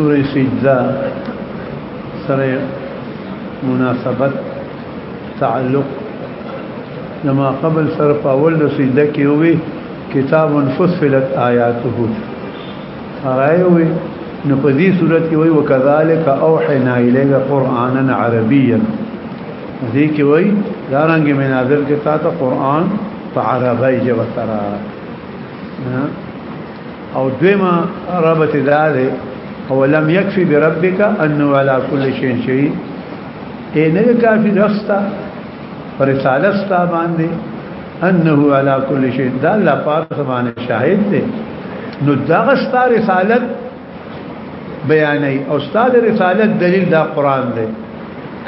سورې سجده سره مناسبت تعلق لما قبل سره په اول د سجده کې وي کتاب فصلت آیاته هغه وي نو په دې صورت کې وي وکذالک اوحینا الیک قرانا عربیا دې کې وای دا رنګ مې نازل کې تا ته قران په عربی ژبه سره او دویما ربط دا ده او لم يكفي بربك انه على كل شيء شهيد اے نه کافی رستا پر رسالت ستا باندې انه على كل شيء دا الله پاک باندې شاهد ده نو دا غستا رسالت بیانې او استاد رسالت دلیل دا قران دی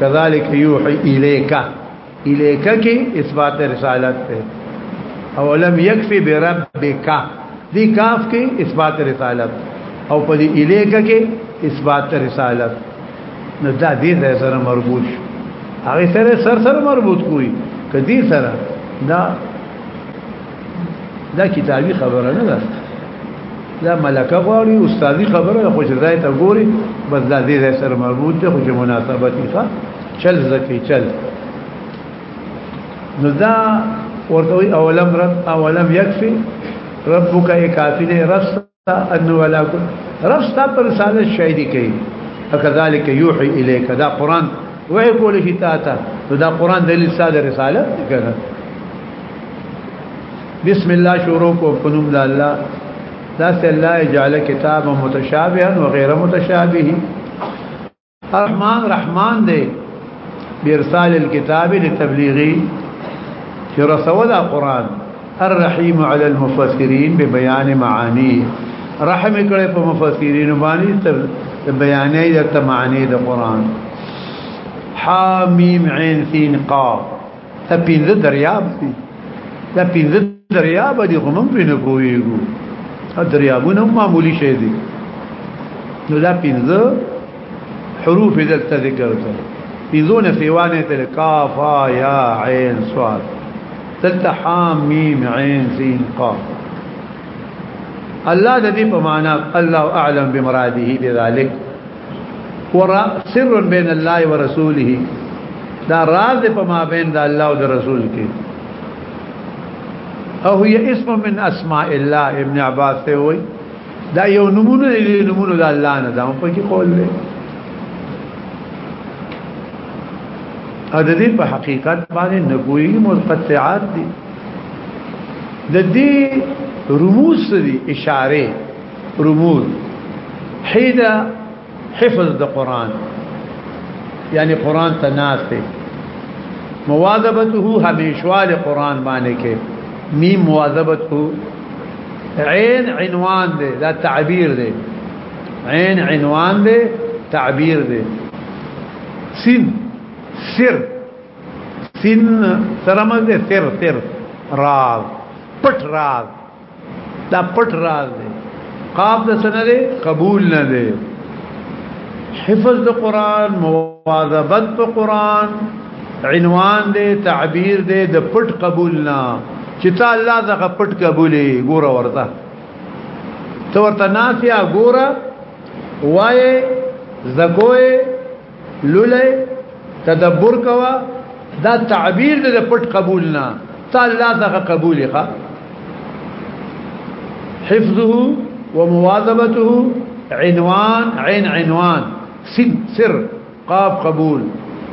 كذلك يوحي اليك اليك کې اثبات رسالت ته او لم يكفي بربك دي کاف کې اثبات رسالت او په دې اليك کې اثبات رسالت نو دا دې سره مربوط هغه سره سر سره مربوط کوي کدي سره دا دا کتابي خبره نه ده دا ملکه غواړي استادي خبره خو چې ځای ته ګوري بس دا دې ځای سره مربوط ده خو چې مناسبت یې ښه چل زکی چل نو دا ورته اولم رب اولم یکفي ربک کافی دې رسته انه ولا كن رب ستا پر رساله شاهدی کوي وكذلك يوحي اليك دا قران وای کول شي تا ته دا قران دلیل ساده رساله کړه بسم الله شروع کو پنوم د الله دا سه الله جعل کتابا متشابها وغير متشابه ارمان رحمان دی بیرسال الكتاب لتبلیغی چې رسول القرآن الرحیم علی المفسرین ببیان معانی رحم کړي په مفسرین باندې تر بیانې د معانی د قرآن حامیم عین سین قاف دا پینځه دریاب دي دا پینځه دریاب دي خو موږ پرې نه پوهیږو دا دریابونه هم معمولی شی دي نو دا پینځه حروف دلته ذکر کړل پینځونه سیوانه تل کاف یا عین صاد دلته حام میم عین سین قاف الله د دې په معنا الله اعلم بمراده بذلک ورا سر بین الله ورسوله دا راز په ما بین د الله او د رسول کې او هي اسم من اسماء الله ابن عباس ته وای دا یو نمونه دی نمونه د الله نه دا په کې قول دی او د دې په حقیقت باندې نبوي مقطعات دي د دې رموز دي اشاره رموز حيدا حفظ د قران یعنی قران ته ناس دی مواظبته همیشوال قران باندې کې میم مواظبته عین عنوان دی دا تعبیر دی عین عنوان دی تعبیر دی سین سر سین سره مزه سر سر راز پټ راز دا پټ راز دی قاف د سره دی قبول نه دی حفظ د قران مواظبت په قران عنوان دی تعبیر دی د پټ قبول نه چې تا الله زغه پټ قبولې ګوره ورته تو ورته ناسیا ګوره وای زګوي لولې تدبر کوا دا تعبیر د پټ قبول نه تعالی څخه قبول ښه حفظه ومواظبته عنوان عين عنوان سن سر قاف قبول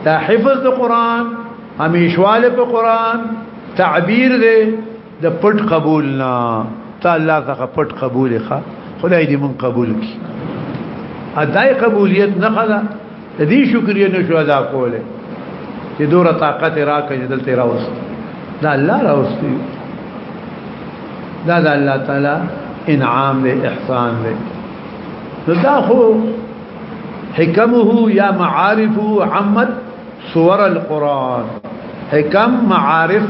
تا حفظ د قران همیشواله په قران تعبیر دی د پټ قبول نه تا الله څخه پټ قبول ښه خدای دې مون قبول کی ادای قبولیت نه خلا د دې شکریا نشو ادا کوله چې دوره طاقت راکې دلته راوست دا الله راوستي دا دا الله تعالی انعام دې احسان دې نو دا خو حکمه یا معارفه عمت سور القرآن حکم معارف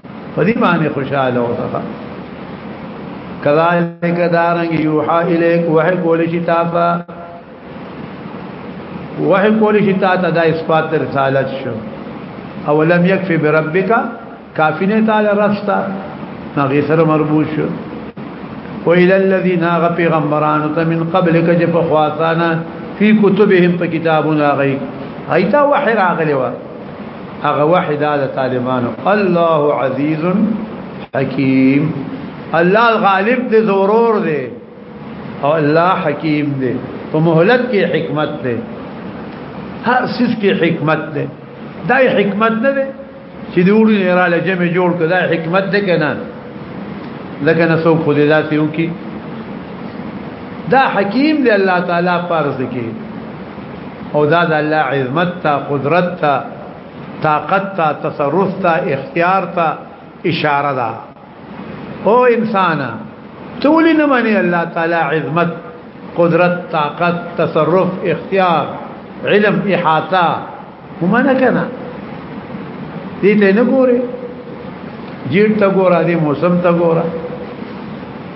په دې باندې خوشاله اوسه کذالک دارنګ یوحا الیک وحی کول شي تاسو وحی کول شي تاسو د اثبات رسالت شو او لم یکفی بربک کافینه تعالی رستا نغی سره مربوط شو وإلى الذين غ پیغمبران ته من قبلك چې په خواصانه فی کتبهم په کتابونه غي ایتا وحی راغلی و هغه واحده د طالبانو الله عزیز حکیم الله غالب دې ضرور دې او الله حکیم دې په مهلت کې حکمت دې هر سیس کې حکمت دې دای حکمت نه دې چې دې وړي نه را لجه مې جوړ کړه دای حکمت دې کنه لکه نه څوک خو دې ذاتي وکي دا حکیم دې الله تعالی فرض کې او دا د الله عظمت تا قدرت تا طاقت تا تصرف تا اختیار تا اشاره ده او انسان تولی نه مانی الله تعالی عظمت قدرت طاقت تصرف اختیار علم احاطه وما نه کنه دې ته نه ګوره جیړ ته ګوره دې موسم ته ګوره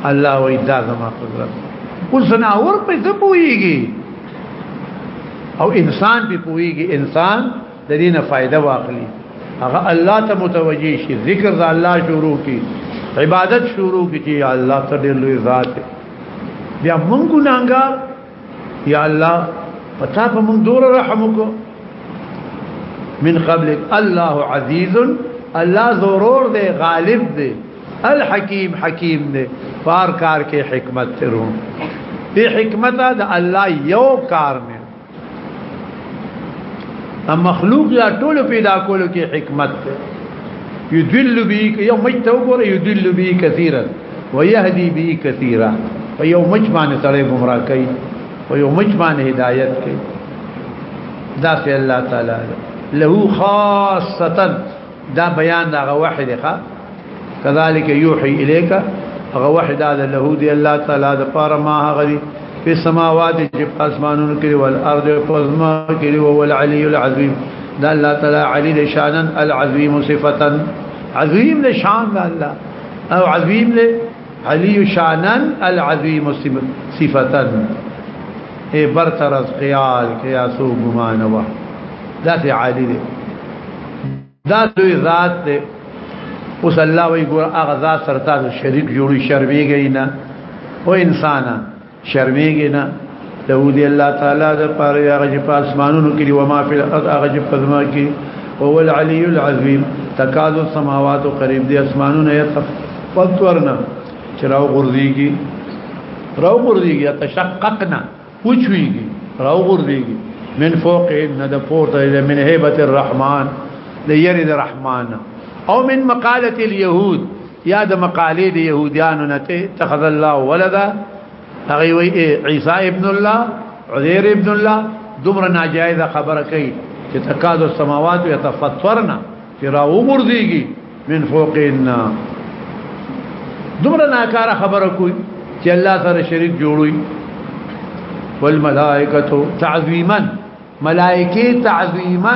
الله وې دا زما قدرت اوس نه اور په څه پويږي او انسان به پويږي انسان د دې نه فائدہ واخلي هغه الله ته متوجي شي ذکر د الله شروع کی عبادت شروع کی چې یا الله ته دې لوی ذات بیا مونږ ګناګار یا الله پتا په مونږ دور رحم وکړه من قبل الله عزيز الله ضرور دي غالب دي الحکیم حکیم دې پار کار کې حکمت ترو دې حکمت د الله یو کار نه ام مخلوق لا ټول پیدا کولو کې حکمت ده یدل به یو مجته وګوره یدل به کثیرا ويهدي به کثیرا په یو مچ باندې سره گمراه کوي په یو مچ باندې هدایت کوي دا سه الله تعالی له خاصتا دا بیان دا واحد ښه كذلك يوحي اليك هغه واحد هذا له دي الله تعالی د پاره ما هغه په سماوات چې په اسمانونو کې او الارض او پزما کې او العلي العظيم دا الله تعالی علي له شانن العظيم صفتا عظيم له شان دا الله او عظيم له علی شانن العظیم صفتن اے برتر از قیال کیا سو گمان وا ذات عالی دے دا دوی ذات دے اوس الله وی ګور هغه ذات سره تاسو شریک جوړی شربېږي نه او انسانا شرمېږي نه له دې الله تعالی د پاره هغه چې په اسمانونو کې او ما فی الارض هغه چې په زما کې او هو العلی العظیم تکاد السماوات قریب دي اسمانونه یتفطرنا چراو غردیږي راو غردیږي تشققنا وچويږي راو غردیږي من فوق ان د پورته من هیبت الرحمن د یری د رحمان او من مقاله اليهود یا د مقالې د يهوديانو نه ته تخذ الله ولدا هغه وی عیسی ابن الله عزیر ابن الله دومره ناجایز خبره کوي چې تکاد السماوات يتفطرنا چې راو ګرځيږي من فوقنا دومره ناکاره خبره کوي چې الله سره شریک جوړوي والملائکه تعظیما ملائکه تعظیما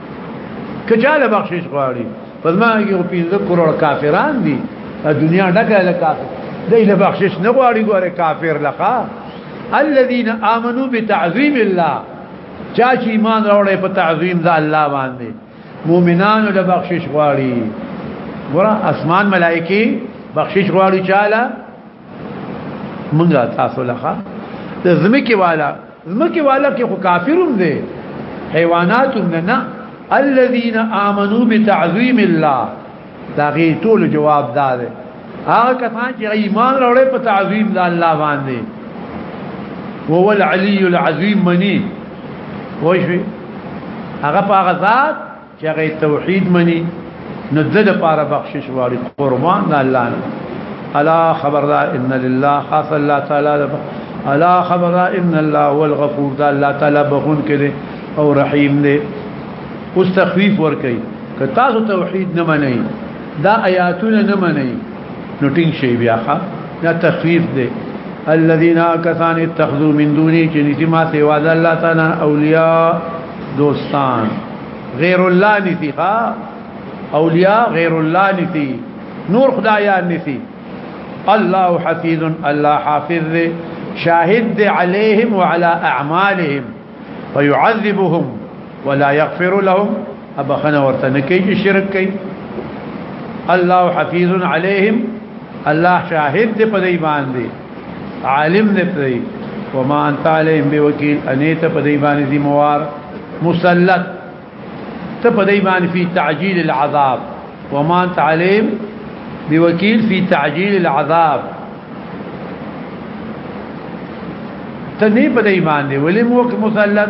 کچاله بخشش غواړي پزما کې او پینځه کروڑ کافران دي دنیا ډکه ده کافر دای له بخشش نه غواړي ګوره کافر لخوا الذين امنوا بتعظيم الله چا چې ایمان راوړې په تعظیم د الله باندې مؤمنانو له بخشش غواړي ګوره اسمان ملائکه بخشش غواړي چاله منګه تاسو لخوا د زمکه والا زمکه والا کې خو کافروم دي حیوانات نه الذين امنوا بتعظيم الله دا غي ټول جواب دار هغه کسان چې ایمان راوړي په تعظیم د الله باندې وهو العلي العظیم منی وښوي هغه په غزاد چې هغه توحید مني نو د لپاره بخشش واړي قربان د الله نه الا خبردار ان لله خاص الله تعالی الا خبردار ان الله هو الغفور دا الله تعالی بخون کړي او رحیم دی اوس تخفیف ور کوي که تاسو توحید نه منئ دا آیاتونه نه منئ نو ټینګ شي بیا ښا دا تخفیف دی الذين كسان اتخذوا من دونه جنتي ما سوى الله تعالى أولياء دوستان غیر الله نسی ها اولیاء غیر الله نسی نور خدایان نسی الله حفیظ الله حافظ دی شاهد دی علیهم وعلى اعمالهم فيعذبهم ولا يغفر لهم ابخنا ورته نکي شرک کوي الله حفیظ علیهم الله شاهد دی په دې باندې عالم نه پری وما انت عليهم بوکیل انیت په دی باندې دی موار مسلط ته په دی باندې فی تعجیل العذاب وما انت عليهم بوکیل فی تعجیل العذاب ته نه په دی باندې ولې موک مسلط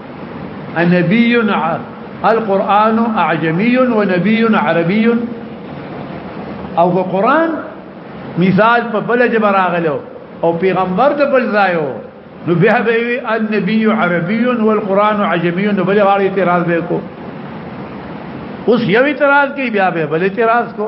نبي القرآن اعجمي ونبي عربي او قرآن مثال په بل جبر راغلو او پیغمبر د بل ځایو نو بیا به وی النبي عربي والقران عجمي نو بل غاړي اعتراض وکړو اوس یو اعتراض کوي بیا به بل اعتراض کو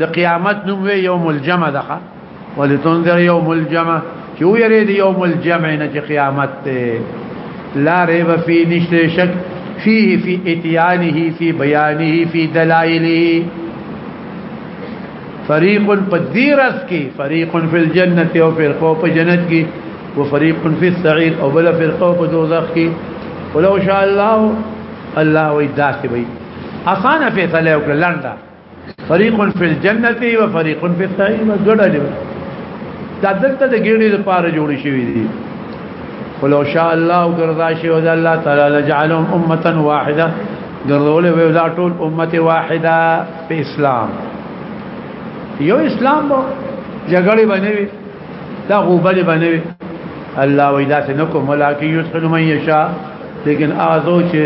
د قیامت نوم وی یوم الجمع دغه ولتنذر یوم الجمع چې ویری دی یوم الجمع نه چې قیامت ته لا ریب فی نشته شک فيه في اتيانه في بيانه في دلائله فريق قديرس کی فريق في الجنه او فرقو په جنت کی وفريق في السعير او بل فرقو په دوزخ کی ولو شاء الله الله وي داسې وي اسانه فیصله وکړه لنډه فريق في الجنه وفريق في السعير ګډل دا دلته د ګډې لپاره جوړ شوی دی ولو شاء الله ګرځا شي او الله تعالی لجعلهم امه واحده ګرځول وی دا ټول امه واحده په اسلام یو اسلام بو جګړې بنوي دا غوبلې بنوي الله وی دا څه نکوم ولکه یسلم من یشا لیکن اعزو چې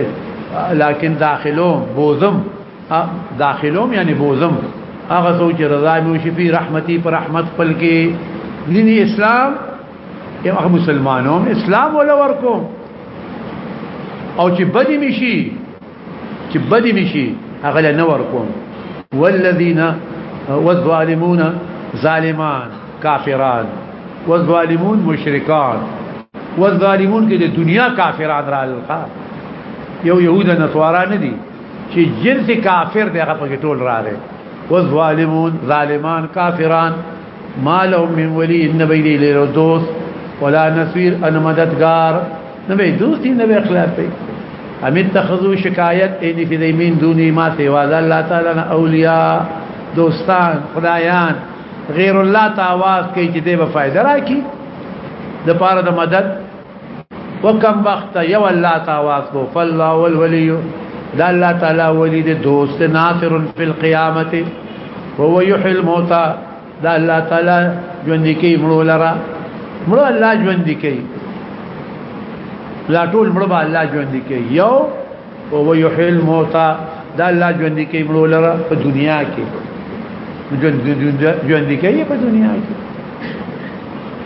لكن داخلو بوزم داخلوم یعنی بوزم هغه سوچ چې رضا مې وشي په رحمتي پر رحمت خپل کې دین اسلام یو هغه مسلمانوم اسلام ولا ورکو او چې بدی مشي چې بدی مشي هغه له نور کوم والذین والظالمون ظالمان کافران والظالمون مشرکان والظالمون کې د دنیا کافران را لقا یو يهود نصارا نه دي چې جنس کافر دی هغه پکې ټول راغی والظالمون ظالمان کافران ما لهم من ولي ان بين له دوست ولا نصير ان مددگار نه به دوستي نه به خلاف دی ام اتخذوا شکایت ان فی دیمین دونی ما سوا الله تعالی اولیاء دوستان خدایان غیر الله تعالی واس کوي چې دې به فائدہ راکړي د پاره د مدد وکم وخت یو الله تعواز کو فالله والولی دا الله تعالی ولی دې دوست ناصر فی القیامت وهو یحیی الموتى دا الله تعالی ژوند کی مړو لرا مړو الله ژوند کی لا ټول مړو الله ژوند کی یو او هو یحیی الموت دا الله ژوند کې مړو لره په دنیا کې ژوند کې په دنیا کې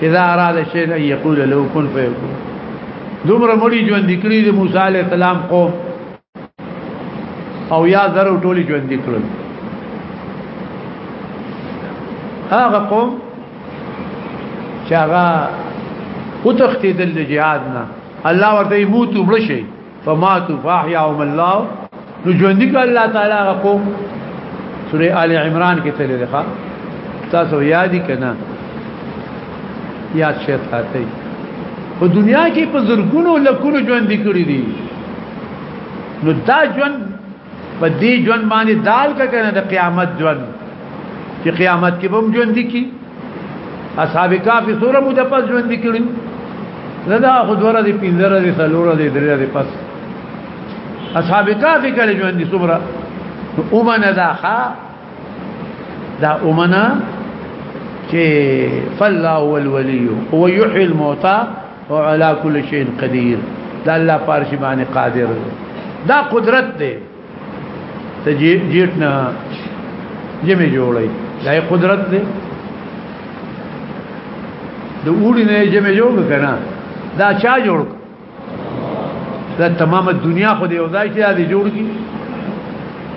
اذا اراد شيء ان يقول له كن فيكون دومره مړي ژوند کړی د موسی عليه السلام قوم او یا زر ټولي ژوند کړل هغه قوم چې هغه وتختیدل د جهاد نه الله ورته موت وبړشي فماتوا فاحياهم الله نو ژوند کې الله تعالی هغه قوم سوره ال عمران کې تللی ده تاسو یادی کنا یاد شي تاسو په دنیا کې په زرګونو لکونو ژوند کړی دي نو دا ژوند په دې ژوند باندې دال کنه د قیامت ژوند چې قیامت کې بم ژوند کی اصحاب کافی سوره مو د پس ژوند کړي نه دا خو دوره دې پینځره دې سلوره دې درې دې پس اصحاب کافی کله ژوند دي سوره اومنه دا ښا دا اومنه چې فلا هو الولي هو يحيي الموتى او علا کل شيء قدير دا الله پارشي باندې قادر دا قدرت دی ته جیټ نه جمع جوړي دا قدرت دی د وړي نه جمع جوړ کنه دا چا جوړ دا تمامه دنیا خو دی او دا چې دا جوړ کی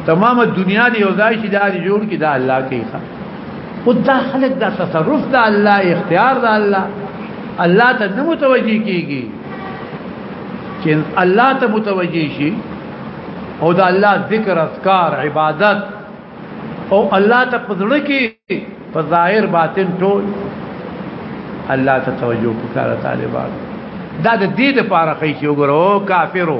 تمامه دنیا دی او دا چې دا جوړ کی دا الله کوي خو دا خلک دا تصرف دا الله اختیار دا الله الله ته نه متوجي کیږي چې الله ته متوجي شي او دا الله ذکر اذکار عبادت او الله ته پزړه کې په ظاهر باطن ټول الله ته توجه وکړه طالبان دا د دې لپاره خې چې وګورو کافرو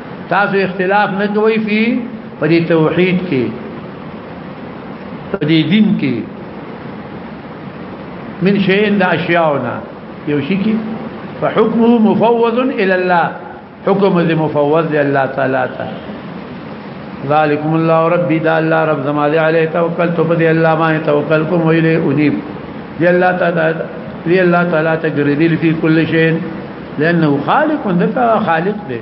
تاسو اختلاف نه کوي فی په دې توحید کې په دې دین کې من شيء د اشیاءنا یو شي کې فحكمه مفوض الى الله حكم ذي مفوض لله تعالى ذلكم الله ربي دا الله رب زما دي عليه توکلت په دې الله باندې توکل کوم ویلې انيب دې الله تعالی دې الله تعالی تجري في كل شيء لانه خالق ذکا خالق دی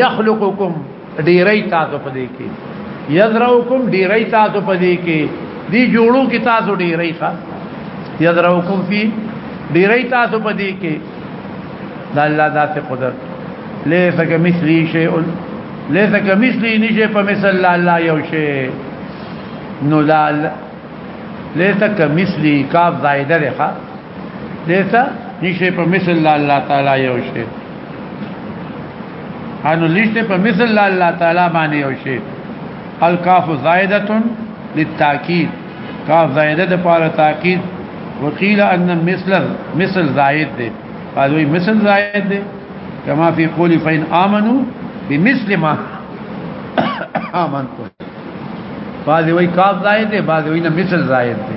یخلقکم ډیری تاسو په دې کې یذروکم ډیری تاسو په دې کې دی جوړو کې تاسو ډیری ښا یذروکم فی ډیری تاسو په دې کې دا الله ذات قدرت لیس کمثلی شیء لیس کمثلی نشه په مثل الله یو شی نو لا لیس کمثلی کاف زائده ده دیتا نشته په مثل الله تعالی یو شی انو نشته په مثل الله تعالی باندې یو شی الکاف زائده للتاکید کاف زائده د پاره تاکید وقيل ان مثل مثل زائد ده قالوا مثل زائد ده كما في قول فإن آمنوا بمثل ما آمنتم بعض وی کاف زائد ده بعض وی نه مثل زائد ده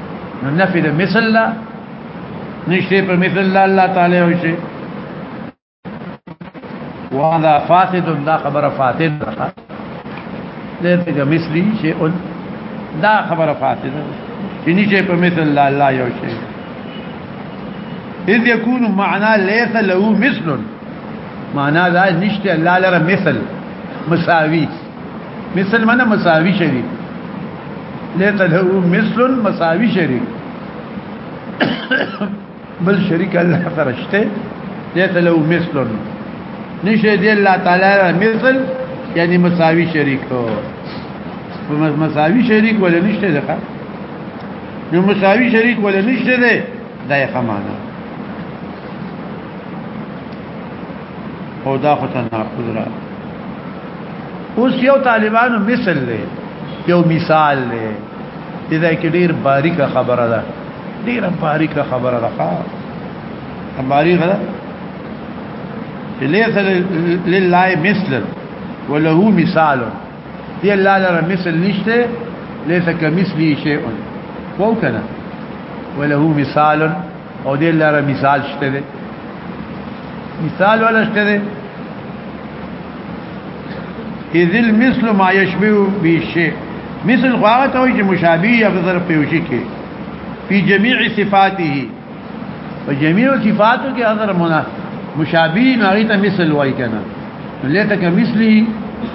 نو نفي د مثل لا نشته په مثل لا الله تعالی او شي وهذا فاسد دا خبره فاسد ده لته مثلی شيء دا خبره فاسد ده چې نشي په مثل لا الله یو شي اذ يكون معنا ليس له مثل معنا لا نشته الله لره مثل مساوي مثل منه مساوي شريک ليس له مثل مساوي شريک بل شريک الله فرشته ليس له مثل نشه دي الله تعالى مثل يعني مساوي شريك مساوي شريك ولا نشته ده نو مساوي شريك ولا نشته ده ده خمانه او دا خو تناقض را اوس یو طالبانو مثل دی یو مثال دی دا کې ډیر باریکه خبره ده ډیر باریکه خبره ده ښا باریکه ده ليس لله مثل وله مثال دی الله لره مثل نشته ليس كمثله شيء وو کنه وله مثال او دې لاره مثال شته دی مثال ولا شته دی اذ المثل ما يشبه به الشيء مثل خواغه ته چې مشابه یا غزر پیوشي کې په جميع صفاته په جميع صفاتو کې غزر منا مشابه نه غي ته مثل وای کنه لته کې مثلی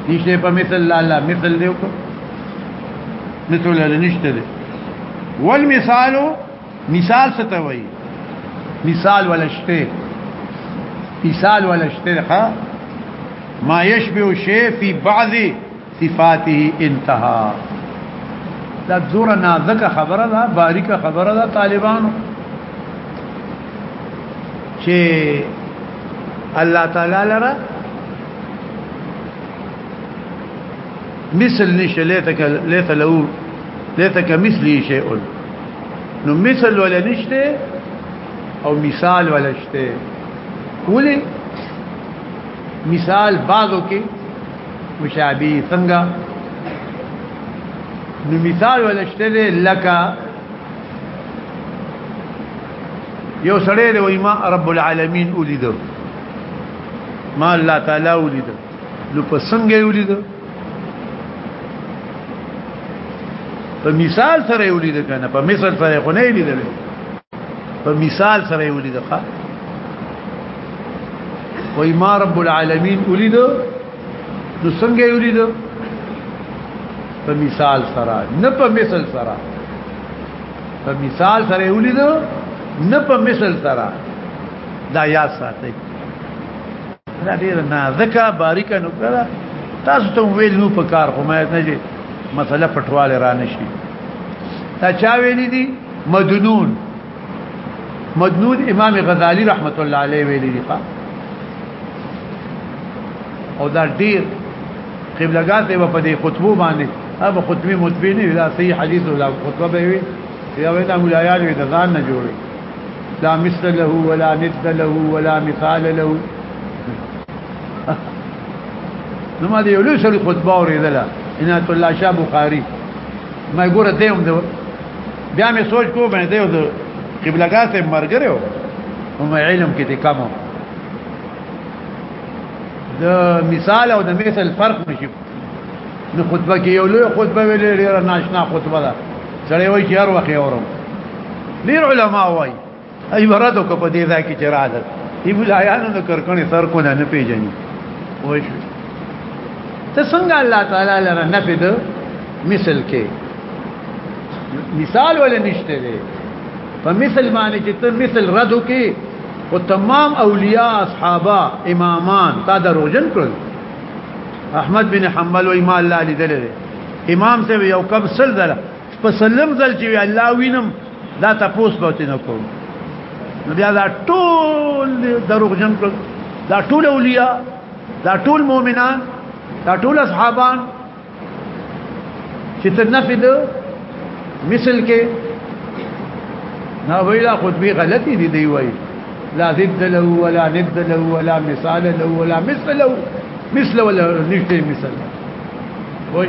نشته په مثل لا لا مثل دی کو مثل له نشته دی والمثال مثال څه ته وایي مثال ولشته مثال ولشته ها ما يشبه شيء في بعض صفاته انتهى دا زور نازکه خبره ده باریکه خبره ده طالبانو چې الله تعالی لره مثل نشه ليتك ليت له ليتك مثلي شيء نو مثل ولا نشته او مثال ولا شته ولې مثال بعضو کې مشابه څنګه نو مثال ولا شته لکه یو سړی دی وای ما رب العالمین ولید ما الله تعالی ولید نو په څنګه ولید په مثال سره یو لید کنه په مثال سره خو نه لیدل په مثال سره یو لید ښه وای ما رب العالمین ولید نو څنګه یو لید په مثال سره نه په مثال سره په مثال سره یو لید نه په مثال سره دا یا ساتي دا ډیر نازکه باریکه نکته ده تاسو ته ویل نو په کار خو مې نه جي مسله پټواله را نشي تا چا ویل دي مدنون مدنون امام غزالی رحمت الله علیه ویل دي او دا ډیر قبلګات دی په دې خطبو باندې هغه خطبه متبینه ولا صحیح حدیث ولا خطبه وی یا وینا مولایان وی د ځان نه جوړي لا مثل له ولا ند له ولا مثال له نو ما دې یو لوی سړي خطبه اورېدله عنایت الله شاه بخاري ما ګوره دی هم بیا مې سوچ کوو باندې دی د قبلګاه ته مرګره و او مې علم کې دې کمو د مثال او د مثل فرق نشي نو خطبه کې یو لوی خطبه ویلې ډېر ناشنا خطبه ده سړی وایي چې هر وخت یې اورم ډیر علما وای ای ورته کو په دې ځای کې چرال دی بلایانو د کرکنې سر کو نه پیژني وای شو ته څنګه الله تعالی لره نه پید مثل کې مثال ولې نشته دی په مثل باندې چې ته مثل رد وکې او تمام اولیاء اصحابہ امامان تا دروژن کړل احمد بن حنبل و امام الله لیدل امام سے یو کب سل دره په سلم ځل چې الله وینم دا تاسو به تنه کوم نو بیا دا ټول دروغجن کړ دا ټول اولیاء دا ټول مؤمنان دا ټول اصحابان چې تنفذ مثل کې نا ویلا خطبه غلطی دی دی وای لا ضد له ولا ند له ولا مثال له ولا مثل له مثل ولا نشته مثل وای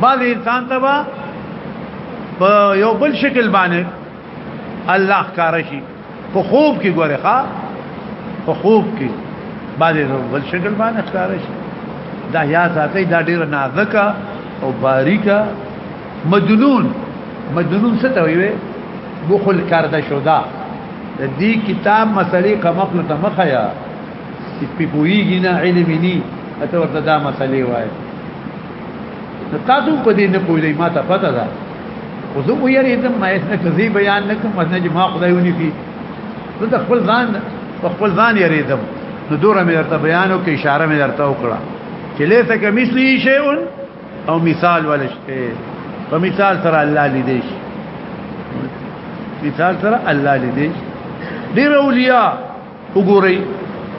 بعض انسان ته با په یو بل شکل باندې الله کار شي په خوب کې ګوره ښا په خوب کې باندې یو بل شکل باندې کار شي دا یا ذاتي دا ډیر نازک او باریک مجنون مجنون څه ته وي بخل کار ده شو دا د دې کتاب مسلې کمخ ته مخه یا چې په پوېږي نه علم ني اته ورته دا مسلې وای تاسو په دې نه پوهیږئ ما ته پته ده خو زه ویریدم ما یې نه کزي بیان نه کوم نه چې ما خدای ونی کی زه د خپل ځان په خپل ځان یریدم نو دوره مې درته بیان او کې اشاره مې درته وکړه چې لیسه کې مثلی شیء او مثال ولشته په مثال سره الله لیدې شي مثال سره الله لیدې ډیر اولیاء وګورئ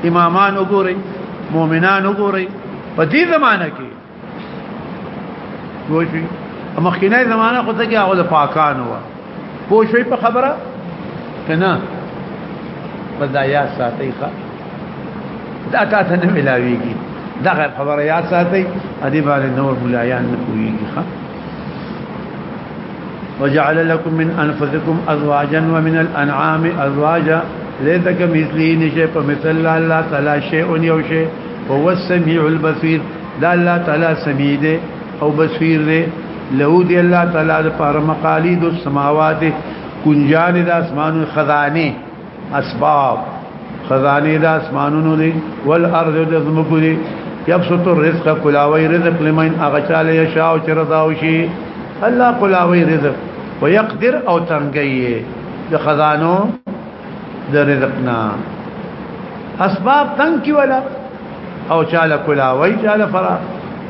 امامان وګورئ مؤمنان وګورئ په دې زمانہ کې وایي مخکینه زمانہ خو ته کې هغه پاکان و پوه شوي په خبره کنه بدا یا ساتي ښه دا تاسو نه ملاويږي دا خبره یا ساتي ادي باندې نور ملایان نه کوي ښه وجعل لكم من انفسكم ازواجا ومن الانعام ازواجا ليس كمثله شيء فمثل الله تعالى شيء يوشي هو السميع البصير دا الله تعالی سميع دي او بصير دي لو دي الله تعالی پر مقاليد السماوات كنجان د اسمانو خزانه اسباب خزانه د اسمانونو دي والارض د زمکو دي يبسط الرزق کلاوي رزق لمن اغچاله يشاء او چې رضا وشي الله کلاوي رزق ويقدر او تنګي د خزانو د رزقنا اسباب تنګ کی ولا او چاله کلاوي چاله فرا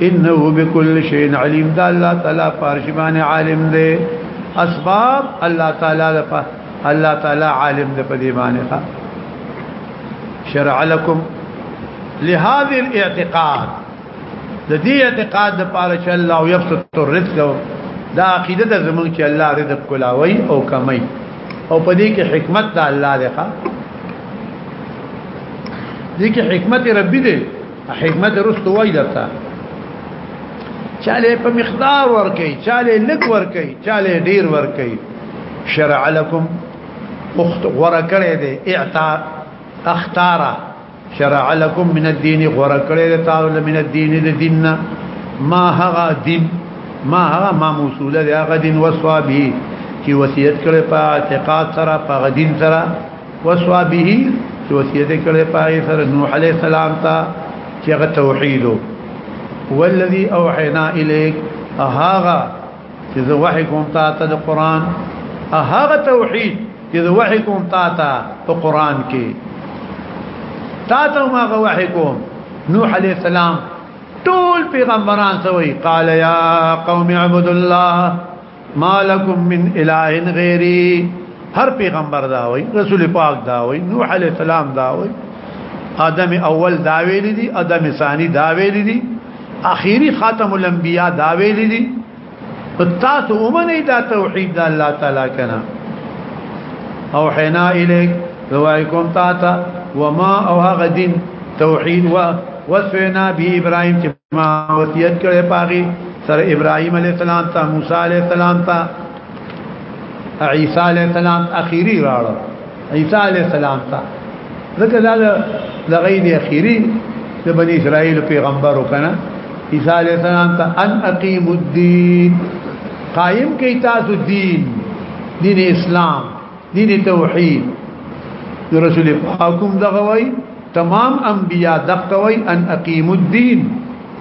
انه بكل شيء عليم ده الله تعالی پارشمان عالم ده اسباب الله تعالی لپاره الله تعالی عالم د په دې باندې ښه شرع لكم لهذه الاعتقاد د دې اعتقاد لپاره چې الله يبسط الرزق دا عقیده د زمون چې الله رزق کولاوي او کمي او په دې کې حکمت د الله ده دې کې حکمت ربي ده حکمت رستو وای درته چاله په مقدار ورکی چاله لک ورکی چاله ډیر ورکی شرع لكم اخت ورکړې دې اعطا اختارا شرع لكم من الدين ورکړې دې تعالی من الدين دې دیننا ما هغه دین ما هغه ما موصوله دې هغه دین وصوا به چې وصیت کړې په اعتقاد سره په دین سره وسوا به چې وصیت کړي پای سره نوح عليه السلام ته چې هغه توحید والذي اوحينا اليك هغه چې زه وحي کوم تا ته د قران هغه توحید چې زه وحي کوم تا ته په قران کې تا ته ما هغه وحي کوم نوح عليه السلام ټول پیغمبران سوي قال يا قوم اعبدوا الله مالکم من اله غیری هر پیغمبر دا وای رسول پاک دا وای نوح علی السلام دا وای ادم اول دا ویل دي ادم ثانی دا ویل دي اخیری خاتم الانبیاء دا ویل دي تاسو ومنه دا توحید الله تعالی کنا او حنا الیک روایکم تا تا وما او هغه دین توحید و وسنا به ابراهیم ما وصیت کړې پاغي سر ابراهيم عليه السلام ته موسی عليه السلام ته عيسى عليه السلام اخيري راړ عيسى عليه السلام ته ځکه دا د غید اخیری د بنی اسرائیل پیغمبر وکنه عیسی علیہ السلام ته ان اقیم الدین قائم کی تاسو دین دین اسلام دي دي توحید رسول حکم دغه وای تمام انبیا دغه وای ان اقیم الدین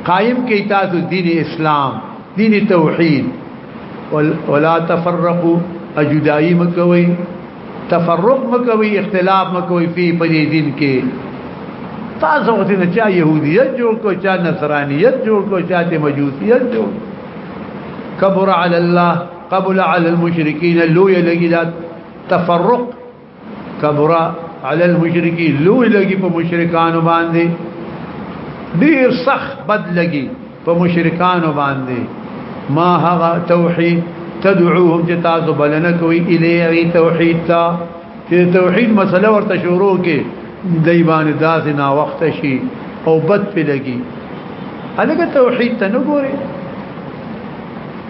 قائم کی تاسو دین اسلام دین توحید ولا تفرقوا اجدائی مکوي تفرق مکوي اختلاف مکوي په پدې دین کې تاسو غوښتي نه چا يهوديت جوړ کو چا نصرانيت جوړ کو چا ته مجوسيت جوړ کبر علی الله قبل على المشركين لو يلقي دا تفرق كبر على المشركين لو يلقي په مشرکانو باندې ډیر سخت بد لګي په مشرکانو باندې ما هغه توحید تدعوهم چې تاسو بلنه کوي الیه توحید ته چې توحید مسله ورته شروع کې دای باندې داس نه وخت شي او بد په لګي هغه توحید ته نه ګوري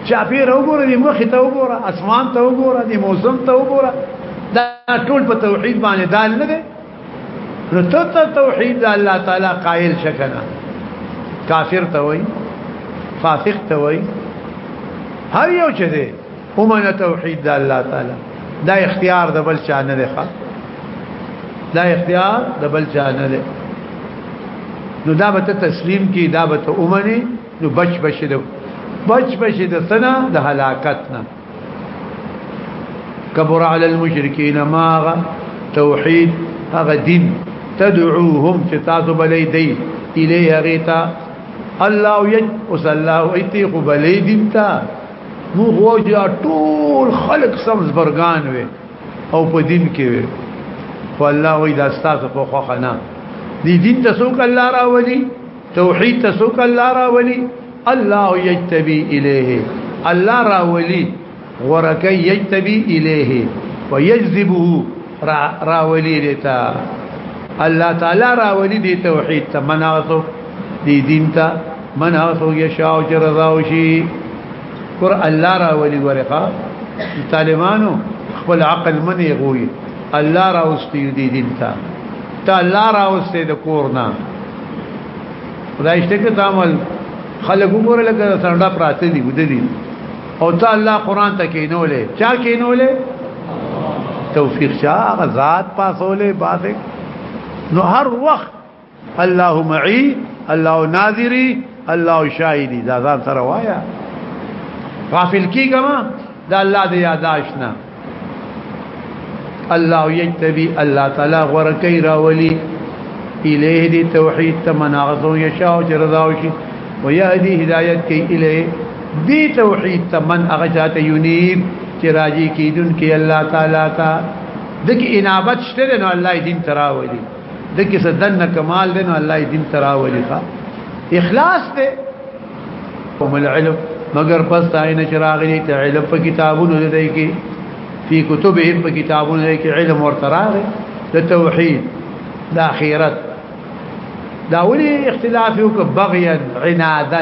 چا پیر وګوره د مخ ته وګوره اسمان ته وګوره د موسم ته وګوره دا ټول په توحید باندې دال نه دی نو ته توحید د الله تعالی قائل شکنه کافر ته وای فاسق ته وای هر یو چې دی ومنه توحید د الله تعالی دا اختیار د بل چا نه دی دا اختیار د بل چا نه دی نو دا به تسلیم کی دا به اومنه نو بچ بشي د بچ بشي د سنا د هلاکت نه كبر على المشركين ما توحيد هغه دين تدعوهم چې تاسو بلې دی الیه غیتا الله یج وصلی الله ایتی خو بلې دین ته مو غوجا ټول خلق سمز برګان وي او په دین کې وي خو الله وی دا ستاسو په خوخه نه دي دین ته څوک الله راولي توحید ته څوک الله راولي الله یجتبی الیه الله راولي ورکه یجتبی الیه ويجذبه راولي دیتا الله تعالی راولي دی توحید ته مناسب دی دین ته من هغه یشاء چې رضا وشي قر الله را ولي ورقه طالبانو خپل عقل منی غوي الله را واستي دي دین ته ته الله را واستي د کور نه خدایشته کې تعامل خلک وګوره لکه سنډا پراته دي ودلي او ته الله قران ته کې نه ولې چا کې نه ولې توفیق شاه غزاد پاسولې باسه نو هر وخت الله معي الله ناظري الله شاهدي دا ځان سره وایا غافل کیګم دا الله دې یاداش نه الله یجتبی الله تعالی ورکی راولی الیه دی توحید تمناغزو یشاو جرزاوشی ویهدی هدایت کی الیه دی توحید تمن اغشات یونیب چې راځي کیدون کې الله تعالی تا دغه انابت شته نو الله دین تراولي د کې صدن کمال دین الله دین ترا ولیخا اخلاص ته کوم العلم مگر پس تاین چراغلی ته علم په کتابونو دی کې فی کتبهم په کتابونو دی کې علم ورته راغی د توحید د اخرت دا ولي اختلاف وک بغيا عنادا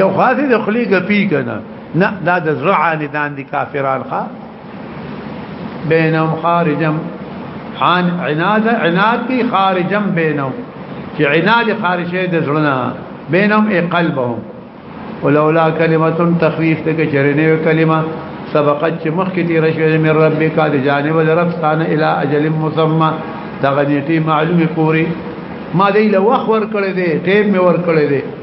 یو خاصه د خلی غپی کنه نه دا د زرعان دان دي کافران خا بینهم خارجم حان عناد عناد کی خارجم بینهم چې عناد خارجه د زړه بینهم ای قلبهم ولولا کلمه تخویف ته کې چرنه کلمه سبقت چې مخکې تیر شوې مې ربک د جانب رب ستانه الی اجل مسمى دا غنیتی معلومه پوری ما دې له وخت ور کړې دې ټیم مې ور کړې دې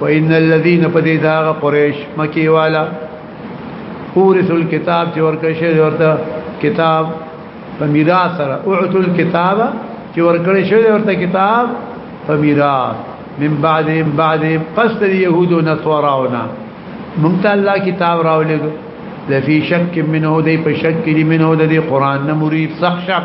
وان الذين فدي داغ قريش مکی والا اورث الكتاب چې ورکشه ورته کتاب په میراث سره اعطوا الكتاب چې ورکړې شوی ورته کتاب په میراث من بعد من بعد قصد اليهود نصاراونا ممت الله کتاب راولګو لفي شک منه دی په شک کې منه د قران نه مرید صح شک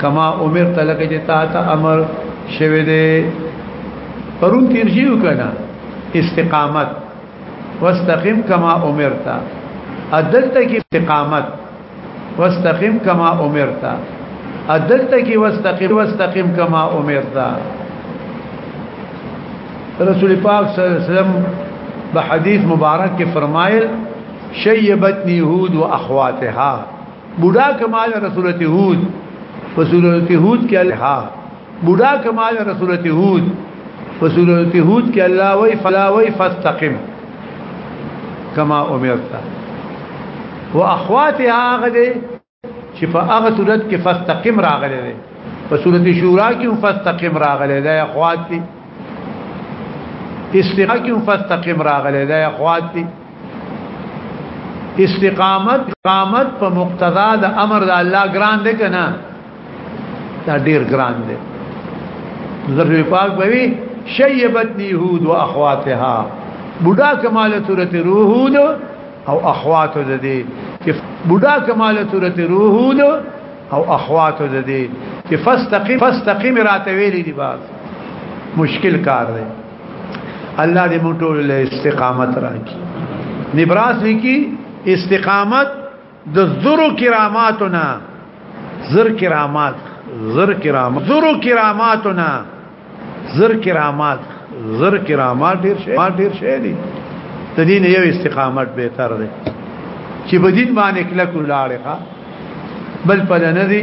کما عمر تلک چې تا ته امر شوه دې پرون تیر شي وکړه استقامت واستقم کما امرت عدلته کې استقامت واستقم کما امرت عدلته کې واستقم واستقم کما امرت رسول پاک صلی الله علیه وسلم په حدیث مبارک کې فرمایل شیبتنی یهود واخواتها بوډا کمال رسولت هود په سورته هود کې الله بوډا کمال رسولت هود په سورته هود کې الله وای فلا وای فاستقم کما امرت واخواتها غدي چې په هغه صورت کې فاستقم راغلي دي په سورته شورا کې هم فاستقم راغلي دي اخوات دي استقام کې فاستقم راغلي دي اخوات دي استقامت قامت په مقتضا د امر د الله ګران دی کنه دا ډیر ګران دی ذره پاک بوي شیبتنی یهود واخواتها بوډا کمال تورته روحود او اخوات د دې چې بوډا کمال تورته روحود او اخوات د دې چې فاستقیم فاستقیم راته ویلې دی باز مشکل کار دی الله دې موږ ټول له استقامت راکړي نبراس لیکي استقامت د زرو کراماتنا زر کرامات زر کرامات زرو کراماتنا زر کرامات زر کرامات ډیر شي ما ډیر شي دي د دین یو استقامت به تر دي چې بدین باندې کله کولاړه بل پدنه دي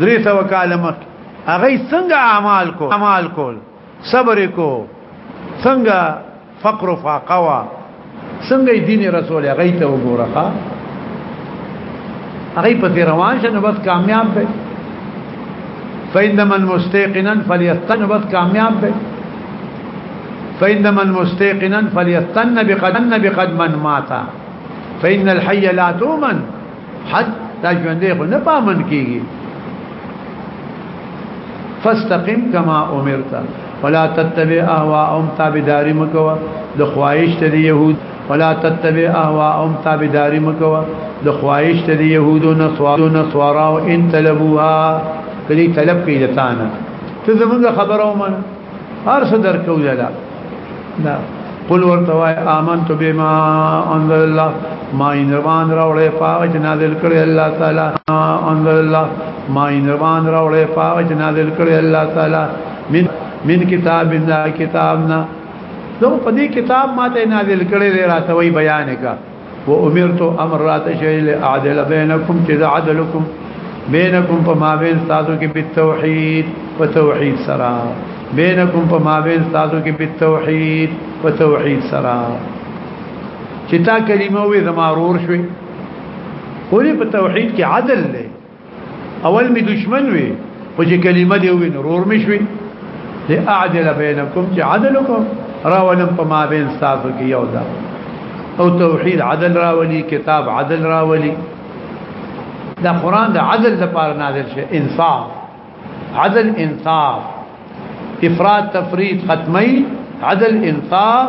درې سو کاله مخ هغه څنګه اعمال کو اعمال کول صبر کو څنګه فقر فاقوا څنګه دین رسول هغه ته وګوره هغه په روان شنه بس کامیاب دی فإن من مستيقنا فليستن بس کامیاب دی فإن من مستيقنا فليستن بقدم بقدم من مات فإن الحي لا تؤمن حد دا ژوندې خو نه پامن کیږي فاستقم كما امرت ولا تتبع اهواهم تابعداري مکوا د خواهش ته دی يهود ولا تتبع اهواهم تابعداري مکوا د خواهش ته دی يهود او نصارو نصارا ان طلبوها کلی طلب کیدتانه ته زمونږ خبرو منه هر څه درکو یلا نه قل ورتوای آمنت بما انزل الله ما انربان راوړې پاوې چې نازل کړي الله تعالی انزل الله ما انربان راوړې پاوې چې نازل کړي الله تعالی من من کتاب الله کتابنا زه په دې کتاب ماته نازل کړي راته وی بیان کا و امرت امر رات شیل اعدل بینکم چې عدلکم بینکم په ما بین تاسو کې په توحید په توحید سره بینکم په ما بین تاسو کې په توحید په توحید سره چې تا کلمه وې زمارور شوي ولې په توحید کې عدل لري اول می دشمن وی خو چې کلمه دی وی نور می شوی لاعدل بینکم چې عدل وکم راولم په ما بین تاسو کې یو دا او توحید عدل راولي کتاب عدل راولي دا قران د عدل لپاره نازل شي انصاف عدل انصاف افراد تفرید ختمي عدل انصاف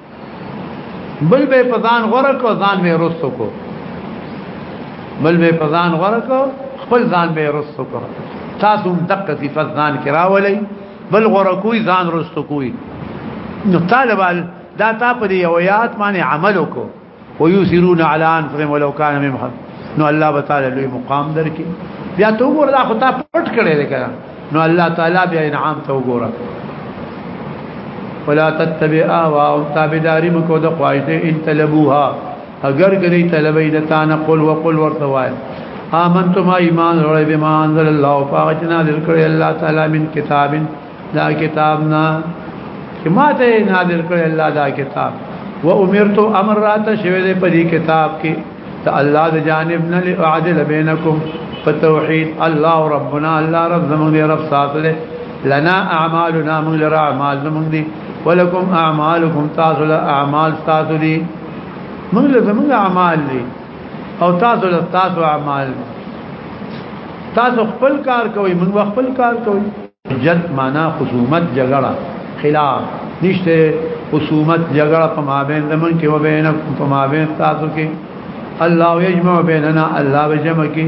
بل به پزان غره کو ځان به رسو کو بل به پزان غره کو خپل ځان به رسو کو تاسو هم دقه صفات ځان کراولې بل غره کوی ځان رسو کوی نو طالبال دا تا په یو یاد باندې عمل وکړو ويثرون على انفسهم ولو كان من خلق نو الله تعالی لوی مقام درکې بیا ته وګور دا خو تا پټ کړی دی کنه نو الله تعالی بیا انعام ته وګوره ولا تتبع اهوا او تابعداري مکو د خواهش ان طلبوها اگر کدی طلبې د تان قل وقل ورته وای آمنتم ایمان رب ما انزل الله فاجنا ذکر الله تعالی من کتابن دا کتاب نه چې ما ته نازل کړ الله دا کتاب و امرت امر رات شوه دې په دې کتاب کې ته الله د جانب نه لعدل بینکم په توحید الله ربنا الله رب زمون دې رب ساتله لنا اعمالنا من لرا اعمال زمون دې ولکم اعمالکم تاسو له اعمال تاسو دې من له زمون اعمال دې او تاسو له تاسو اعمال تاسو خپل کار کوي من خپل کار کوي جد معنا خصومت جګړه خلاف نشته خصومت جګړه په مابین زمون کې و بین په مابین تاسو کې الله یجمع بیننا الله بجمع کې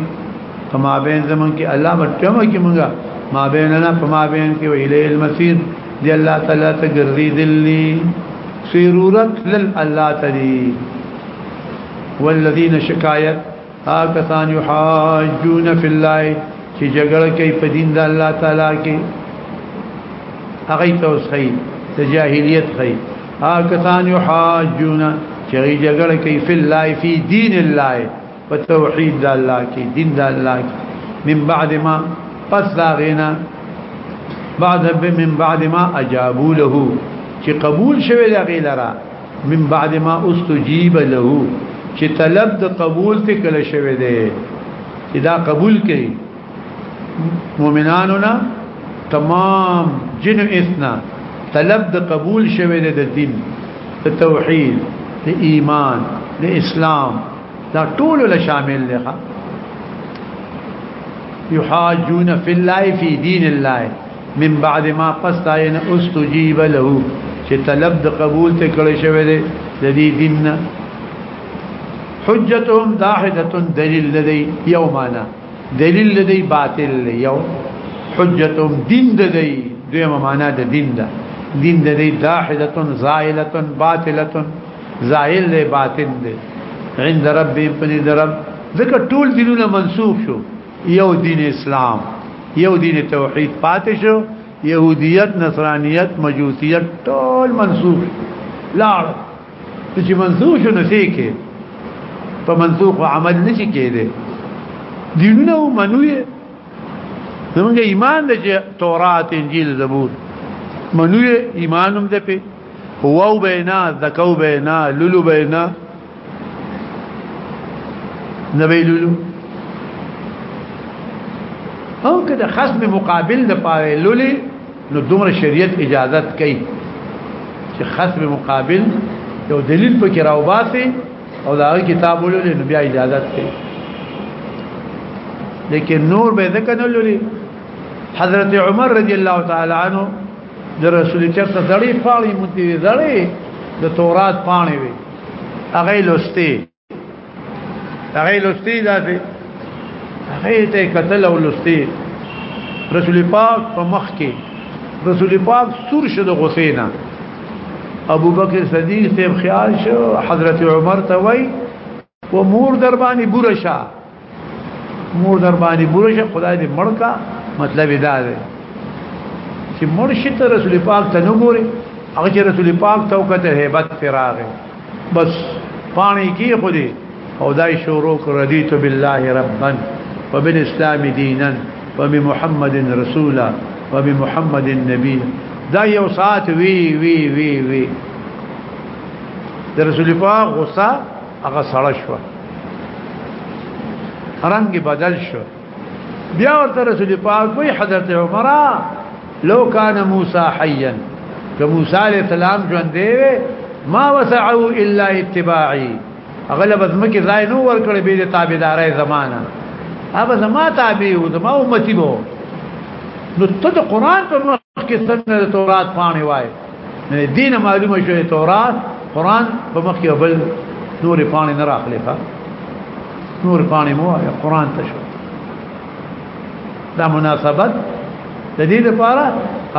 په مابین زمون کې الله بجمع کې مونږه مابیننا په مابین کې ویلې المسیر دی الله تعالی ته ګرځي دلی سرورت لله تعالی والذین شکایت هاکسان یحاجون فی الله چې جګړه کوي په دین د الله تعالی کې هغه ته اوس خی د جاهلیت خی هاکسان یحاجون چې جګړه کوي فی الله فی دین الله په توحید د الله کې دین د الله کې من بعد ما پس دا غینا بعد من بعد ما اجابو له چې قبول شوه دا غیلرا من بعد ما استجیب له چې طلب د قبول ته کله شوه دی چې دا قبول کړي مؤمنانو نه تمام جن اسنا طلب د قبول شوه دی د دین د توحید د ایمان د اسلام دا ټول له شامل دی یحاجون فی الله فی دین الله من بعد ما پس داین استجیب له چې طلب د قبول ته کړی شوی دی د دې دین حجتهم داحده دلیل لدی یومانا دلیل لدی باطل یو حجتهم دین لدی دویمه معنا د دین ده دین د دې داحده زائله باطله زائل له باطل دی عند ربهم پنځ رب ذکر ټول دینونه منسوخ شو یو دین اسلام یو دین توحید پاتې شو يهوديت نصرانيت مجوسيت ټول منسوخ لاړ چې منسوخ شو نو کې په منسوخ عمل نشي کېده دینونه منوي زمونږ ایمان د تورات انجیل زبور منوي ایمانم ده په هو او بینا ذکاو بینا لولو بینا نه ویلولو او که د خصم مقابل د پاره لولي نو دومره شریعت اجازت کوي چې خصم مقابل یو دلیل پکې راوباسي او دا کتاب ولولي نو بیا اجازت کوي لیکن نور به ذکر نه لولي حضرت عمر رضی الله تعالی عنہ د رسول چرته زړی پاڼې مونږ دې زړی د تورات پاڼې وي هغه لوستي هغه لوستي دا دی هغه ته قتل او لوستي رسول پاک په مخ کې رسول پاک سور شد غسینا ابو بکر صدیق ته خیال شو حضرت عمر ته وای و مور در باندې بورشا مور در باندې بورشه خدای دې مړکا مطلب دا دی چې مرشد رسول پاک ته نه ګوري هغه چې رسول پاک ته وکته hebat فراغه بس پانی کی خودي او دای شروع کړ دي تو بالله ربا وبالاسلام دينا وبمحمد رسولا وبمحمد النبي دا یو ساعت وی وی وی وی د رسول پاک غصه هغه سړ شو رنگ بدل شو بیا ورته رسول پاک وی حضرت عمر لو کان موسی حیا که موسی علیہ السلام ژوند دی ما وسعه الا اتباعي اغلب زمکه ځای نو ور کړې به د تابعداري زمانہ هغه زما تابع او زما امتی وو نو ته د قران په مخ کې څنګه د تورات پانی وای نه دین معلومه شوی تورات قران په مخ کې بل نور پانی نه راخلی ښا نور پانی مو یا قران ته شو دا مناسبت د دې لپاره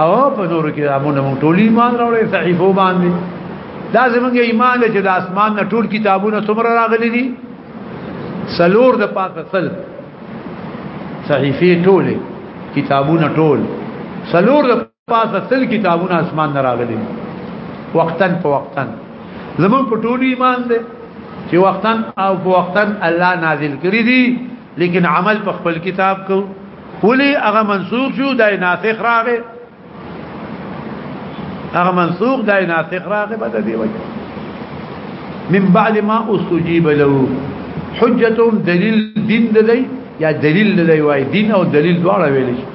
او په نور کې امونه مونږ ټول ایمان راوړې صحیفو باندې دا زمونږ ایمان چې د اسمان نه ټول کتابونه څومره راغلي دي سلور د پاسه سل صحیفه ټوله کتابونه ټول سلور د پاسه تل کتابونه اسمان نه راغلي وقتن په وقتن زمون په ټول ایمان دی چې وقتن او په وقتن الله نازل کړی دي لیکن عمل په خپل کتاب کو ولی هغه منسوخ شو دای ناسخ راغی هغه منسوخ دای ناسخ راغی بد دی وای من بعد ما استجيب له حجتهم دلیل دین دی یا دلیل دی وای دین او دلیل دواړه ویل شي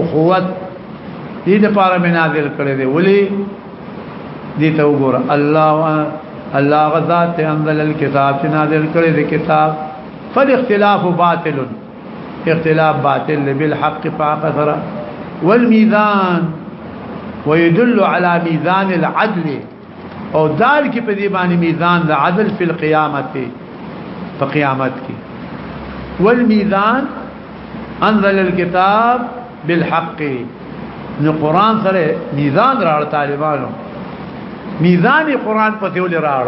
اخوت دې د پاره مې نازل کړې دي ولي دې ته وګور الله الله غزا ته انزل الكتاب چې نازل کړې دي کتاب فالاختلاف باطل اختلاف باطل بالحق فاقصر والميزان ويدل على ميزان العدل او دال کې په دې باندې میزان د عدل فی القیامت په قیامت کې والمیزان انزل الكتاب بالحق نو قران سره میزان راړ طالبانو میزان قران په دیول راړ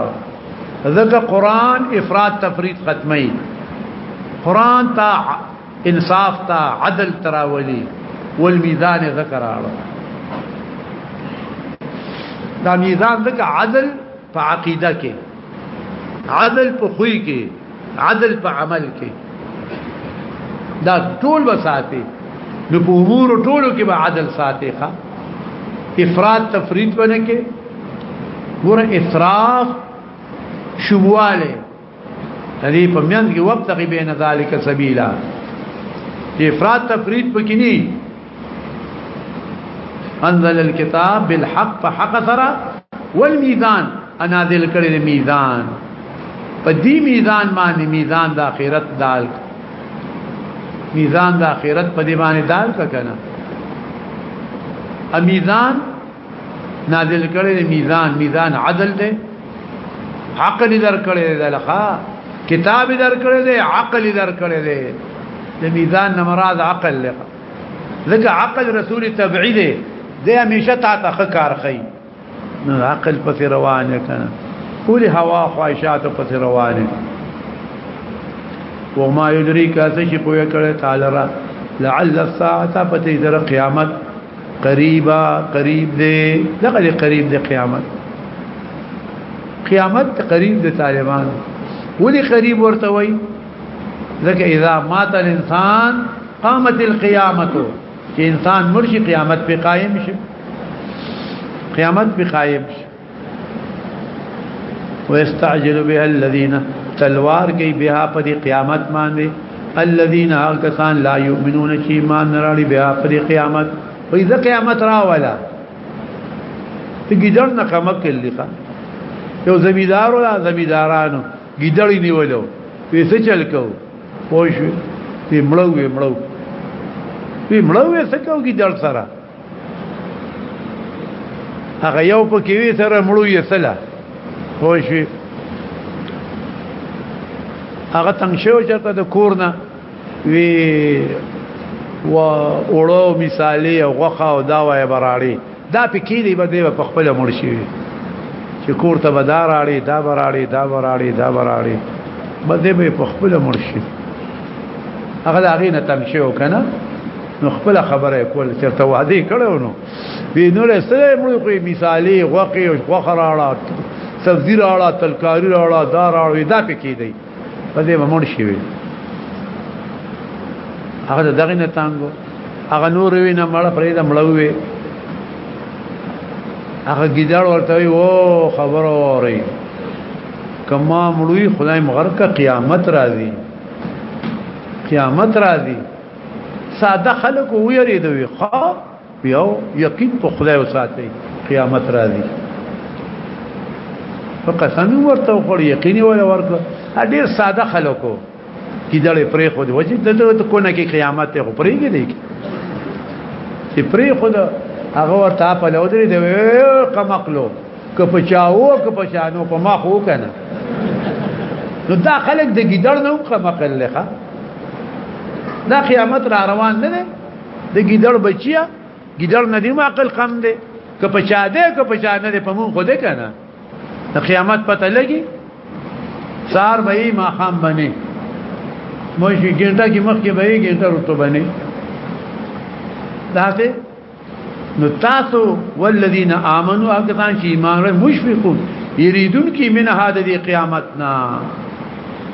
ځکه قران افراد تفرید ختمي قران تا انصاف تا عدل تراولی والمیزان ذکر آړو دا میزان ذکر عدل په عقیده کې عدل په خوې کې عدل په عمل کې دا ټول وساتي نو په امور ټولو کې به عدل ساتي ښا افراط تفرید باندې کې ګور اسراف شواله دې په میان کې وخت کې بین ذالک سبیلا افراط تفرید پکې نه انزل الكتاب بالحق فحق ثرا والميزان انا ذل کړي میزان په دې میزان باندې میزان د آخرت دال میزان د آخرت په دې باندې دال کنه امیزان نازل کړي میزان میزان عدل دی حق دې در کړي دی لخوا کتاب دې در کړي دی عقل دې در کړي دی د میزان نه مراد عقل لخوا ځکه عقل رسول تبعی دی دی همیشه تا ته خکار خي نو عقل پس روانه کنه ولي هوا خواهشات پس روانه وما يدريك اسه شي پوهه کړه تعالی را لعل الساعه پته در قیامت قریبا قریب دی دغه قریب دی قیامت قیامت قریب دی طالبان ولي قریب ورته وای ځکه اذا مات الانسان قامت القيامه چې انسان مرشي قیامت په قائم شي قیامت په قائم شي ويستعجل بها الذين تلوار کوي بها په قیامت باندې الذين هاکسان لا يؤمنون چې ایمان نه لري بها په قیامت په دې قیامت راولا ته ګیدړ نه کمه کلی ښا یو زمیدار ولا زمیدارانو ګیدړی نیولو پیسې چل کو پوه شو دې مړو مړو دې مړو څه کو ګیدړ سره هغه یو پکې وی سره مړو یې سلا خو شي هغه تنگ شو چرته د کور نه وی و اوړو مثالی او غوخه او دا وای براړي دا پکې دی به دی په خپل مړ شي چې کور ته بداراړي دا براړي دا براړي دا براړي بده به په خپل مړ شي هغه هغه نه تنگ شو کنه نو خپل خبره کول چرته وعده کړو نو وی نو له سره موږ کوئی مثالی غوقی او غخراړه سبزی راړه تلکاری راړه دار راړه دا پکې دی په دې ممون شي وی هغه دغه نه تانګو هغه نور وی نه مړ پرې دا مړوي هغه ګیدړ ورته وی او خبر اوري کما مړوي خدای مغرقه قیامت راځي قیامت راځي ساده خلک ویریدوي خو یو یقین په خدای وساتي قیامت راځي په قسم ورته خور یقیني ولا ورکړه ډیر ساده خلکو کی دړې پرې خو دی وجه د دې کو نه کې قیامت ته پرې کې دی چې پرې خو دا هغه ورته په لودري دی کمقلو که په چاو که په چانو په ما خو کنه نو دا خلک د ګیدړ نه هم خمقل لخه دا قیامت را روان نه دی د ګیدړ بچیا ګیدړ نه دی عقل کم دی که په چا دی که په چا نه دی په مون خو ده کنه د قیامت پته لګي سار به ما خام بني مو شي ګنټه کې مخ کې به ګنټه رتبه نه دا ته نو تاسو والذین آمنو هغه ځان چې ایمان لري مشفقون یریدون کی من هذه دی قیامتنا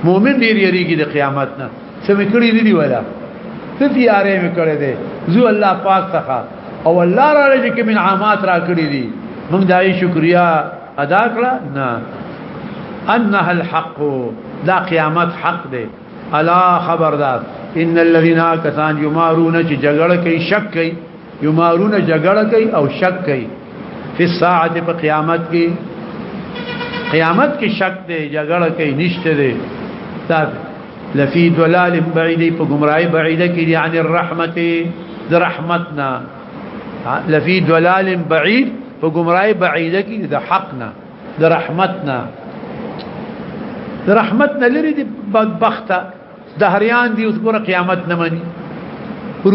مؤمن دی یریږي د قیامتنا سمې کړی دی ولا ته تیارې مې کړې ده زو الله پاک څخه او الله را لږ کې من عامات را کړې دي موږ دای شکریا ادا کړه نه انها الحق دا قیامت حق دی الا خبردار ان الذين كسان يمارون چې جګړه کوي شک کوي يمارون جګړه کوي او شک کوي په ساعت په قیامت کې قیامت کې شک دی جګړه کوي نشته دی تاب لفي ضلال بعيد په گمراهي بعيده کې دي عن الرحمت د رحمتنا لفي ضلال بعيد په گمراهي بعيده کې د حقنا د رحمتنا د رحمتنا لري دي بدبخته د هریان دی اوس ګره قیامت نه مني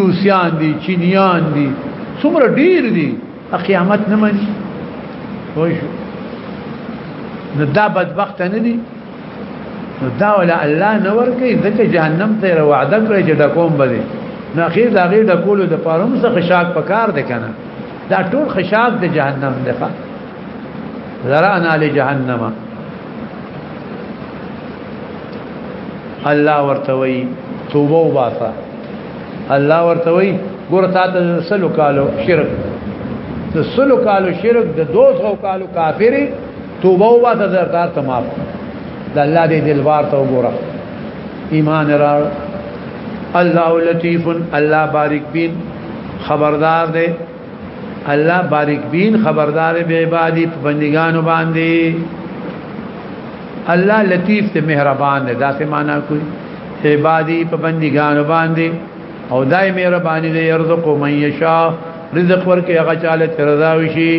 روسیان دي چینیان دي څومره ډیر دي قیامت نه مني وای شو نو دا بدبخت نه دي نو دا ولا الله نه ورګي ځکه جهنم ته را وعده کړی چې دا کوم بده نو اخیر دا غي د کولو د پاروم څخه خشاک پکار دی کنه دا ټول خشاک د جهنم دی ذرانا لجهنم الله ورتوي توبه وباسا الله ورتوي ګور تاسو سلو کالو شرک د سلو کالو شرک د 200 کالو کافری توبه وباسا زردار تمام د الله دې دلوار ته وګوره ایمان را الله لطیف الله بارک بین خبردار دے الله بارک بین خبردار به عبادت بندگانو باندې الله لطیف ته مهربان دی دا څه معنا کوي عبادی په بندګانو باندې او دای مهرباني دی رزق من یشا رزق ورکي هغه چاله ترضا وشي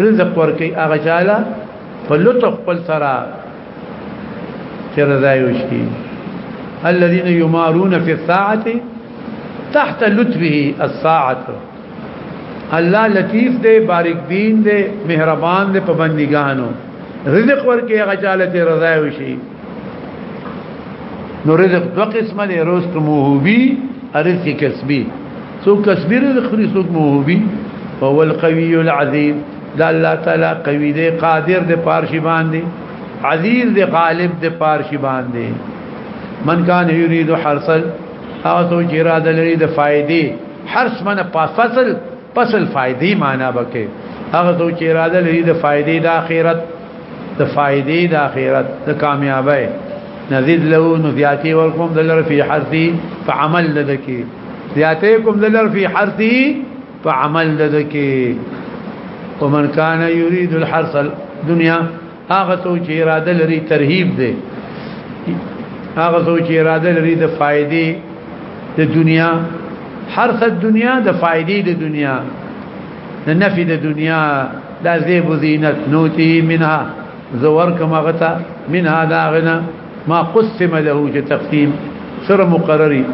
رزق ورکي هغه چاله په لطف خپل سره ترضا وشي الذين يمارون في الساعه تحت لطفه الساعه الله لطیف دے بارک بین دے مهربان دے په بندګانو رزق ورکه هغه چاله ته رضا وشي نو رزق دو قسمه دی رزق موهوبي رزق کسبي سو کسبي رزق خوري سو موهوبي هو القوي العظیم دا الله تعالی قوی دی قادر دی پارشی باندې عزیز دی غالب دی پارشی باندې من کان یرید حرسل او تو جراد لري د فائدې حرس من په فصل فصل فائدې معنا بکې هغه څو چې اراده لري د فائدې د آخرت د فائدې د آخرت د کامیابی نزيد له نو زیاتې ورکوم د لر فی حرثی په عمل لدکی زیاتې کوم د لر فی حرثی په عمل لدکی ومن كان يريد الحرث الدنيا هغه څو چې اراده لري ترهیب دی هغه څو چې اراده لري د فائدې د دنیا هر څه دنیا د فائدې د دنیا د نفي د دنیا د زیب زینت نوتی منها زور کما غتا منها دا غنا ما قسم له چې تقسیم سره مقرری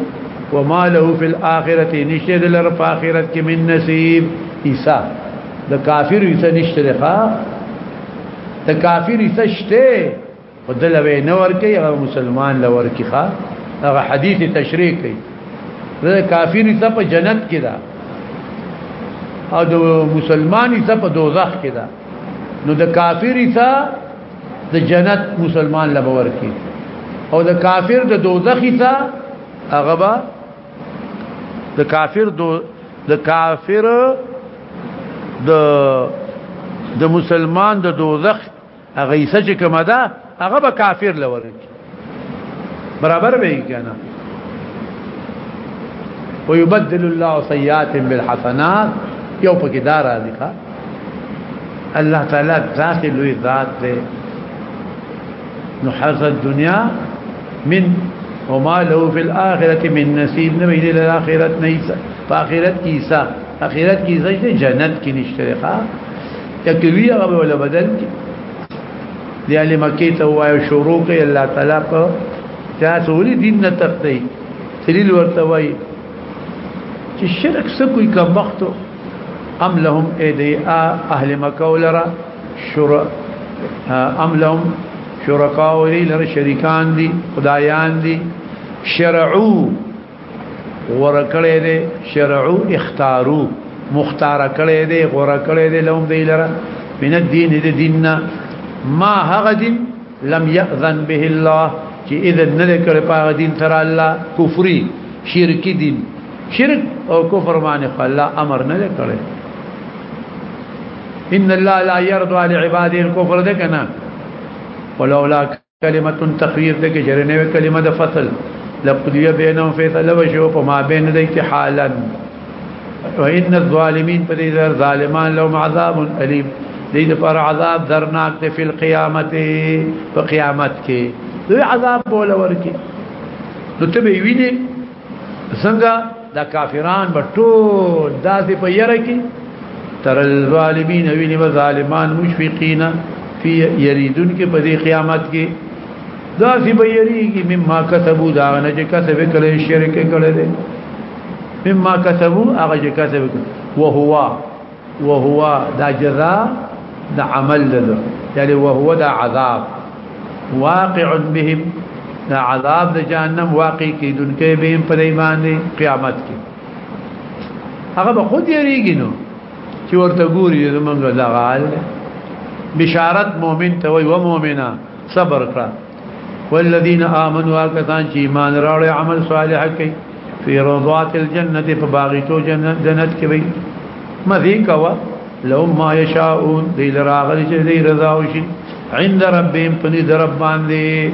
وما له فی الاخرته نشته د لر په اخرت کې من نصیب عیسی د کافر عیسی نشته ده د کافر عیسی شته خدل به نور کې هغه مسلمان لور کې ښا هغه حدیث تشریح کوي د کافر عیسی په جنت کې ده او د مسلمان عیسی په دوزخ کې ده نو د کافر عیسی د جنت مسلمان لبور کی او د کافر د دوزخ ته هغه با د کافر دو د کافر د د مسلمان د دوزخ هغه څه چې کومه ده هغه به کافر لور کی برابر به کنه ويبدل الله سيئات بالحسنات یو پکې دار راځي ښا الله تعالی ذات لوی ذات دی نو حظ الدنيا من وما له في الاخره من نصيب نه ویل الاخرت نه ایسا په اخرت کې ایسا اخرت کې ځای جنت کې نشته ښا تکوی هغه ولا بدل کې دی علی مکی ته وایو شروع کوي الله تعالی په تاسو ولې دین نه تختی دلیل ورته وایي چې شرک څه کوي کوم وخت ام لهم ايدي اهل مکه ولرا شر ام لهم شرکاء ولرا شریکان دي خدایان دي شرعو غوړه کړي دي شرعو اختارو مختار کړي دي غوړه کړي دي لوم دی لره من الدين دي ديننا ما هغه دين لم يأذن به الله چې اذن نه کړ په دين تر الله کفري شرکی دين شرک او کفر باندې الله امر نه کړي ان الله لا يرضى لعباده الكفر ده کنه ولولا کلمه تخویر د کې جرنه وی کلمه د فصل لقضیه بینهم فیصله وشو په ما بین د کې حالا وان الظالمین په دې ظالمان لهم عذاب الیم دې لپاره عذاب درناک دی په قیامت په قیامت کې دوی عذاب بوله ورکی نو ته به ویني څنګه دا کافران به ټول داسې په یره کې تر الظالمین ویني و ظالمان مشفقین فی یریدون کې په دې قیامت کې داسې به یریږي مما کسبو دا نه چې کسب کړي شرک کړي مما کسبو هغه چې کسب وهو وهو دا جزاء دا عمل ده يعني وهو دا عذاب واقع بهم دا عذاب د جهنم واقع کیدونکې به په دې باندې قیامت کې هغه به خود یریږي نو چې ورته ګوري زمونږ دا غال بشارت مؤمن ته وي و مؤمنه صبر کړه والذین آمنوا کسان چې ایمان راوړي عمل صالح کوي فی روضات الجنه په باغچو جنت جنت کې وي مزي کوا لو ما یشاءون دی لراغلی چې دی رضا وشي عند ربهم پني درب باندې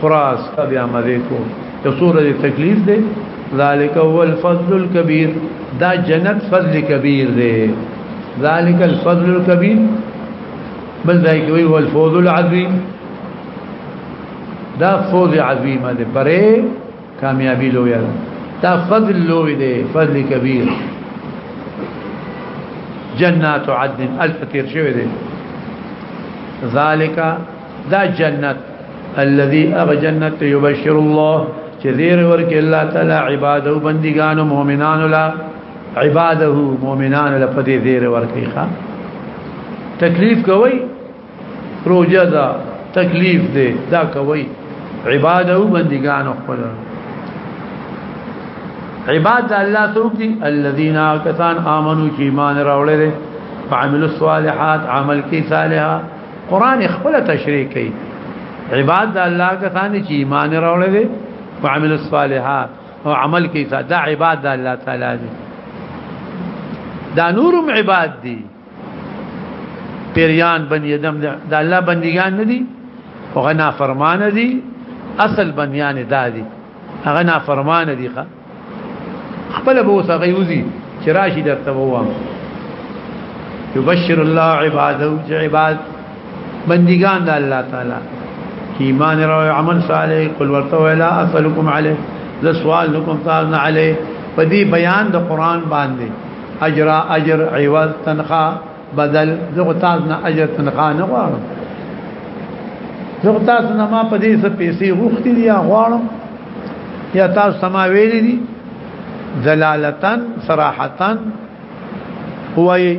خراس بیا مزي کو ته سوره تکلیف دی ذالک هو الفضل الكبير دا جنت فضل کبیر دی ذالک الفضل الكبير بل ځای کې وی ول فوز العظیم دا فوز عظیمه ده پرې کامیابی لوی ده دا فضل لوی ده فضل کبیر جنات عدن الف تیر شوی ده ذالک دا جنت الذي اغ جنت يبشر الله چې دیر ورکه الله تعالی عبادو بندگانو مؤمنانو لا عباده مؤمنان له پدې زیر ورکی ښا تکلیف کوي روزه دا تکلیف دی دا کوي عباده بندگان خپل عباد الله څوک دي الذين كان امنوا چې ایمان راوړل فعملوا الصالحات عمل کې صالحا قران خپل تشریح کوي عباد الله کسان چې ایمان راوړل فعملوا الصالحات او عمل کوي دا عباد د الله تعالی دي دا نورم عباد دي پیریان بنی ادم دا الله بندگان نه دي او غنا فرمان دي اصل بنیان دا دي غنا فرمان دي خپل بو سغي وزي چې راشي درته ووام يبشر الله عباده چې عباد بندگان د الله تعالی چې ایمان او عمل صالح قل ورته ولا اسلکم علی ز سوال لكم تاسو علی په دې بیان د قران باندې اجر اجر عوض تنخوا بدل زه تاسو نه اجر تنخوا نه غواړم زه تاسو نه ما په دې څه پیسې غوښتې دي غواړم یا تاسو سما ویلې دي زلالتن صراحتن هوای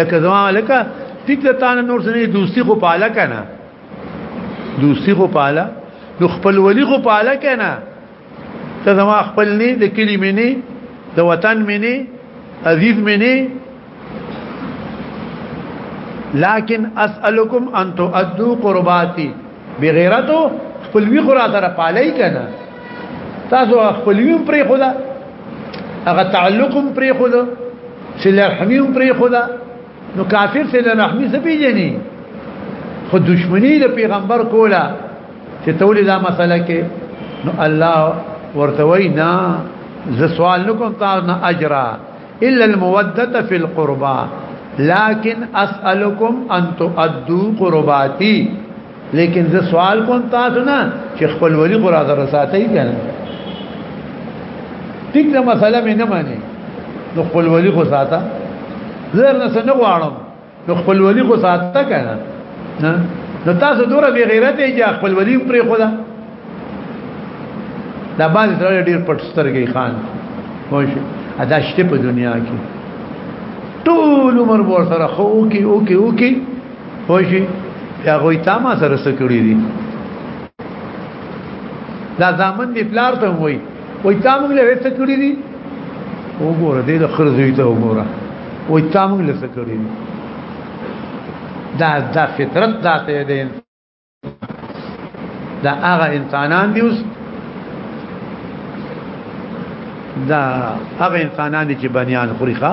لکه زما لکه ټیک ته تانه نور سره دوستی خو پاله کنه دوستی خو پاله نو خپل ولی خو پاله کنه ته زما خپل نه د کلی منی د وطن منی عزیز منی لكن اسالكم ان تؤدوا قرباتي بغیرتو خپلوی خو را سره پالای کنه تاسو خپلوی هم پرې خدا هغه تعلق هم پرې خدا سله رحمی هم پرې خدا نو کافر سله رحمی څه پیژني خو دشمنی د پیغمبر کولا چې تولې دا مسله کې نو الله ورته وینا ز سوال نکوم تاسو نه اجرا الا الموده في القربى لكن اسالكم ان تؤدوا قرباتي لیکن زه سوال کوم تاسو نه چې خپل ولی قرا در ساتي کنه ټیک دا مسله مې نه مانی نو خپل ولی خو ساته زه نه سنغواړم نو خپل ولی خو ساته کنه نو تاسو دوره بی غیرت یې خپل ولی پرې خدا دا باندې سره ډیر پټ سترګي خان خوش ادا شته په دنیا کې ټول عمر ور سره خو کې او کې او کې خوش یا غوي تا ما سره سکړی دي دا ځامن دی پلار ته وای وای تا موږ له هڅه کړی دي وګوره دې د خرزوی ته وګوره وای تا موږ له څه کړی دي دا دا فطرت دا ته دي دا هغه انسانان دي اوس دا هغه انسانان دي چې بنيان خوري ښا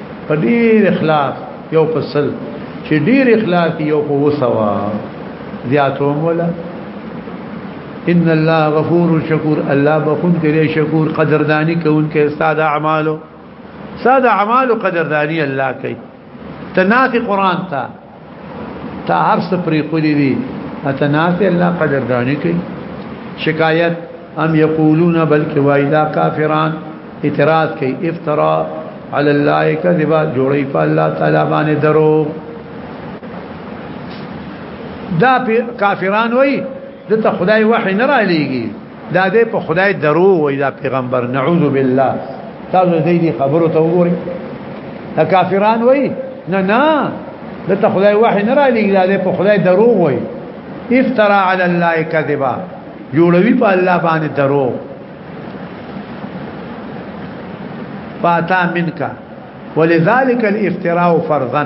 په ډیر اخلاص یو پسل چې ډیر اخلاص یو په وسوا زیاتوم ولا ان الله غفور شکور الله بخون کې شکور قدردانی کوون کې استاد اعمالو ساده اعمالو قدردانی الله کوي تنافي قران ته تا هر څه پرې خولې دي اتناسي الله قدرداني کوي شکایت ام یقولون بلکې وای دا کافران اعتراض کوي افترا علی الله کذبا جوړي په الله تعالی باندې درو دا کافران وای دته خدای وحی نه را لېږي دا دې په خدای درو وای دا پیغمبر نعوذ بالله تاسو دې دې خبرو ته وګورئ دا کافران وای نه نه دا ته خدای وحی نه را لګی دا دې په خدای درو وای افترا علی الله کذبا جوړوي په الله باندې درو فاتا منك ولذلك الافتراء فرضا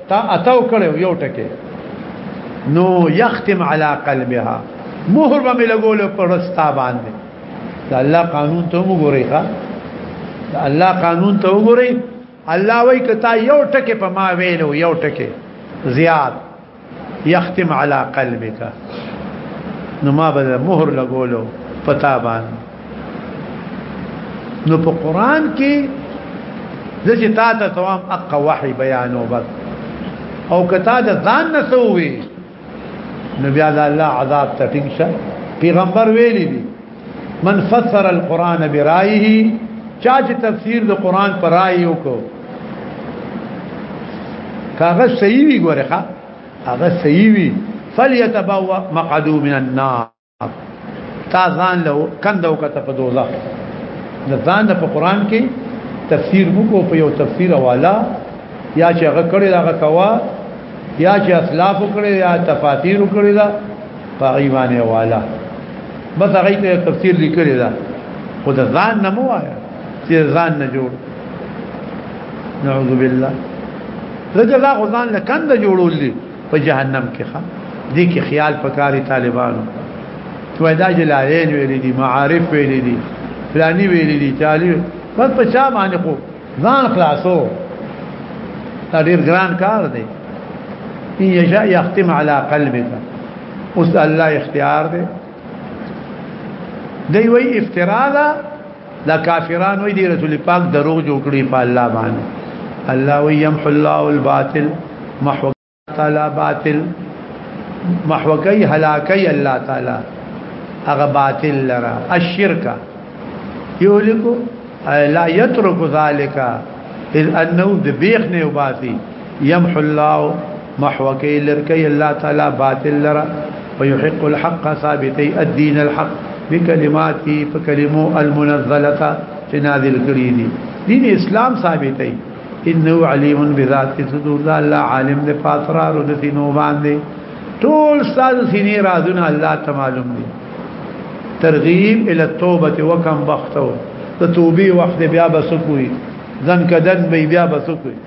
تا اتاو کړو یو ټکه نو یختم علی قلبها مهر به ملګول پر رستا باندې دا الله قانون ته وګورئ ښا دا الله قانون ته وګورئ الله وای کتا یو ټکه په ما ویلو یو ټکه زیاد یختم علی قلبک نو ما به مهر لګولو پتا باندې نو په قران کې د چې تا ته توام اق وحي بیان او بس او کتا د ځان نه سووي نو بیا د الله عذاب ته ټینګ شه پیغمبر ویلي دي من فسر القران برایه چا چې تفسیر د قران پر رائے وکړو کاغه صحیح وی ګوره ښا هغه صحیح وی فلیتبوا مقعدو من النار تا ځان له کندو کته په دوزخ د ځان په قران کې تفسیر وکړو په یو تفسیر والا یا چې هغه کړی دا کوا یا چې اسلاف کړی یا تفاسیر کړی دا په ایمان والا بس هغه ته تفسیر لیکلی دا خو د ځان نه مو آیا چې ځان نه جوړ نعوذ بالله رجل الله ځان نه کند جوړول دي په جهنم کې خان دي کې خیال پکاري طالبانو وای دا جلالین ویل دي معارف ویل دي فلاني ویل دي طالب بس په چا باندې خو ځان خلاصو دا ډیر ګران کار دی ان یشاء یختم علی قلبک اوس الله اختیار دی دی وی افتراض دا کافرانو دی رسول پاک دروغ جوړ کړی په الله باندې الله ويم الله الباطل محو تعالی باطل محو کوي هلاکي الله تعالی هغه باطل لرا الشرک یهلکو لا يترك ذلك اذ انه ذبيح نه وباسي يمحو الله محوکی لرکی الله تعالی باطل لرا ويحق الحق ثابتي الدين الحق بكلماتي فكلمو المنزلة في نازل کړی دي دین اسلام ثابتي انه عليم بذات صدور دا الله عالم دي فاطرار د سينو باندې ټول ساز سيني رازونه الله ته معلوم دي ترغيب الى التوبه وكم بختو د توبې وخت بیا بسکوي ځن کدن بیا بسکوي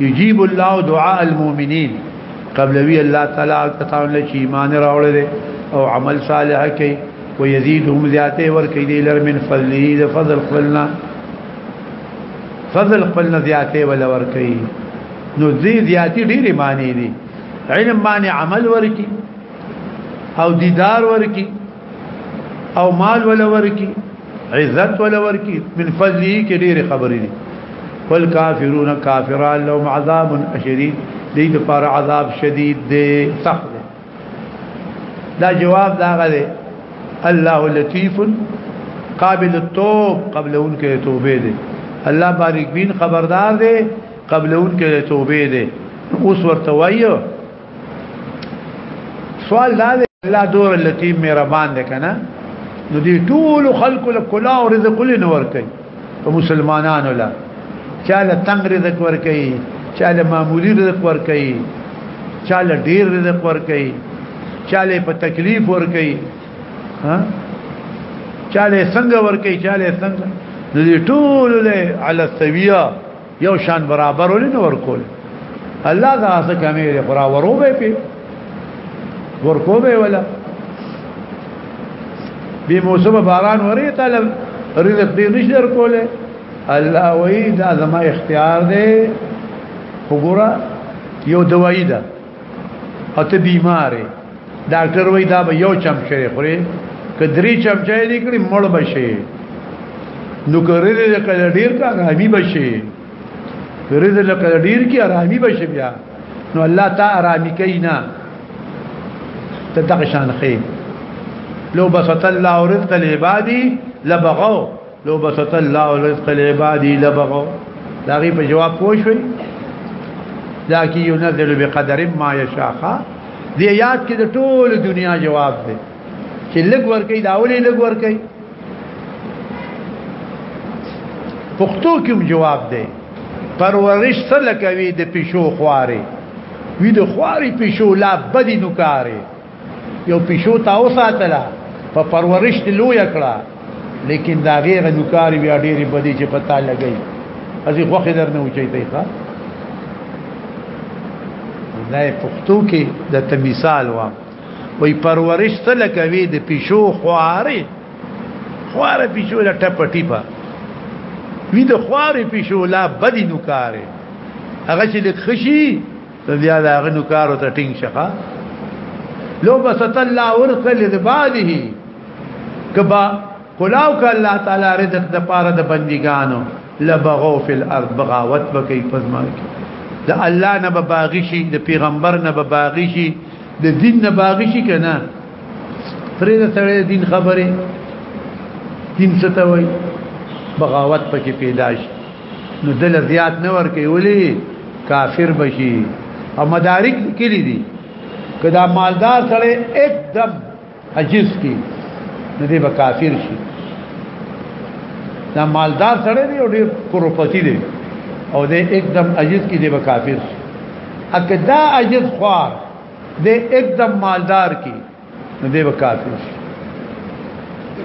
یجیب الله دعاء المؤمنین قبلوی الله تعالی کتان له ایمان راوړل او عمل صالح کوي ويزيدهم ذاته ور کوي دی لر من فضله د فضل خپلنا فضل خپلنا ذاته ول ور کوي نو دې ذاتی ډېری معنی دي علم معنی عمل ورکی او دیدار ورکی او مال ولا ورکی عزت ولا ورکی من فضله کې ډېر خبرې دي والکافرون کافران لهم عذاب شدید دې د پر عذاب شدید دې سخت دا جواب دا غلې الله لطیف قابل التوب قبل ان کې توبه دې الله بارک بین خبردار دې قبل ان کې توبه دې اوس ورته وایو سوال دا دی الله دور لتی مهربان دی کنه نو دی ټول خلق له کلا او رزق له نور کوي په مسلمانانو لا چاله تنگ رزق ور کوي چاله معمولی رزق ور کوي چاله ډیر رزق ور کوي چاله په تکلیف ور کوي ها چاله څنګه ور کوي چاله څنګه نو دی ټول له علي سویه یو شان برابر ولې نه ورکول الله دا څه کمې لري خورا ورو به پی ورکو به ولا به موسم باران وری طالب رزق دې نشر کوله الله وی دا زما اختیار دی وګوره یو دوايي ده او ته بیمارې ډاکټر وای دا به یو چمچه خوري که درې چمچه یې کړی مړ بشي نو کرې دې کله ډیر کا آرامي بشي کرې دې کله ډیر کی آرامي بشي بیا نو الله تا آرامي کینا ته دغه شان خې لو بسط الله رزق لعبادي لبغوا لو بسط الله رزق لعبادي لبغو دا غي په جواب پوښوي لكن ينزل بقدر ما يشاء دې یاد کې د ټول دنیا جواب دی چې لګ ور کوي دا ولې لګ ور کوي پښتو کې جواب دی پرورش سره کوي د پښو خواري وی د خواري پښو لا بدی نو کاری یو پښو تا وساتله په پرورش لوی کړه لیکن دا غیر نوکاری بیا ډېری بدی چې پتا لګی ازي خوخه در نه اوچي ته ښا دا پښتو کې د تمثال وا وی پرورش ته لکوي د پښو خواري خواره پښو لا ټپ ټیپا وی د خواري پښو لا بدی نوکاری هغه چې لک خشي ته بیا دا غنو کارو ته ټینګ شخه لو بسط الله ورق لباده کبا کلاو ک الله تعالی رزق د پاره د بندګانو لبغو فی الارض بغاوت بکی پزما کی د الله نه باغی شي د پیغمبر نه باغی شي د دین نه باغی شي کنه پرې د سره دین خبره دین ستوي بغاوت پکې پیدا شي نو دل زیات نه ور کوي ولي کافر بشي او مدارک کلی دي کدا مالدار سره اکدم عجز کی نو دې به کافر شي دا مالدار سره دی او ډیر کروپتی دی او دې اکدم عجز کی دې به کافر شي اکدا عجز خوار دې اکدم مالدار کی نو دی کافر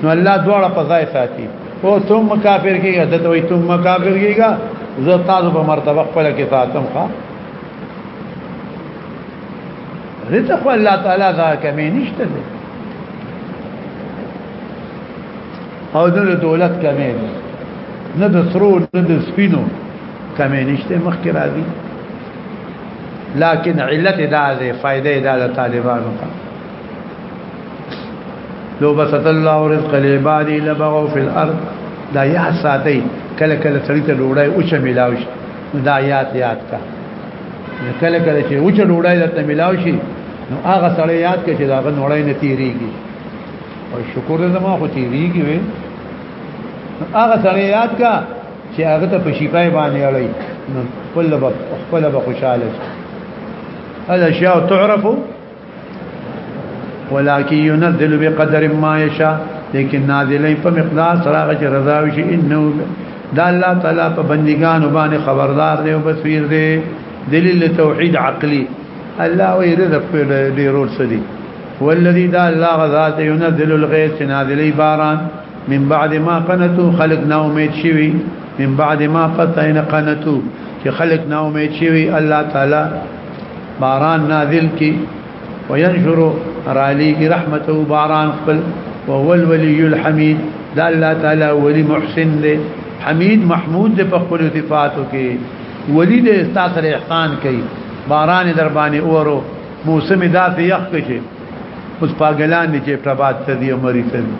نو الله دواړه په ځای ساتي او ثم کافر کیږي د دوی ثم کافر کیږي زه تاسو په مرتبه خپل کې ساتم ښا رته خو الله تعالی دا کمی نشته دی او د دولت کمی دی نه د سرو نه د سپینو کمی نشته مخکې راځي لكن علت دا ده فائدې دا د طالبانو ته لو بسط الله رزق العباد لبغوا في الارض دا یا ساتي کله کله سړی ته ډوړای او چې ملاوي دا یاد یاد کا کله کله چې او چې ډوړای ته ملاوي شي نو هغه سړی یاد کې چې دا غنوړای نه تیریږي او شکر دې ما خو تیریږي وي هغه سړی یاد کا چې هغه ته په شفای باندې اړي نو خپل به خپل به خوشاله شي هذا اشياء تعرف ولكن ينزل بقدر ما يشاء لیکن نازلې په مقدار سره هغه چې رضا وشي انه دا الله تعالی په بندگان باندې خبردار دی او بصیر دی دلیل توحید عقلی الله وی رزق په ډیرور سدي والذي دا الله غذات ينزل الغيث نازلي باران من بعد ما قنتو خلق نا امید شوی من بعد ما قطعین قنتو چې خلق نا امید شوی الله تعالی باران نازل کی وينشر رالی کی رحمته باران خپل وهو الولي الحميد دا الله تعالی ولی محسن دی حمید محمود دی په خپل صفاتو کې ولی دی تاسو احسان کوي باران در باندې اورو موسم داسې یخ کې اوس پاګلان دي چې ابتباد ته دي مری ته دي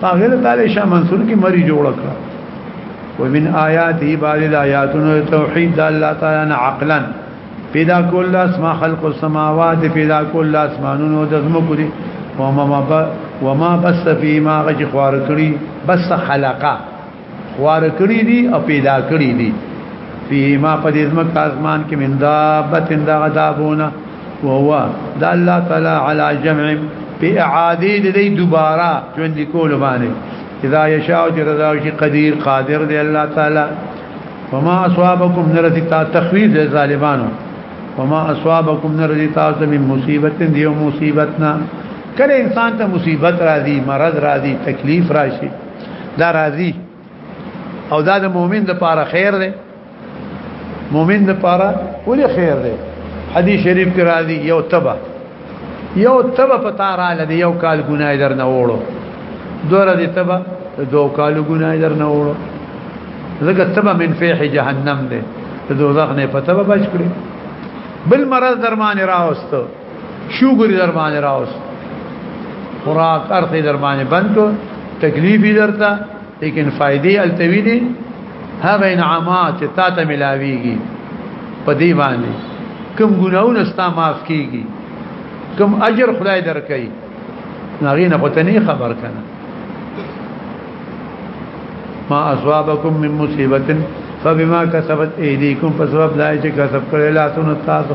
پاګل تعالی شاه منصور کی مری جوړ کړه ومن آیاته بعض آیاتونو توحید الله تعالی عقلا پیدا کول اسماء خلق السماوات پیدا کول اسمانونو د زمکو دي وما وما بس فيما غج خوار کړی بس خلقه خوار کړی دي او پیدا کړی دي فيه ما قد ازمک اسمان کې من دابت دا غدابونه وهو دا الله تعالی على جمع په اعاده دې دوباره ژوند کول باندې اذا يشاء جرذا شي قدير قادر دې الله تعالی وما اصابكم نرثي تا تخويف للظالمانو وما اصابكم نرثي تا من مصيبه دي مصيبتنا کله انسان ته مصیبت راځي مرض راځي تکلیف راشي دا راضي او دا د مؤمن د پاره خیر دی مؤمن د پاره ولې خیر دی حدیث شریف کې راځي یو تبا یو تبا پتا را لدی یو کال ګناه در نه وړو دوره دې تبا دو کال ګناه در نه وړو لکه تبا من فیح جهنم دی دوزخ نه پتا به بچ کړی بل مرض درمان راوستو شوګر در باندې راوس خوراک ارخي در باندې بند کو تکلیف درته لیکن فائدې التوی دي هغه انعامات چې تا ته ملاويږي په دی باندې کوم ګناونه ستا معاف کیږي کوم اجر خدای درکړي نغینه قطنی خبر کنه ما اصابکم من مصیبت فبما کسبت ایدیکم فسبب دای چې کسب کړی لاسونه تاسو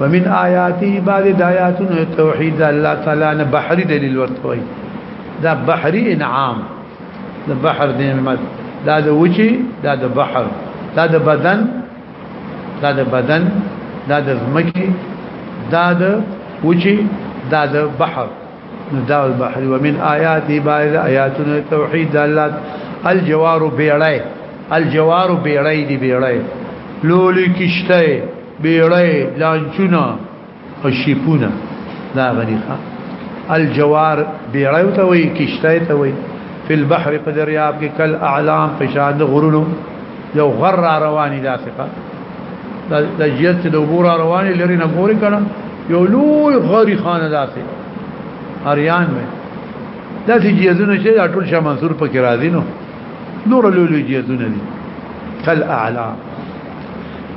ومن آیاتی بعد د آیاتونو توحید الله تعالی نه بحری دلیل ورته وای دا بحری انعام د بحر د نعمت دا د وچی دا د بحر دا د بدن دا د بدن دا د زمکی دا د وچی دا د بحر نداء البحر ومن آيات بعض آيات التوحيد دلت الجوار بيړی الجوار بيړی دی بيړی لولی کشته بيړی لانچونه او شیپونه دا غنی ښه الجوار بيړی ته وی کشته ته وی فی البحر په دریاب کې کل اعلام پشان غرونو یو غر را رواني دا ثقه د جیت چې د وګور رواني لري نه ګوري کړه یو لوی غری خان داسې اریان مې داسې جیزونه چې ټول شاه منصور پکې راځي نو نور لوی لوی جیزونه دي کل اعلا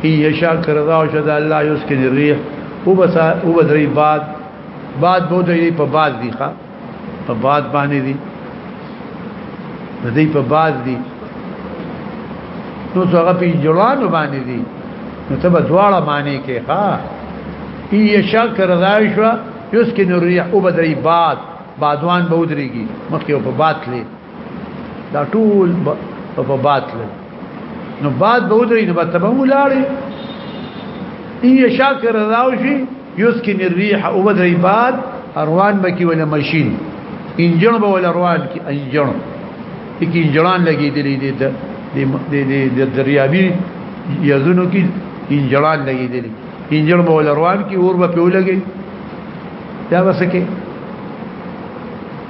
ان یشا کرضا او شد الله یسکن الريح وبس وبدری بعد بعد بودی په بعد دی ښا په باد باندې دي د دې په باد دي نو څنګه په جوړانو باندې دي نو ته به دواړه معنی کې ها ای شکر راځي شو یسکن الريح او بدري باد بادوان بودريږي مخکې په باد لې دا ټول په باطل نو بعد به ودرې نو به تبه ولاړې ای شاکر راوشي یسکن الريح او بدرې بعد اروان بکی ولا ماشين انجن به ولا روان کی انجن کی انجنان لګې دي دي دي د دریابي یزونو کی انجنان لګې دي انجن به ولا روان کی اور به پیو لګې دا وسکه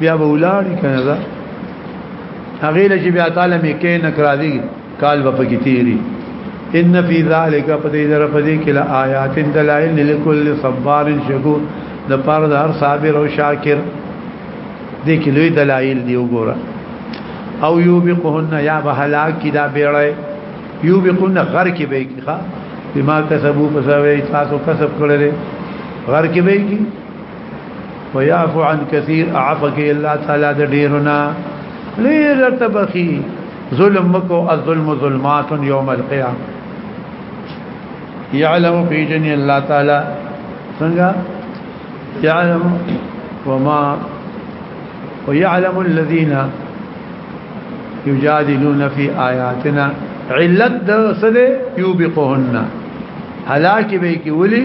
بیا به ولاړی کنه دا هغه لږ بیا تعالی می کې نه کرا دی کال به پکې تیری ان فی ذلک پدې در پدې کې لا آیات دلائل لكل صبار شکور د پاره د هر صابر او شاکر دې کې لوی دلایل دی وګوره او یوبقهن یا بهلاک کی دا بیړی یوبقهن غر کې به کی ښا بما کسبو پسوي تاسو کسب کړل غر کې به کی ويعفو عن كثير اعفك الله تعالی د ډیرنا لیر تبخي ظلم مکو الظلم ظلمات يوم القيامه يعلم في جن الله تعالى څنګه يعلم وما ويعلم الذين يجادلون في آياتنا علت درسل يوبقهن هلاك بيك ولي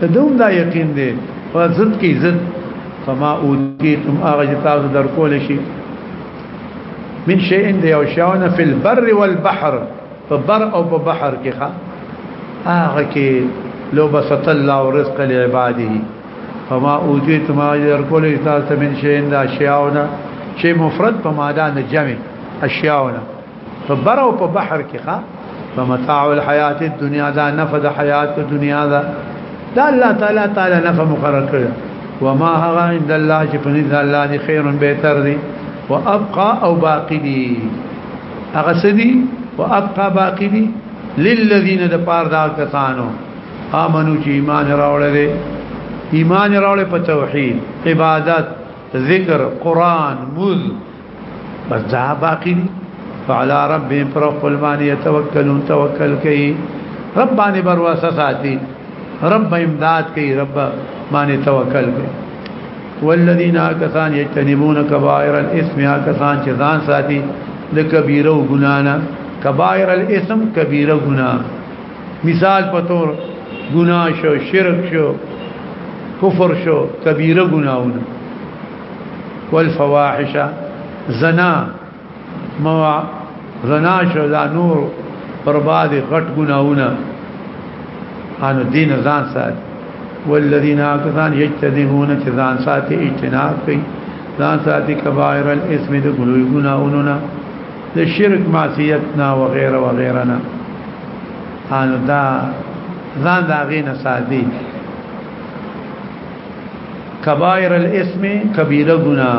ته دوم دا یقین دی په ضد کې ضد فما اوتیتم هغه چې تاسو درکول شي من شيء دی او شاونه فی البر والبحر په بر او په بحر کې ښا هغه کې لو بسط الله رزق لعباده فما اوتیتم هغه درکول شي تاسو من شيء دا شاونه شی مفرد په معنا د جمع اشیاونه په بر او په بحر کې ښا فمتاع الحیات الدنیا دا نفد حیات الدنیا دا دا الله تعالی تعالی نفع مقرر کړ وما هغه عند الله چې په نزد الله دی خیر بهتر دی وابقى او باقی دی هغه سدي وابقى باقی دی للذین د پار دا کسانو امنو چې ایمان راوړل دي ایمان راوړل په توحید عبادت ذکر قران مذ بس دا باقی دی فعلا رب پر خپل باندې يتوکلون توکل کوي رب باندې بر واسه ساتي رب امداد کوي رب باندې توکل کوي والذین کسان یجتنبون کبائر الاسم یا کسان چې ځان ساتي د کبیره او ګنا نه کبائر الاسم کبیره ګنا مثال په تور ګنا شو شرک شو کفر شو کبیره ګناونه والفواحش زنا موا زنا شو دا نور پر بعد غټ ګناونه ان دین ځان سات والذین اکثان یجتنبون چې ځان سات اجتناب کوي ځان سات کبائر الاسم د ګلوی ګناونه نه د شرک معصیت نه و غیره و غیره نه ان دا ځان دا غینه ساتي کبائر الاسم کبیره گنا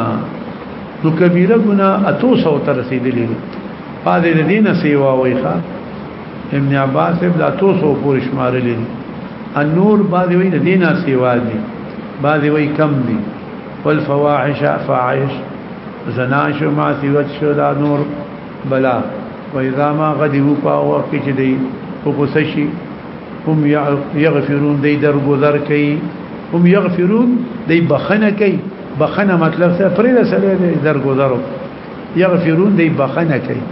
نو کبیره گنا اتو سو تر رسیدلی دی پادې د دین سیوا وایخه ابن عباس ابن اتو سو پور شمارلی دی النور بعد وی د دین سیوا دی بعد وی کم دی والفواحش فاحش زنا شو ما سیوت شو دا نور بلا و اذا ما غدیو پا وقت چې دی او کوسشي هم یغفرون دی درگذر کوي هم یغفرون دی بخنه کوي بخنه مطلب څه پرې رسلې دی درگذر یغفرون دی بخنه کوي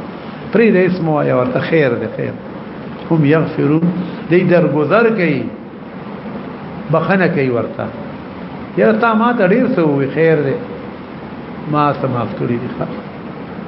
پرې د اسم او یا ورته خیر دی خیر هم یغفرون دی درگذر کوي بخنه کوي ورته یره تا ما ته ډیر څه وی خیر دی ما سماف کړی دی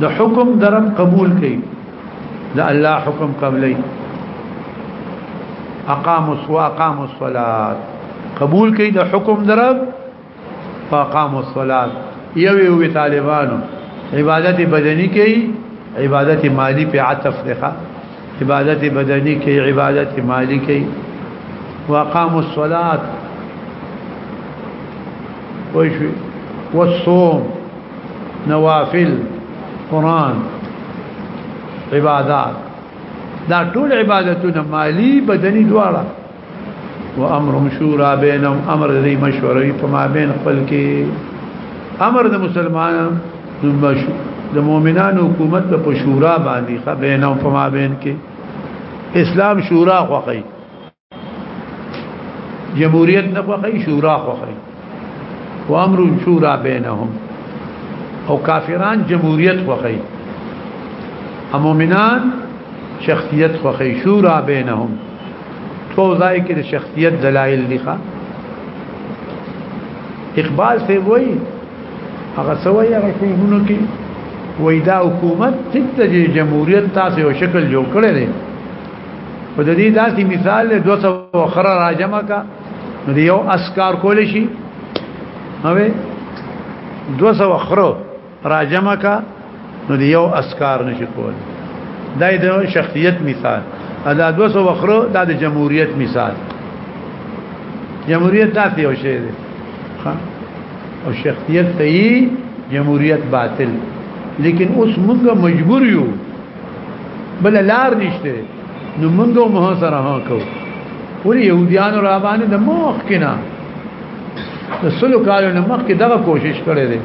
د حکم درب قبول کړي د الله حکم قبلي اقام الصلاه اقام الصلاه قبول کړي د حکم درب فاقام الصلاه یو یو طالبانو عبادت بدني کوي عبادت مالی په عطف لخوا عبادت بدني کوي عبادت مالی کوي واقام الصلاه وشوي والصوم نوافل قران عبادات دا ټول عبادتونه مالی بدني دواړه و امر مشورا بینهم امر دی مشورې په ما بین خپل کې امر د مسلمانانو د مؤمنانو حکومت په شورا باندې خبرنه په ما بین کې اسلام شورا خوخی جمهوریت نه خوخی شورا خوخی و امر شورا بینهم او کافران جمهوریت خوخی او مؤمنان شخصیت خوخی شورا بینهم تو ځای کې د شخصیت دلایل دي ښا اقبال سی وای هغه سوي هغه کومونو کې وای دا حکومت چې د جمهوریت تاسو یو شکل جوړ کړی دی په دې داسې مثال له 200 خره راجمه کا نو یو اسکار کول شي اوې 200 خره راجمه کا نو یو اسکار نشي کول دا د شخصیت مثال دا 200 خره دا د جمهوریت مثال جمهوریت داسې یو شی دی او شخصیت صحیح جمهوریت باطل لیکن اوس موږ مجبور یو بل لار نشته نو موږ مه سره ها کو ور يهوديان را باندې د مخ کنا د سلو کالو نه مخ کې دغه کوشش کړي دي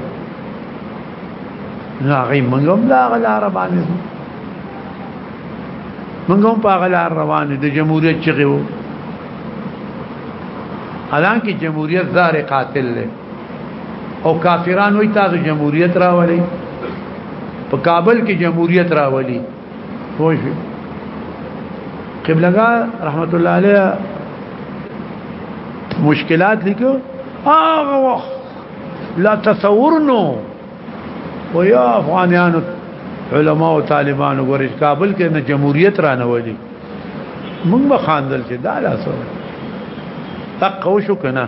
نو هغه موږ هم لا غلار باندې موږ هم په غلار روان دي د جمهوریت چغه وو حالانکه جمهوریت زار قاتل له او کافرانو ای تاسو جمهوریت راولي په کابل کې جمهوریت راولي خوش قبلګا رحمت الله علیه مشکلات لیکو هغه وخت لا تصورنو ويا افغانانو علما او طالبان وګورئ کابل کې نه جمهوریت را نه ولي موږ به خاندل چې دا لاسو تقو شو کنه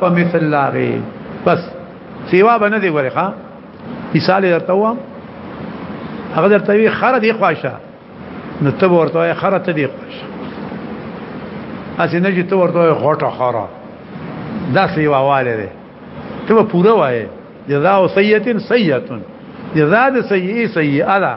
په مثل لاغي بس سیوا باندې دی ورخه مثال درته و هغه درته وی خره دی خواشه نو ته ورته خره ته دی خواشه اسینه چې ته ورته غټه خره دا سیوا والے دی ته پوره وایې جزاء سیئه سیئه جزاء سیئه سیئه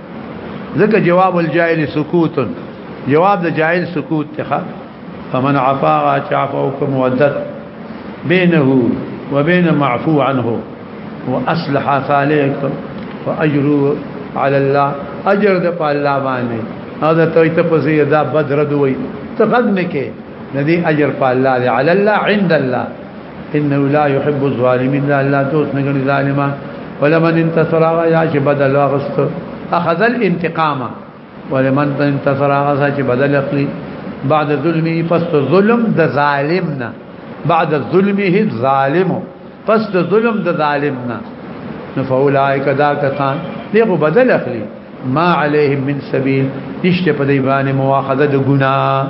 ذکر جواب الجاهل سکوت جواب د جاهل سکوت ته فمن عفا عفا حکم ودت بينه وبين معفو عنه واصلح صالحك فاجره على الله اجر د په الله باندې او دا ته ته په زیاده بدر دوی ته غږ نه کې ندی اجر په الله على الله عند الله انه لا يحب الظالمين لا الله دوست نه غني ظالمان ولمن انتصر يا چې بدل واغست اخذ الانتقام ولمن انتصر هغه چې بدل اخلي بعد ظلمه پس ظلم د ظالمنا بعد ظلمه الظالم پس ظلم د ظالمنا فاولائک دا کسان دغه بدل اخلي ما عليهم من سبيل نشته په دی باندې مواخذه د ګناه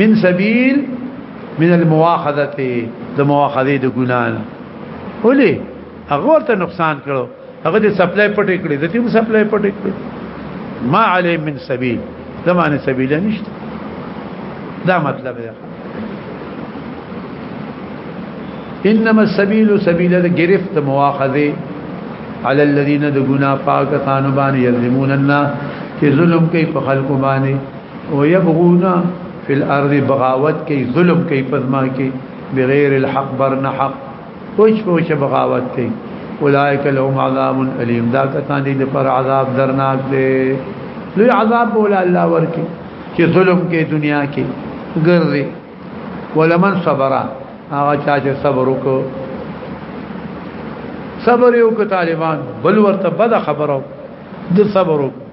من سبيل من المواخذه د مواخذه د ګنان ولي هغه ورته نقصان کړو هغه د سپلای پټې کړې د تیم سپلای پټې کړې ما علی من سبیل زمانه سبیل نشته دا مطلب دی انما السبيل سبيل الجرفت مواخذه على الذين دغنا پاکستان باندې يظلمون الناس چې ظلم کوي په خلکو باندې او يبغونا فی الارض بغاوت کوي ظلم کوي پزما کې بغیر الحق برنا حق پوچ پوچ بغاوت کوي اولئک لهم عذاب الیم دا کسان دي پر عذاب درناک دي لوی عذاب بولا الله ورکی چې ظلم کې دنیا کې ګرځي ولمن صبر هغه چا چې صبر وکړو صبر یو کو طالبان بل ورته بد خبرو د صبر وکړو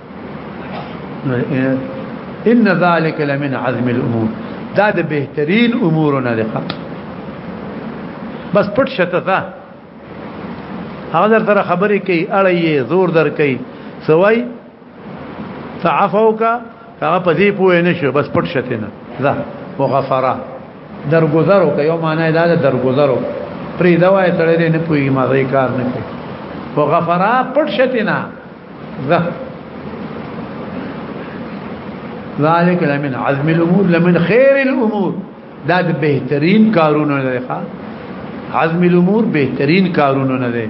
ان ذلك لمن عزم الامور دا د بهترین امور نه ده بس پټ شته تا هغه در تر خبرې کوي اړې زور در کوي سوای تعفوک هغه په دې پوه نه شو بس پټ شته نه ذا وغفرا درگذرو که یو معنی دا درگذرو پرې دا وای تړلې نه پوي ما کار نه کوي وغفرا پټ شته نه ذالک لمن عزم الامور لمن خیر الامور دا د بهترین کارونه نه ښه عزم الامور بهترین کارونه نه دي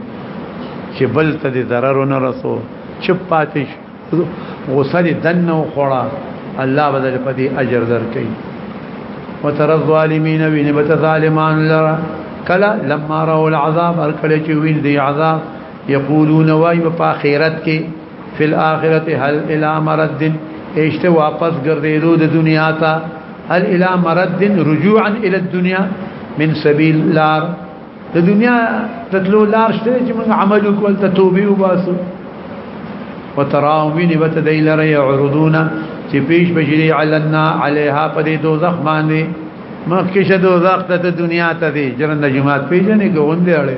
چې بل ته د ضرر نه رسو چپ پاتې غسل دنه خوړه الله بدل پدې اجر درکې وتر الظالمین وین بت ظالمان لرا کلا لما راو العذاب ارکل چې وین دی عذاب یقولون وای په آخرت کې فی الاخرته هل الی مرد اشته واپس ګرځېدو د دنیا ته هل الی مرد رجوعا الی الدنيا من سبیل لار د دنیا تطلو لار شته چې موږ عمل وکول ته توبه وباسو وتراوین وتدیل ری عرضونا چې پیش بشری علنا علیها په دې دوزخ باندې مخکې شه دوزخ ته دنیا ته دې جرن جماعت پیژنې ګوندې اړې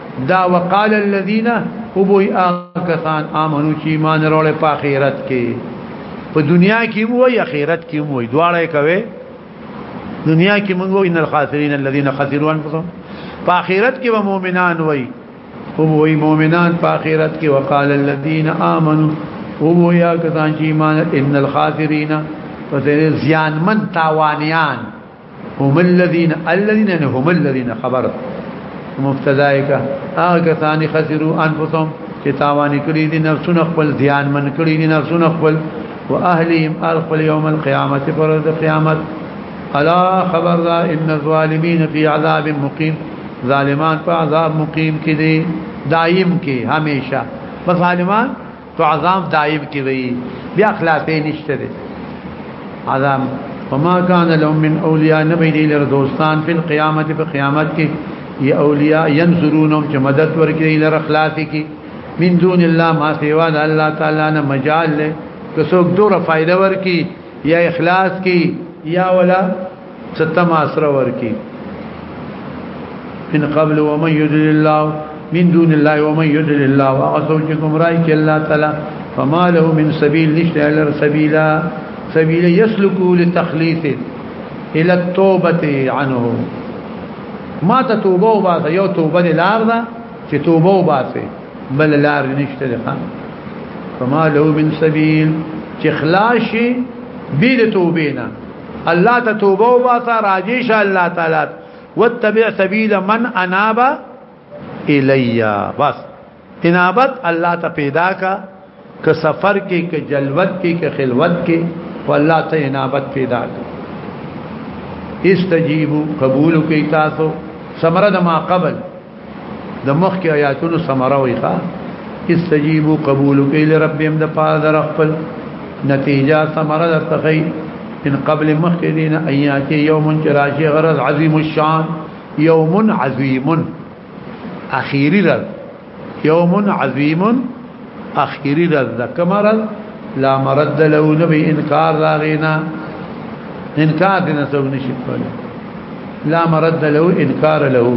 دا وقال الذين ابو اکسان امنو چې ایمان وروړي په آخرت کې په دنیا کې وو یا آخرت کې وو دواړه کوي دنیا کې موږ وو ان الخاسرین الذين خسروا انفسهم په آخرت کې و مؤمنان وای او وای مؤمنان په آخرت کې وقال الذين امنو او یا کسان چې ایمان ان الخاسرین پس زیانمن تاوانیان هم الذين الذين يعني هم الذين خبر مبتدائک هغه ثاني خسروا انفسهم چې تاوان کړی دي نفسونه خپل ځان من کړی دي نفسونه خپل واهلهم الخل يوم القيامه فرض قيامت الا خبر ذا ان الظالمين في عذاب مقيم ظالمان په عذاب مقيم کې دي دائم کې هميشه بس ظالمان تو عذاب دائم کی وی بیا خلاصې نشته دي عذاب وما كان لهم من اولیاء نبی دی لر دوستان په قیامت په قیامت کې یا اولیاء ينصرونهم چې مدد ورکړي لر خلاص کې من دون الله ما سوا د الله تعالی نه مجال له که څوک دوره فائدہ ورکړي یا اخلاص کې یا ولا ستم اسره ورکی من قبل ومن يدل الله من دون الله ومن يدل الله وغسوجكم رايك الله تعالى فما له من سبيل نشتع لر سبيلا سبيل يسلك لتخليص الى التوبة عنه ما تتوبه وباسه يو توبه لار ده چې توبه وباسه بل لار نشته ده فما له من سبيل چې خلاصي بيد توبينا الله ته توبه او باسا راجی شه الله تعالی واتبع سبیل من اناب الیا بس انابت الله ته پیدا کا که سفر کې که جلوت کې که خلوت کې والله ته انابت پیدا کا استجیبو قبول کی تاسو سمرد ما قبل د مخکې آیاتونو سمره وي ښا استجیبو قبول کوي لربهم د پاره در خپل نتیجه سمره درتخی ان قبل مخکې دین ایات یوم چراشی غرض عظیم الشان یوم عظیم اخیری رز یوم عظیم اخیری رز دا کمرز لا مرد له نبی انکار راغینا انکار دې نه څو نشي کولی لا مرد له انکار له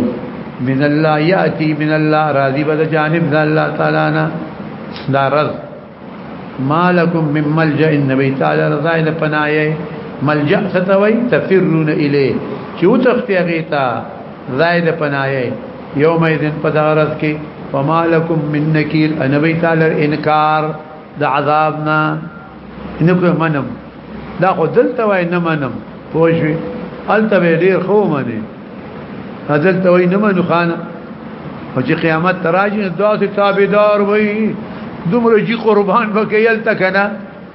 من الله یاتی من الله راضی بد جانب ذا الله تعالی نا دا رز مالکم من ملجا النبی تعالی رضای له پنایه ملجا ستوي تفرون الیه چې وتختی غیتا زائد پنایه یوم اذن پدارت کې وما لكم من نکیل انبی تعالی انکار د عذابنا انکو منم دا خو دلته وای نه منم پوښوي الته به ډیر خو منی دلته وای نه منو خانه او چې قیامت تراجه داسې تابعدار وای دومره جی قربان وکیل تکنه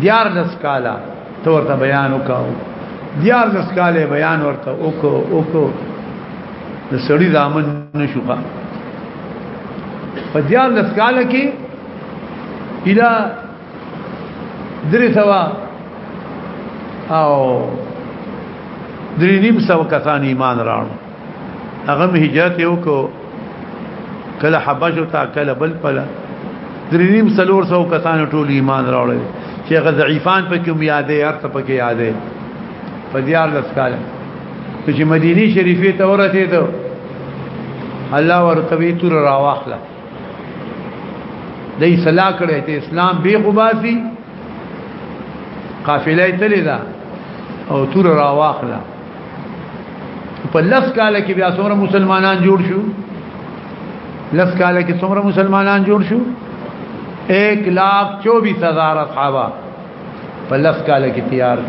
دیار لس کالا تو ورته بیان وکاو دیار لس کاله بیان ورته اوکو اوکو د سړی دامن نشوخه په دیار لس کاله کې اله درې سوا او درې نیم سو کسان ایمان راوړل هغه هجرت یو کو کله حبش او تا کله بل پله دریم سلور سو کسان ټول ایمان راوړل چې هغه ضعیفان په کوم یادې ارته په کې یادې په دیار لس کال چې مدینه شریفه ته ورته ته الله ورته وی تور راواخله دې صلاح کړې ته اسلام به غباسي قافله تللی دا او تور راواخله په لس کال کې بیا څومره مسلمانان جوړ شو لس کال کې څومره مسلمانان جوړ شو 1 لاکھ 24 هزار اصحابہ په لس کال کې تیار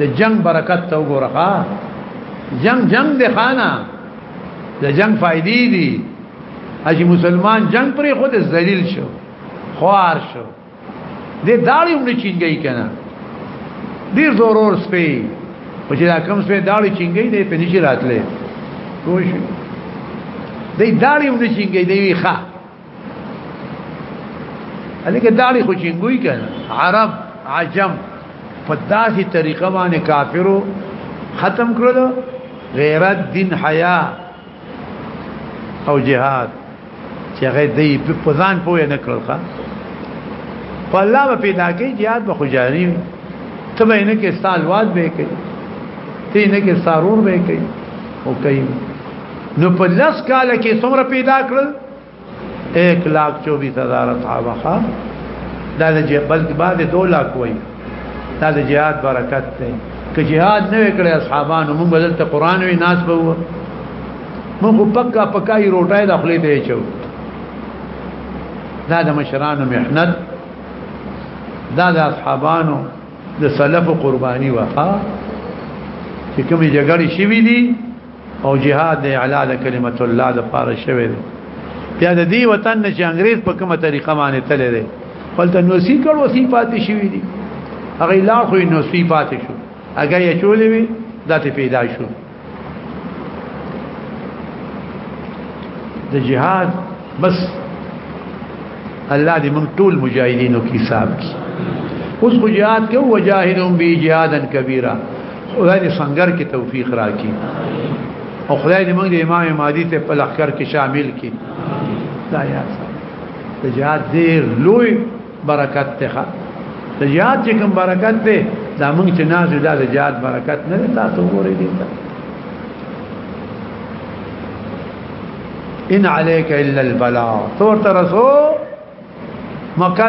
د جنگ برکت ته وګورخه جنگ جنگ د خانه د جنگ فائدې دي اجي مسلمان جنگ پرې خود ذلیل شو خوار شو دې داړي هم چنګي کنه ډیر ضرور سپي او چې دا کم سپي داړي چنګي دې په نشي راتلې کوش دې داړي هم چنګي دې وي ښه الکه داړي خو چنګوي کنه عرب عجم په داسې طریقه باندې کافرو ختم کړل غیرت دین حیا او جهاد چې هغه دې په ځان پوهه نه کړل ښا په الله به پیدا کې jihad به خجاری ته به نه کې سالوات به کې ته نه کې سارور به کې او کوي نو په لس کال کې څومره پیدا کړل 1 لاکھ 24 هزار صحابه دا د جبل کې بعد 2 لاکھ وایي دا د جهاد برکت دی که جهاد نه وکړي اصحابانو موږ بدل ته قران وی ناس به وو موږ پکا پکای روټای د خپل ته چو دا د مشرانو محنت دا د اصحابانو د سلف قرباني وها چې کومې جګړې شوې دي او جهاد د اعلی د کلمت الله د پاره شوی دی بیا د دې وطن چې انګريز په کومه طریقه باندې تللی دی فلته نو سی کړو سی پاتې شوی دی هغه لا خو نو سی پاتې شو هغه یې چولې وی دته پیدا شو د جهاد بس الله دې موږ ټول مجاهدینو کې حساب کی اوس خو جهاد کې وجاهدهم بی جهادن کبیره خدای دې سنگر کې توفیق راکړي او خدای دې موږ د امام مهدي ته په لخر کې شامل کړي دا یاد ساتي جهاد دې لوی برکت ته د جهاد چې کوم برکت دی دا موږ چې ناز دا د جهاد برکت نه دی تاسو وګورئ دې ته ان عليك الا البلاغ تور ترسو مکه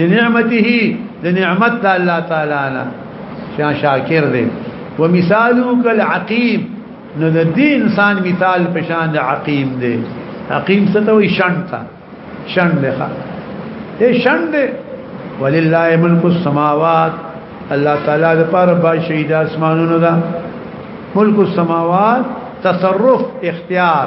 لنعمته د نعمت د الله تعالی نه شا شاکر دی ومثالو کل عقیم نو د دې انسان مثال په شان د عقیم دی عقیم څه ته وي شنتا شند ښه اے شند ولله ملک السماوات الله تعالی د پاره با شهید اسمانونو دا ملک السماوات تصرف اختیار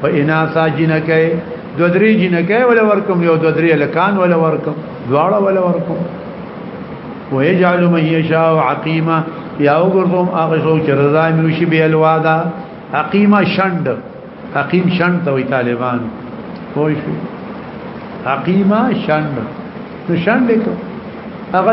په انا ساجنکه دو درې جنکه ولا ورکم یو دو درې لکان ولا ورکم دواړه ولا ورکم ويجعل من يشاء عقيما یا وګرځوم هغه څوک چې رضا مې وشي به الوادا عقيما شند عقيم شند ته وي طالبان پوه شو عقيما شند نو شند کو هغه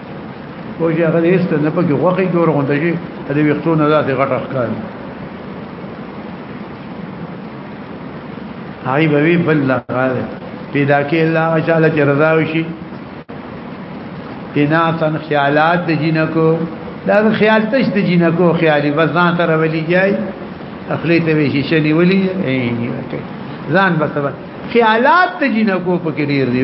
او چې هغه هیڅ نه پکې غوخي جوړ غونډه شي د ویختو نه ذاتې غټه ښکار هاي به وی بل لغاله پیدا کې الله تعالی چې رضا وشي بنا تن خیالات د جنکو دا خیال تش د جنکو خیالي بس ځان تر ولي جاي اخلي ته وی شي شني ولي ځان بس خیالات د جنکو په کې ډیر دی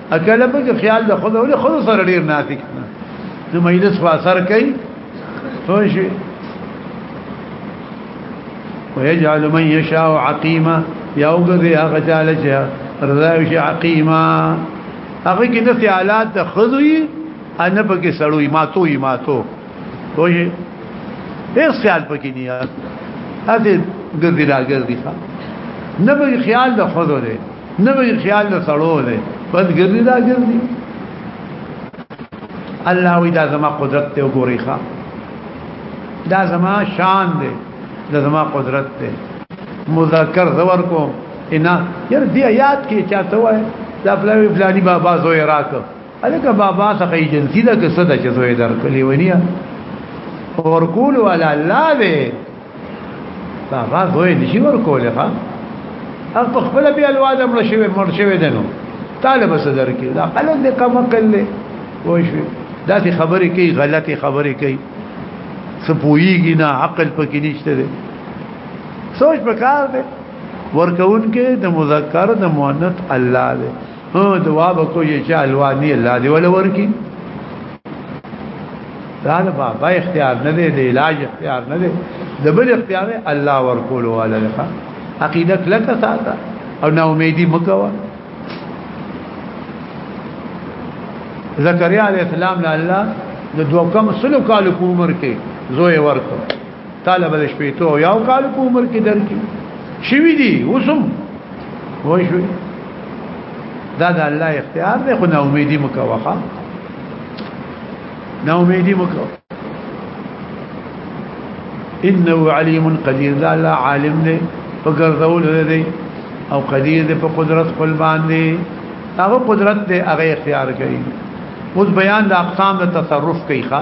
اکله به خیال د خود ولې خود سره ډیر نافق نو مجلس خو اثر کوي خو شي ويجعل من يشاء عقيما يوغذي هغه چاله چې رضا شي عقيما هغه کې د سیالات د خزوي ان پکې سړوي ماتو یې ماتو وایي هیڅ خیال پکې نه یاد اته ګرځي لا ګرځي نه به خیال د خزو دی نوې خیال نه سړو دی بس ګرځي دا ګرځي الله وی دا زما قدرت ته وګوري ښا دا زما شان دی دا زما قدرت دی مذکر زور کو انا یار دی یاد کې چاته وای دا فلانی فلانی بابا زوی راکو الکه بابا څخه ایجنسی ده که څه ده چې زوی درکلی ونیه ورکول ولا الله دی دا غا دوی نشي ورکول ښا هغه په خپل بیا الواد مړ شوی مړ شوی دنو طالب صدر کې دا غلط دې کما کړل وای شو دا دې خبرې کوي غلطي خبرې کوي سپويږي نه عقل پکې نشته دې سوچ پکار دې ورکون کې د مذکر د مؤنث الله دې هو دعا وکړي چې الوا نه الله دی ولور کی دا د بابا اختیار نه دی د علاج اختیار نه دی د بل اختیار الله ورکول ولا لفا عقیده کلک ساته او نا امیدی مکوا زکریا علیہ السلام له الله د دوکم سلو کال عمر کې زوی ورکو طالب د شپې ته یو کال په عمر کې درکې شوی دی وسم وای شو دا د الله اختیار دی خو نه امیدي مکوخه نه امیدي مکو انه علیم قدیر دا الله عالم دی په ګرځول دی او قدیر دی په قدرت خپل باندې هغه قدرت دی هغه اختیار کوي اوس بیان د اقسام د تصرف کوي ښا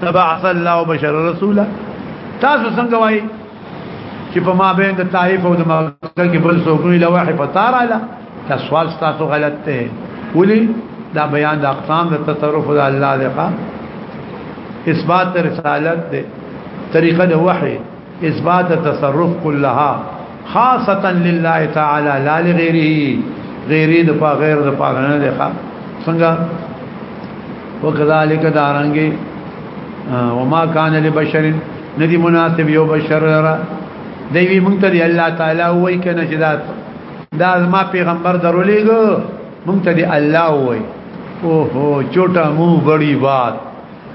تبع صلی الله بشر رسولا تاسو څنګه وای چې په ما بین د طائف او د مکه کې بل څوک نه لوح په تار اله دا سوال تاسو غلط دی ولی دا بیان د اقسام د تصرف د الله دی اثبات رسالت دی طریقه د وحی اثبات تصرف كلها خاصه لله تعالى لا لغيره غيري د پا غیر د پا نه ده څنګه وکذالک دارنګي وما كان لبشر ندي مناسب یو بشر را دی وی مونږ ته الله تعالی وای کنه چې دا دا ما پیغمبر درولېګو مونږ ته الله وای اوه چوټا مو بڑی بات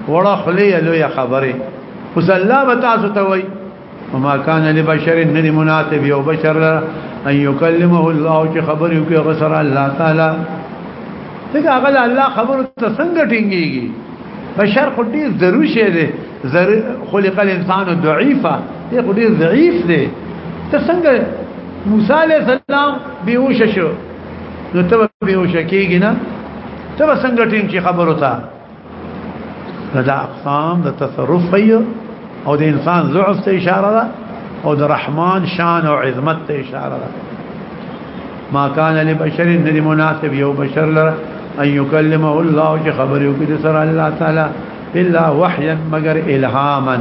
وړه خلی لوی خبره اوس الله بتاسو ته وای وما كان لبشر ان مناسب یو بشر ان يكلمه الله چې خبر یو کې غسر الله تعالی څنګه هغه الله خبر ته څنګه ټینګيږي بشر خو دې ضروري شه دې خلق الانسان ضعيفه دې خو دې ضعيف دې ته څنګه موسی عليه السلام بيوش شو نو ته بيوش کېږي نه ته څنګه ټینګ شي خبرو ته دا اقسام د تصرف او د انسان ضعف ته اشاره ده او د رحمان شان او عظمت ته اشاره ده ما كان لبشر ندي مناسب يو بشر لره ان يكلمه الله چې خبر یو کې سره الله تعالی الا وحيا مگر الهاما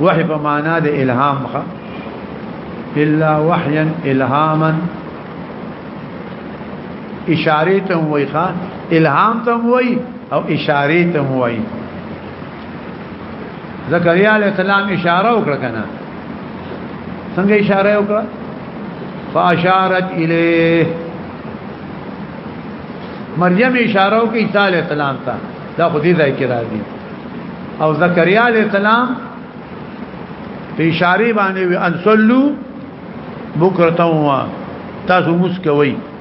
وحي په معنا د الهام خه الا وحيا الهاما اشاره ته وایخه الهام ته وایي او اشاره ته موي زکریا علیہ السلام اشاره وکړه کنه څنګه اشاره وکړه فاشارت الیه مریم اشاره وکړه عیسی علیہ السلام ته دا خو دې ځای کې راځي او زکریا علیہ السلام په اشاره باندې ان صلو بکرتوا تاسو مسکوي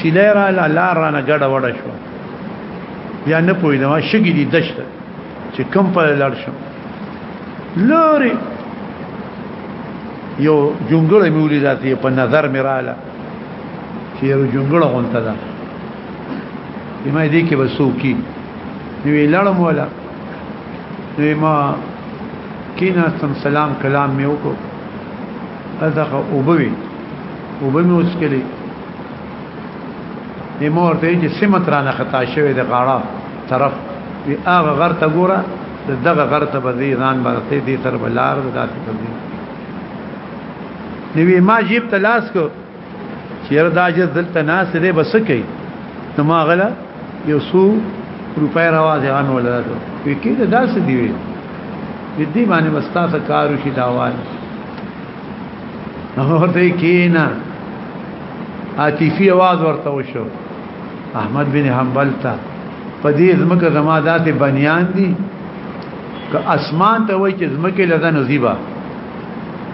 سیلای را لار رانه ګډه وډه شو یا نه پوی دا شګی دي دشت چې کم په لړ شو لوري یو جونګړه میولې ذاتي په نظر میراله چې یو جونګړه غونته ده یمه دې کې وسو کی نو لړم ولا نو ما کینا سم سلام کلام میو کو ازغه وبوي وبه مې وسکلي نیمه ورته چې سیمه ترانه خطا شوې د غاړه طرف وی هغه غر ته ګوره دغه غر ته به ځان برته دي تر بلار داسې کوي نوی ما جیب تلاس کو چیر دا جز دلته ناس دې بس کوي نو ما غلا یو سو روپای راوازه ان ولا ته وی کې دا داسې دی وی دې باندې مستاسه کارو شي داوال ورته کینا عاطفي आवाज ورته وشو احمد بن حنبل ته په دې زمکه زما داسې بنیان دي که اسمان ته وای چې زمکه لزه نصیبه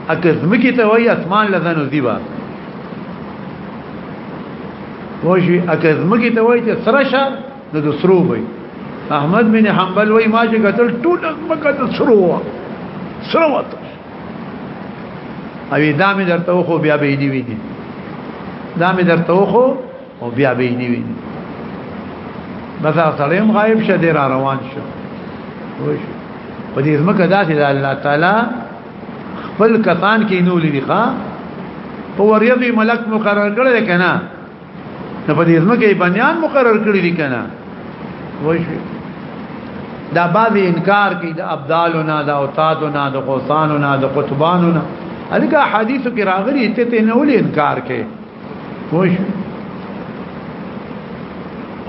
اګه زمکه ته وای اسمان لزه نصیبه وشي اګه زمکه ته وای چې سرشه نو د سرو وای احمد بن حنبل وای ما چې قتل ټول زمکه ته سرو سرو او دا مې درته خو بیا به نه ویني دا مې درته خو او بیا به نه ویني بس سلام غایب شه دې را روان شو وښ په دې زمکه داسې د الله تعالی خپل کسان کې نو لري ښا په وریاضي ملک مقرر کړل کنه نه په دې ځمکه بنیان مقرر کړی دي کنه وای شي دا بعض انکار کوي د ابدالنا د اوتادنا د غوثاننا د قطباننا الکه حدیثو کې راغلي ته ته نه ولې انکار کوي وای شي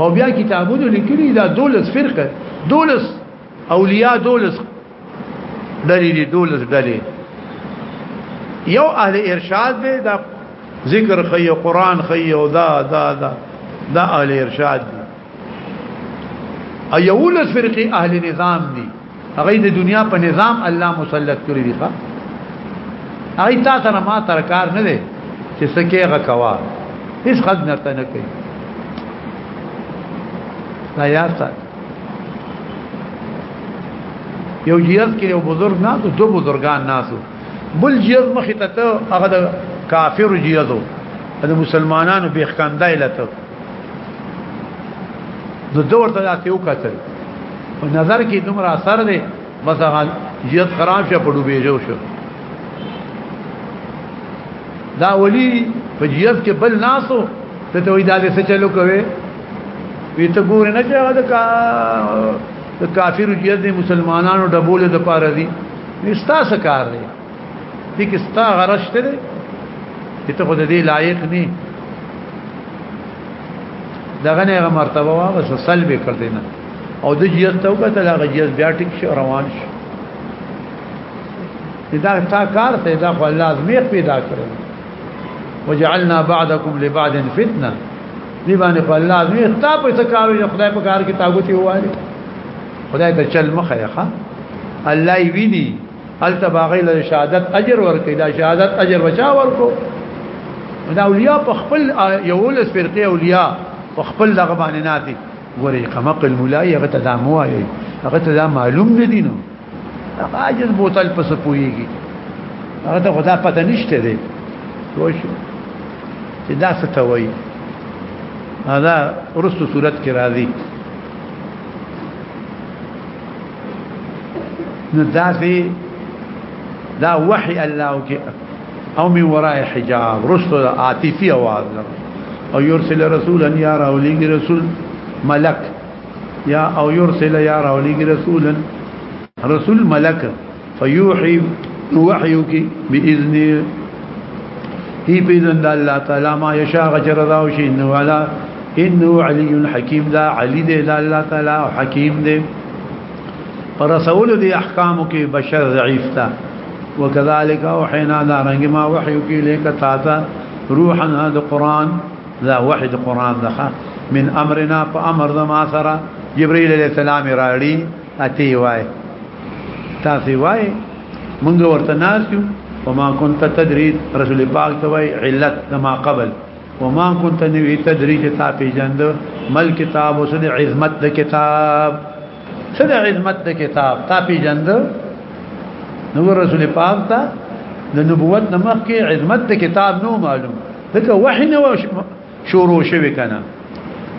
او بیا کتابونو لیکلي دا دولس فرقه دولس اولیاء دولس ډلې دي دولس ډلې یو اهل ارشاد دی دا ذکر خي قران خي او دا دا دا دا اهل ارشاد دی ایولس فرقه اهل نظام دي هغه د دنیا په نظام الله مسلط کړی دی ښا هغه تا سره ما تر کار نه دی چې سکه غکوا هیڅ خدمت نه کوي لا یاسه یو جیز کې یو بزرګ نه دو دو بزرګان ناسو بل جیز مخې ته ته هغه د کافر جیزو د مسلمانانو به خاندای لته نو دور ته راته یو کتل په نظر کې دومره اثر دی بس هغه جیز خراب شه په ډوبې جو شو دا ولی په جیز کې بل ناسو ته ته وې دا څه چلو کوي وی ته ګور نه چې هغه د کافر جیت د مسلمانانو ډبول د پاره دي نستا سکار دی دي کې ستا غرشته دي ته خو د دې لایق نه دغه نه مرتبه واغه سلب کړ دینه او د جیت ته وکړه هغه جیت بیا ټیک شو روان شو دا تا کار ته دا خو الله ازمیخ پیدا کړو وجعلنا بعضكم لبعض فتنه دی باندې په الله دی ستا په څه کار دی خدای په کار کې تاغوت یواله خدای ته چل مخه ښه الله یې ویني التباغی له شهادت اجر ورکړي دا شهادت اجر بچا ورکو دا اولیاء په خپل یولس فرقه اولیاء په خپل دغه باندې ناتي ګوري قمق المولای هغه ته دا مو هغه ته دا معلوم نه دي نو عاجز بوتل پس پويږي هغه ته خدا پته نشته دی وشو چې دا څه ته وایي دا ورستو صورت کې راځي نو دا سي دا وحي الله کې او من وراء حجاب رسل عاطفي اواز او يرسل رسولا يا راولي رسول ملک یا او یرسل یا راولیږي رسولا رسول ملک فیوحی وحیو کی باذن هی باذن الله تعالی ما یشاء غجر راو شي انه علا انه علی حکیم دا علی دی دا الله تعالی حکیم دی پر رسول دی احکام کی بشر ضعیف تا وکذالک اوحینا دا رنگ ما وحیو کی لیک تا تا روحنا د قران دا وحی د قران دغه من امرنا په امر زما سره جبرئیل علیہ السلام راړي اتی وای تاسو وای مونږ ورته ناسو وما كنت تدري رسول پاک ته وای علت ما قبل وما كنت نوی تدري کتاب پیجند مل کتاب وسد عظمت د کتاب سد عظمت د کتاب تا پیجند نو رسول پاک ته د نبوت نمخ کې عظمت د کتاب نو معلوم ځکه وحی نه شروع شوی کنه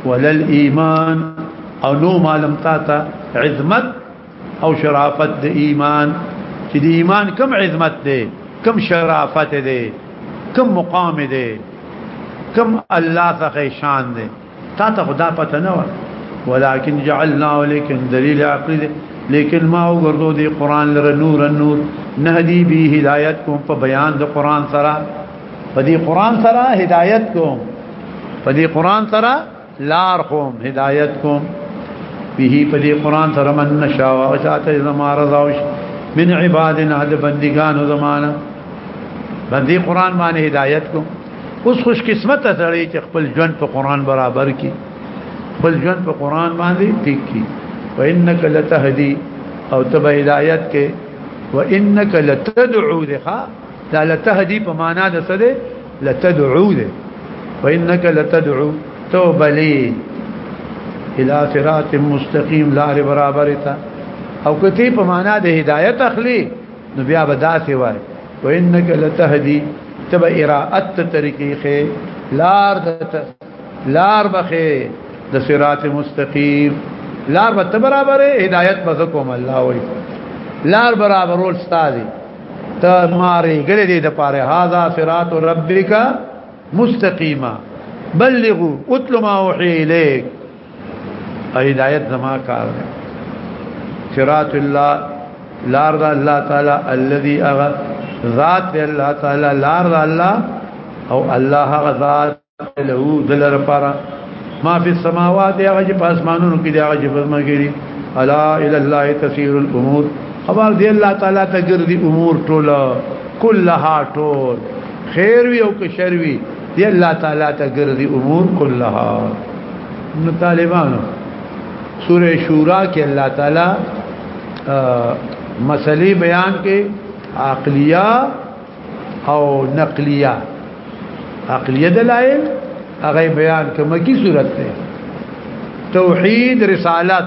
ولل ایمان او نو معلوم تا ته عظمت او شرافت د ایمان چې د ایمان کم عظمت دی کم شرافت دی کم مقام دی کم الله څخه شان دی تا ته خدا پته نه و ولكن جعلنا ولكن دليل عقل لیکن ما وګرځو دی قران لره نور نور نهدی به هدایت کوم په بیان د قران سره په دې قران سره هدایت کوم په دې قران سره لار کوم هدایت کوم به په دې قران سره من نشا او چاته زما رضا وش من عبادنا د بندگانو زمانہ باندې قران باندې هدایت کوم اوس خوش قسمت سره چې خپل ژوند په قران برابر کی خپل ژوند په قران باندې ټیک کی وانک لتهدی او تب هدایت کې وانک لتدعو ذخا دا لتهدی په معنا د څه ده لتدعو ده وانک لتدعو توبلی الى صراط مستقیم لار برابر تا او کتی په معنا د هدایت اخلي نو بیا به داسې وای و انک لتهدی تب اراءت طریقې خې لار د لار بخې د صراط مستقیم لار به برابر هدایت به کوم الله وای لار برابرول ستادي ته ماري ګلې دې د پاره هاذا صراط ربک مستقیما بلغوا اتل ما وحی الیک هدایت زما کار دی صراط الله لار د الله تعالی الذي اغا ذات د الله تعالی لار د الله او الله هغه ذات له دلر پارا ما فی السماوات هغه چې په اسمانونو کې دی هغه چې په مګی دی الا الى الله تسير الامور خبر دی الله تعالی ته ګرځي امور ټوله كلها ټول خیر وی او که شر وی دی الله تعالی ته ګرځي امور كلها نو طالبانو سوره شورا کې الله تعالی مسلې بیان کې عقلیه او نقلیه عقلیه دلایل هغه بیان کومه کی صورت ده توحید رسالت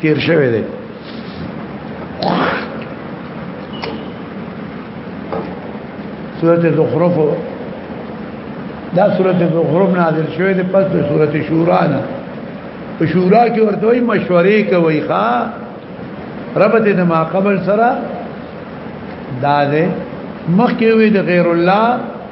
تیر شوی دی سورته زخرف دا سورته زخرف نازل شوی دی پس د سورته شورا نه په شورا کې ورته وي مشورې کوي ښا رب دې نه ما قبل سره دا دې مخکې وي د غیر الله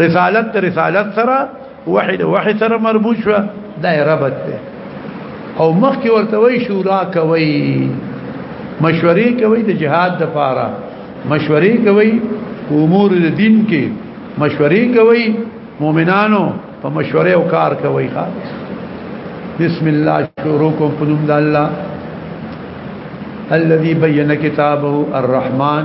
رسالت رسالت سره وحي د وحي سره مربوط شو دا ربط ده او مخکې ورته وی شورا کوي مشورې کوي د جهاد د پاره مشورې کوي امور د دین کې مشورې کوي مؤمنانو په مشورې او کار کوي خالص بسم الله شروع کوم په نوم د الله الذي بين كتابه الرحمن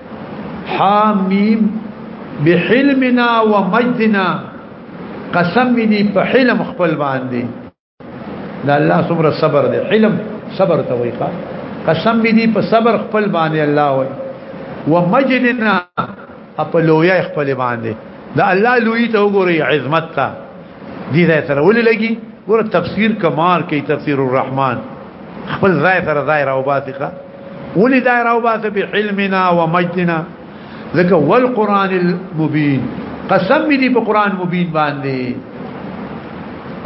حامیم بحلمنا ومجدنا قسم دي په حلم خپل باندې دا الله صبر صبر دي حلم صبر ته وایي قسم دي په صبر خپل باندې الله وایي ومجدنا په لوی خپل باندې دا الله لوی ته وګوري عظمت ته دې ځای سره ولې لګي ګور تفسیر کمال کې تفسیر الرحمن خپل ځای سره ځای راو باسخه ولې ځای راو باسه به علمنا و مجدنا ذکر والقران المبین قسم دې په قران مبین باندې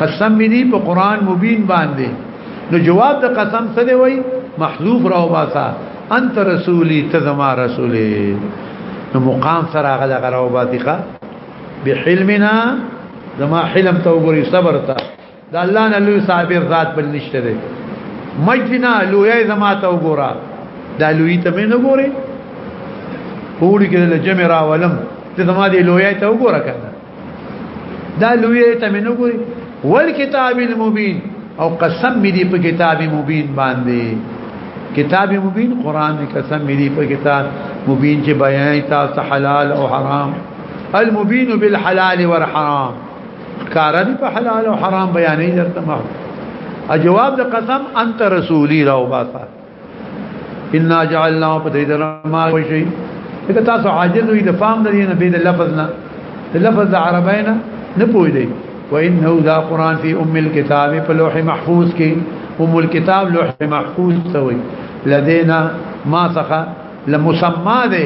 قسم دې په قران مبین باندې نو جواب د قسم څه دی وای محذوف راو باسه انت رسولی تزما رسولی نو مقام سره غلا غراو باسخه بحلمنا زما حلم ته وګوري صبر ته د الله نه لوی صابر ذات بل نشته دی مجدنا لوی زما ته وګورا دا لوی ته مې نه ګوري پوری کې له جمع را ولم ته زما دی لوی ته وګورا کنه دا لوی ته مې نه ګوري والکتاب المبین او قسم می دی په کتاب مبین باندې کتاب مبین قران دی قسم می دی په کتاب مبین چې بیان تاسو حلال او حرام المبين بالحلال والحرام کار دي په حلال او حرام بیانې درته ما جواب د قسم انت رسولي راو باسا ان جعلنا په دې درما وشي دا تاسو عاجز وي د فهم د دین به د لفظ نه د لفظ د عربینا نه پوي دی وانه ذا قران في ام الكتاب په لوح محفوظ کې ام الكتاب لوح محفوظ توي لدينا ما څخه لمسمى ده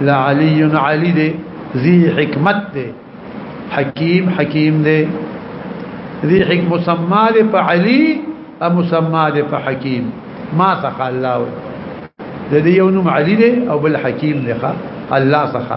لعلی علی دی ذی حکمت دی حکیم حکیم دی ذی حکم مسما دی په علی او مسما دی په حکیم ما څخه الله د دې یو نوم علی دی او بل حکیم دی ښا الله څخه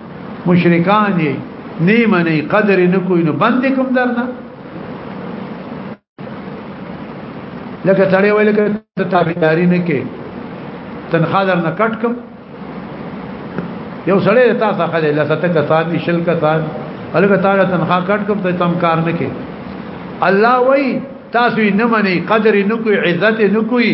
مشرکان یې نه مني قدر نه کوي نو باندې کوم درنه لکه تړې ویل کې ته تابعداري نه کې تنخواه در نه کټ کوم یو سړی تا څخه له لسته کسان شل کسان هغه تا تنخواه کټ کوم ته تم کار نه کې الله وای تاسو نه مني قدر نه کوي عزت نه کوي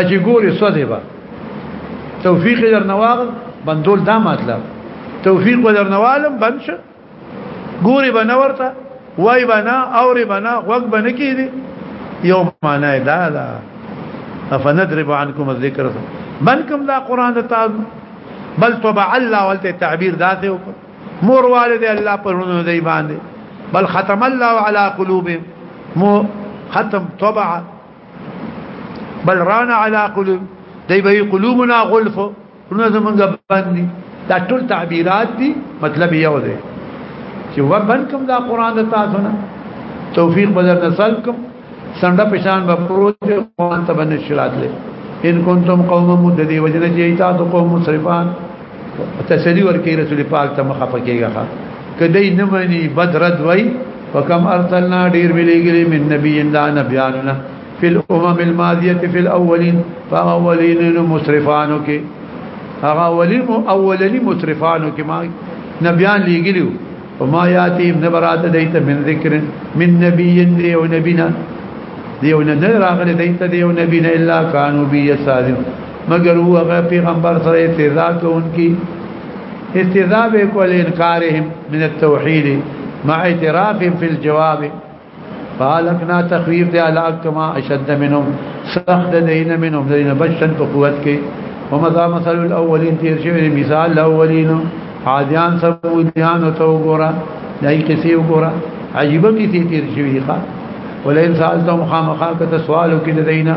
اجي ګوري سوځي با توفیق در نواغ بندول دا مطلب توفیق در نوالم بنش ګوري بنورته وای بنا اوري بنا وګ بنه کیدی یو معنی دا دا افنضرب عنكم الذکر منکم دا قران د تاسو بل طبع الله ولته تعبیر ذاته وکړه مور والد الله پرونو دی باندې بل ختم الله على قلوبهم مو ختم طبع بل ران علی قلوب دی به قلوبنا غلف رونه زمونږ باندې دا ټول تعبیرات دي مطلب یو دی چې وبن کوم دا قران د تاسو نه توفیق بدر نسل کوم سنده پشان به پروت قران ته بنشرات لې ان کنتم قوم مددی وجنه چې تاسو قوم مسرفان تسلی ورکی رسول پاک ته مخه پکېږه کدی نه مني بد رد وای وکم ارسلنا ډیر ملګری من نبی دا نبیاننا فی الامم الماضیه فی الاولین فاولین مسرفانو کې هغه اولین اولین مسرفانو کې ما نبیان لګلیو وما یاتیم نبرات دیت من ذکر من نبی دی او نبینا دیو نه راغلی دیت دیو نبینا الا کانوا بی یسالم مگر هو هغه پیغمبر سره استهزاء کوونکی استهزاء به کول انکارهم من التوحید مع اعتراف فی الجواب فالکنا تخویف دی علاق کما اشد منهم سخت دین منهم دین بشن په قوت کې ومذا مثل الاولین تیر شوی مثال الاولین عادیان سمودیان او تو ګورا دای کسی وګورا عجیب کسی تیر شوی ښا ولئن سالتم خامخا کته سوالو کې دینه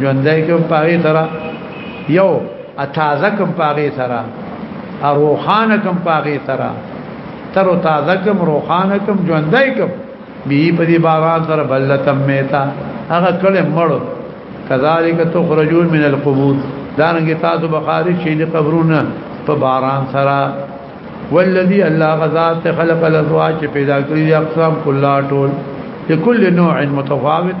ژوندۍ کوم پاغي سره یو اتازه کوم پاغي سره روخانه کوم پاغي سره تر تازه کوم روخانه کوم ژوندۍ کوم بي په دې باران سره بلتم میتا هغه کله مړ کذالک تخرجون من القبور دارنګ تاسو بخاری شي د قبرونه په باران سره والذي الله غذات خلق الازواج پیدا کړی اقسام کلا ټول لكل نوع متفاوت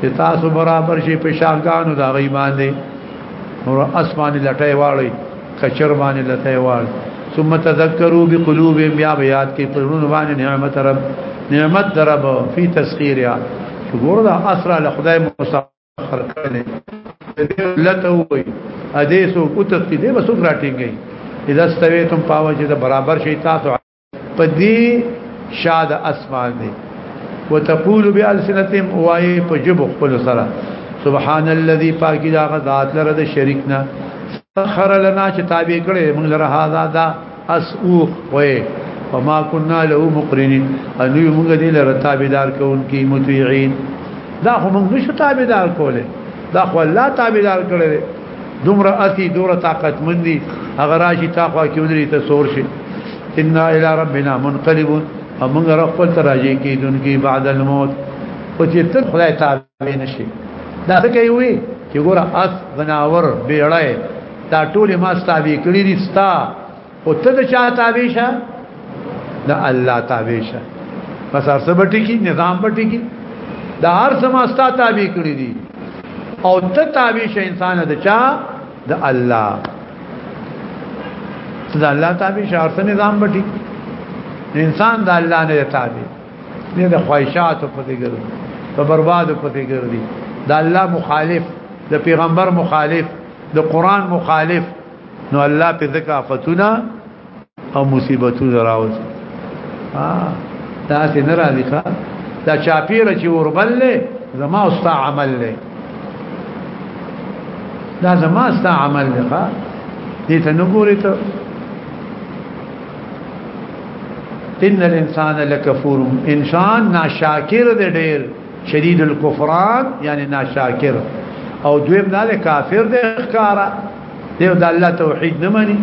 چې تاسو برابر شي په شاګانو دا غي باندې نور اسمان لټای واړی کچر باندې لټای واړی ثم تذكروا بقلوب يا بيات کې پرونو باندې نعمت رب نعمت رب فی تسخیرها شګور دا اسرا له خدای مسخر کړي لته وي ادیسو او تختی دې بس راټینګي اذا استويتم پاوجه برابر شي تاسو په دې شاد اسمان دی وتقول بالسنتهم وای په جبو خپل سره سبحان الذي پاکی دا غذات لره د شریک نه سخر لنا چې تابع کړي موږ لره هاذا دا اسوق وای وما كنا له مقرنين انو موږ دې لره تابعدار کوونکی مطيعين دا هم موږ نشو تابعدار کوله دا خو الله تابعدار کړي دومره اتی دوره طاقت مندي هغه راشي تاخوا کې ودري ته سور شي ان الى ربنا منقلبون امنګ رب خپل تراجي کې دونکي بعد الموت او چې تر خدای تابع نشي دا څه کوي چې ګوره اس غناور بیړای دا ټول ما ستابې کړی دي ستا او ته د چا تابع شه د الله تابع شه پس هر څه بټی کی نظام بټی کی دا هر څه ما ستا تابع کړی دي او ته تابع شه انسان د چا د الله ته د الله تابع شه هر څه نظام بټی انسان د الله نه تابع نه د خواهشات په دې ګرځي په برباد په دې ګرځي د الله مخالف د پیغمبر مخالف د قران مخالف نو الله په ذکر افتونه او مصیبتونه راوځي ها دا څه نه راځي ښا دا چاپیره چې وربلې زما او ستا عمل له دا زما ستا عمل له ښا دې ته نو ګورې ته ان الانسان لکفور انسان ناشاکر دې ډېر شدید الكفران یعنی ناشاکر او دویم دا کافر دی ښکارا دی د الله توحید نه مني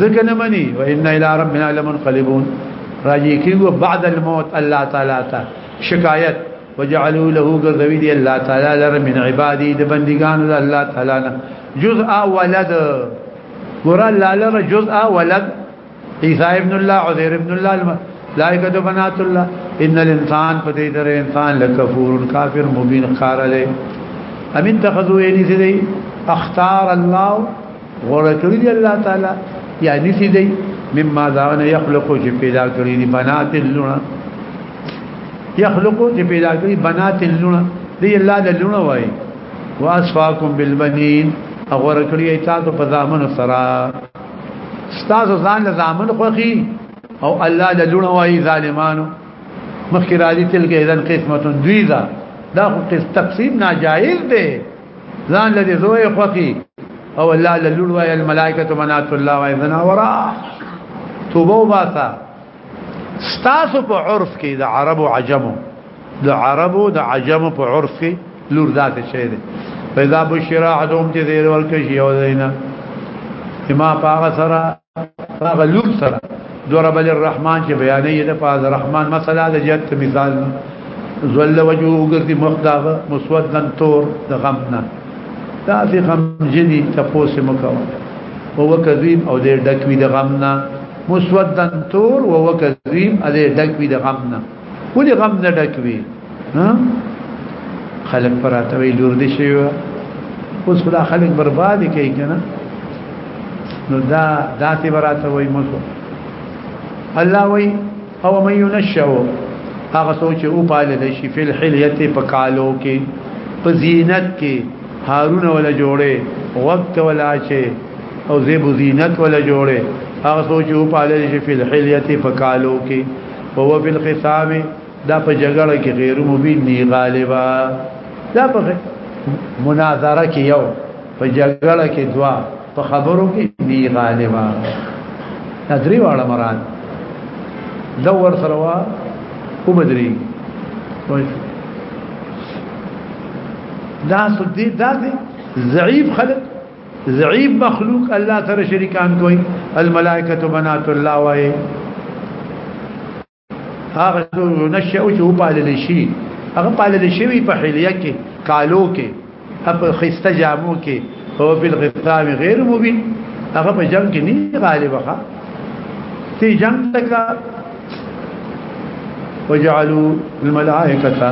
ځکه نه مني و ان الى ربنا لمنقلبون راجی کیو بعد الموت الله تعالی تا شکایت وجعلوا له غزوی دی الله تعالی لر من عبادی د بندگانو الله تعالی نه جزء ولد ګور الله لر جزء ولد عیسی ابن الله عزیر ابن الله ملائکه بنات الله ان الانسان په دې در انسان لکفور کافر مبین خار له امین تخذو یې نسی دی اختار الله غره کړی دی الله تعالی یا نسی دی مما ذان يخلق چې پیدا کړی دی بنات لونه يخلق چې پیدا کړی بنات لونه دی الله د لونه وای واسفاکم بالبنین غره کړی تاسو په ځامن سره ستاسو ځان له ځامن خوخي او الله له لونه وای ظالمانو مخکې راځي تل کې اذن قسمت دوی دا دا تقسیم ناجائز دی ځان له زوی خوخي او الله له لونه وای الملائکه منات الله وای ذنا ورا توبه واسه ستاسو په عرف کې د عرب او عجمو د عرب او د عجمو په عرف کې لور ذات شي دي پیدا بشرا عدم چې دیر ورکه شي او دینا ما پاغه سره پاغه لور سره ضرب الرحمن چې بیانې د پاز رحمان مسله د جت مثال زل وجهه ګرځي مخداغه مسودن تور د غمنا دا في غم جني تفوس مکو هو کذيب او دې ډکوي د غمنا مسودن تور و وکذیم اده ډکوي د غم نه ولې غم نه ډکوي ها خلک پراته وی لور دي شي اوس خدا خلک برباد کوي کنه نو دا داسې براته وای مسو الله وای او من ينشأ هغه سوچ او پال د شي فل حلیت په کالو کې په زینت کې هارون ولا جوړه وخت ولا چې او زیب زینت ولا جوړه هغه سوچ او پال د شي فل حلیت په کالو کې او په الخصام دا په جګړه کې غیر مبین دی غالبا دا په مناظره کې یو په جګړه کې دوا په خبرو کې دی غالبا دا درې واړه مراد دا ور سره وا او بدري دا سدي دا دي ضعيف خلق ضعيف مخلوق الله سره شريکان کوي الملائکه بنات الله وای هغه څو نشه او چې پالل شي هغه پالل شي په حلیه کې کالو کې په خسته جامو کې او په غفام غیر مبین هغه په جنگ کې نه غالب ښه تی جنگ تک وجعلوا الملائکه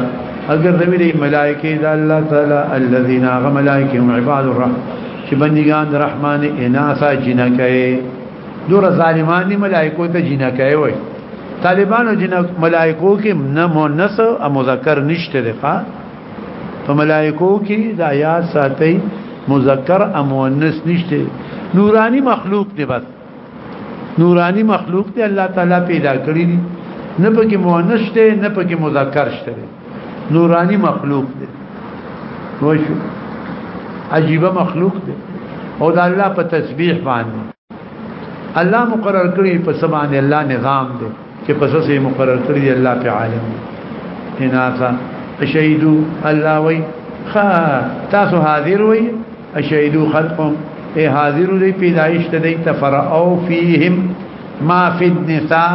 اگر ذویری ملائکه د الله تعالی الذين غ ملائکه عباد الرحمن چې بندگان الرحمن اناسا جنکه دور ظالمانی ملائکو ته جنکای وای طالبانو جنک ملائکو کې نه مؤنث او مذکر نشته لقا په ملائکو کې د آیات ساتي مذکر او مؤنث نشته نورانی مخلوق دی بس نورانی مخلوق دی الله تعالی پیدا کړی نه پکې مؤنث شته نه پکې مذکر شته نورانی مخلوق دی وشو عجیب مخلوق دی او د الله په تسبیح باندې الله مقرر کړی په سبحان الله نظام دی چې په سسې مقرر کړی دی الله په عالم اناسا اشهدو الله وی خا تاسو حاضر وی اشهدو خلقهم اي حاضر دی پیدایش ته دی تفرعوا فيهم ما في النساء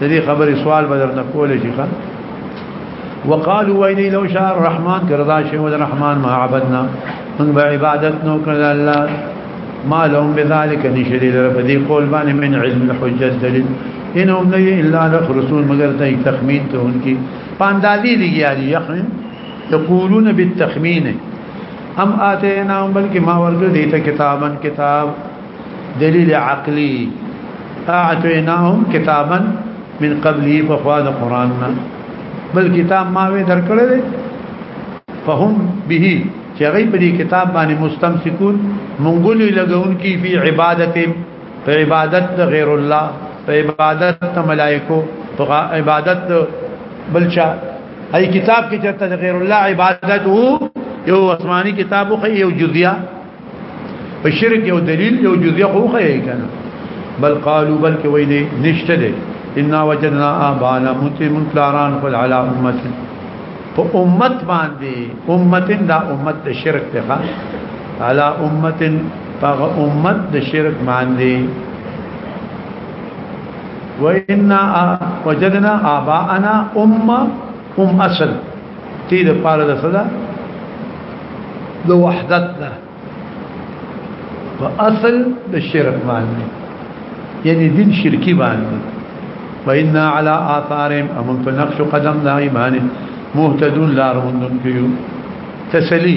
د دې خبرې سوال به درنه کولې شي خان وقالوا ويني لو شاء الرحمن کردا شي ود الرحمن ما عبدنا من بعبادت نو کړه الله ما لهم بذلك نشري رب دي قول باندې من علم الحجه دلیل انهم نه الا رسول مگر ته تخمین ته انکی پاندازي لګیا دي یقین یقولون بالتخمین ام اتینا بلکې ما ورګه دې ته کتابن کتاب دلیل عقلی اعطیناهم کتابا من قبلی فخواد قرآننا بل کتاب ماوی درکڑے دے فهم به چې غي په دې کتاب باندې مستمسکون مونږولې لګون کی فی عبادت په عبادت غیر الله په عبادت ملائکو په عبادت بلچا هي کتاب کې چرته غیر الله عبادت وو یو آسماني کتاب خو یو جزیه په شرک یو دلیل یو جزیه خو خی کنه بل قالو بل کې وای دي نشته دي ان وجدنا ابانا متم فلاران فل على امه په امت باندې امت دا امت د شرک ته على امه هغه امت د شرک باندې وإنا وجدنا آباءنا أمة هم اصل تی د پاره د صدا د وحدت ده په اصل د شرک باندې یعنی دین شرکی باندې وإنا على آثارهم امن په نقش قدم دا ایمان مهتدون لارون کیو تسلی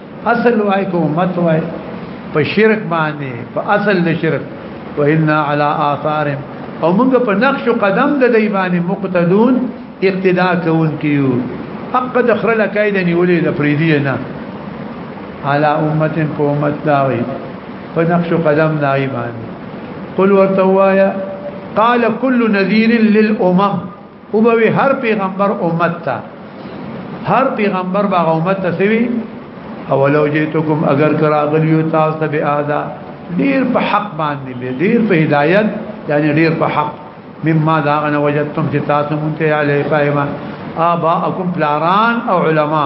اصل وای کو امت وای په شرک باندې په اصل د شرک وإنا على آثار او موږ په نقش قدم د دی باندې مقتدون اقتدا کوون کیو حق د خرل کید نیولې د فریدی نه على امه په امت داوي په نقش قدم دای باندې قل ورتوایا قال كل نذير للامم او به هر پیغمبر امت ته هر پیغمبر باغ امت ته سوي او لو جئتکم اگر کراغلیو تاسو به ادا ډیر په حق باندې ډیر په هدایت یعنی ډیر په حق مما دا ان وجدتم چې تاسو مونته علی فاهمه اباءکم پلاران او علما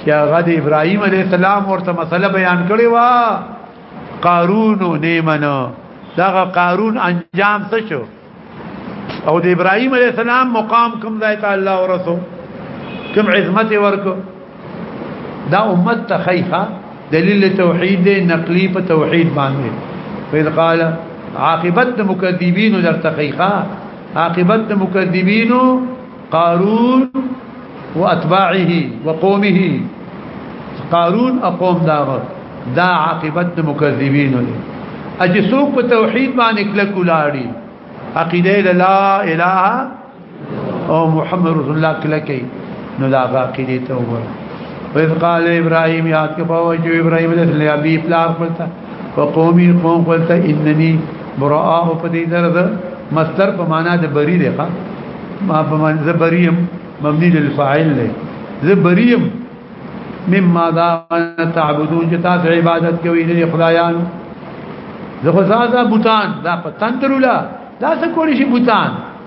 چې هغه د ابراهيم عليه السلام ورته مسله بیان کړې و قارون نیمنو دغه قارون انجام څه شو او د ابراهيم عليه السلام مقام کوم ځای ته الله ورسو کوم عظمت ورکو دا امت ته خیخه دلیل توحید دی نقلی په توحید باندې فإذ قال عاقبت مکذبین در تخیخه عاقبت مکذبین قارون واتباعه وقومه قارون اقوم داغه دا عاقبت د مکذبین دی اجي سوق په توحید باندې کله کولاړي عقیده لا اله او محمد رسول الله کله کوي نو دا عقیده ته وګوره وإذ قال إبراهيم يا أتكفى وجه إبراهيم الذي أبي بلار قلت فقومي قوم قلت انني براء په دې درد مصدر په معنا د بری دی ښا ما په معنا د بریم مبني للفاعل دی زه بریم مما دا تعبدون چې تاسو عبادت کوي د خدایانو زه خو زاده بوتان دا پتن درولا دا څه کولی شي بوتان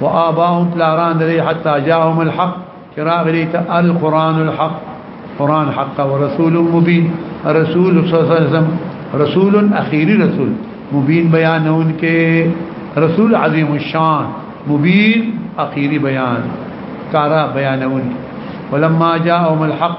وآباهم پلاران دی حتا جاءهم الحق چراغ لیت القرآن الحق قرآن حق ورسول مبین رسول صلی اللہ علیہ وسلم رسول اخیری رسول مبین بیان ان کے رسول عظیم الشان مبین اخیری بیان کارا بیان ان ولما جاءهم الحق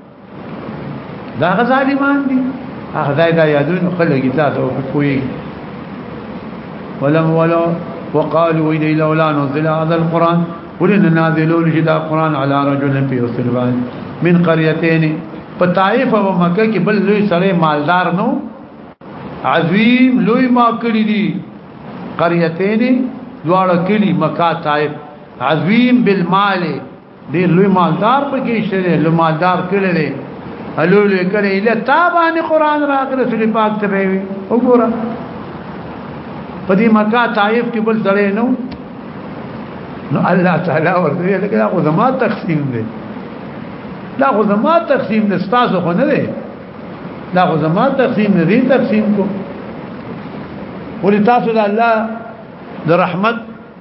دا غزالمان دي هغه ځای دا یادونه خلګي تاسو په کوی ولم ولو وقالوا إلي لولا نزل هذا القرآن ولن نازلون جدا قرآن على رجل في سلبان من قريتين فطائف ومكة كي بل لوي سري مالدار نو عظيم لوي ما کړی دي قريتين دواړه کړي مکه طائف عظيم بالمال ډیر لوی مالدار پکې شته لوی مالدار کړي دي الول کړي له تابانه قران راغ رسول پاک ته وي وګوره په دې مکه طائف کې بل ځړې نو نو الله تعالی ورته ویل کړه خو زما تقسیم دی دا خو زما تقسیم دی تاسو خو نه دی دا خو زما تقسیم نه دی تقسیم کو ولې تاسو د الله د رحمت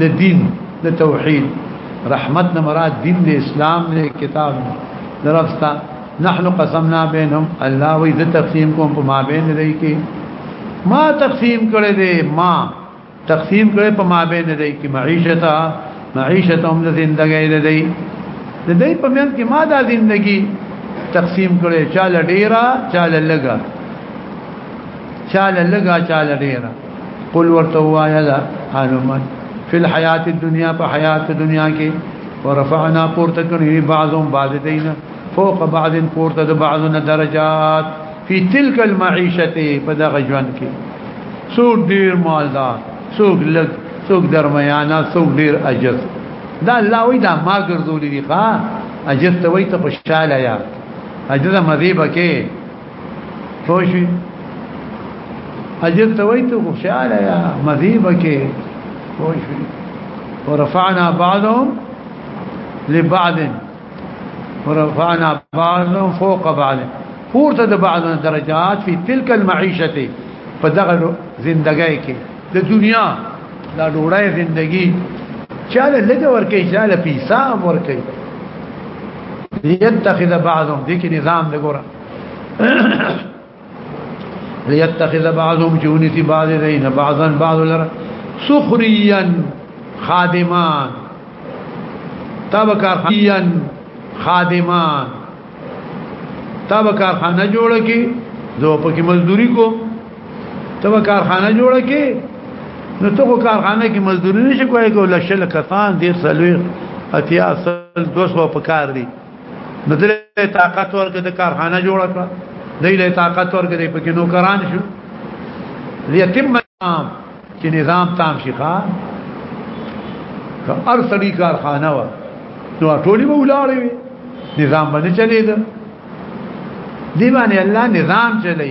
د دین د توحید رحمت نه مراد دین د اسلام نه کتاب درفتا نحن قسمنا بینهم الله وی د تقسیم کوم په ما بین دی کې ما تقسیم کړی دی ما تقسیم کړی په ما بین دی کې معیشت معیشت هم د زندګۍ دی د دې په من کې ما دا زندگی تقسیم کړي چاله ډیرا چاله لګا چاله لګا چاله ډیرا قل ورته وایا دا علومن فی الحیات الدنیا په حیات دنیا کې ورفعنا پورته کړی بعضهم بعض دینه فوق بعض پورته د بعضونه درجات فی تلک المعیشته په دغه ژوند کې څوک ډیر مالدار څوک لږ څوک درمیانا څوک ډیر اجز دا الله وی دا ما ګرځولې دي ښا اجز ته وی ته خوشاله یا اجز مذیبه کې پوشی اجل تويت خوشحال يا مذيبك پوشی ورفعنا بعضهم لبعض ورفعنا بعضهم فوق بعض پورته د بعض درجات فی تلک المعیشته په دغه زندګۍ کې د دنیا دا ډوړای زندگی چاله لګ ورکه چاله پیسام ورکه یتخذ بعضهم دې کې نظام دګوره ليتخذ بعضهم جوني في بعض دين بعضا بعض لر سخريا خادمان تبکار خانيا خادمان تبکار خانه جوړه کی زه پکې مزدوري کوم تبکار خانه جوړه کی نو ته کو کارخانه کې مزدوري نشي کوی کوله شل کسان دیر سلوي اتیا سل 200 په کار دي د دې طاقت ورکړه د کارخانه جوړ کړه د دې طاقت ورکړه د پکې نوکران شو لیتم نظام چې نظام تام شي ښا هر سړي کارخانه و نو ټولې به ولاړې نظام باندې چلے دا دی باندې الله نظام چلے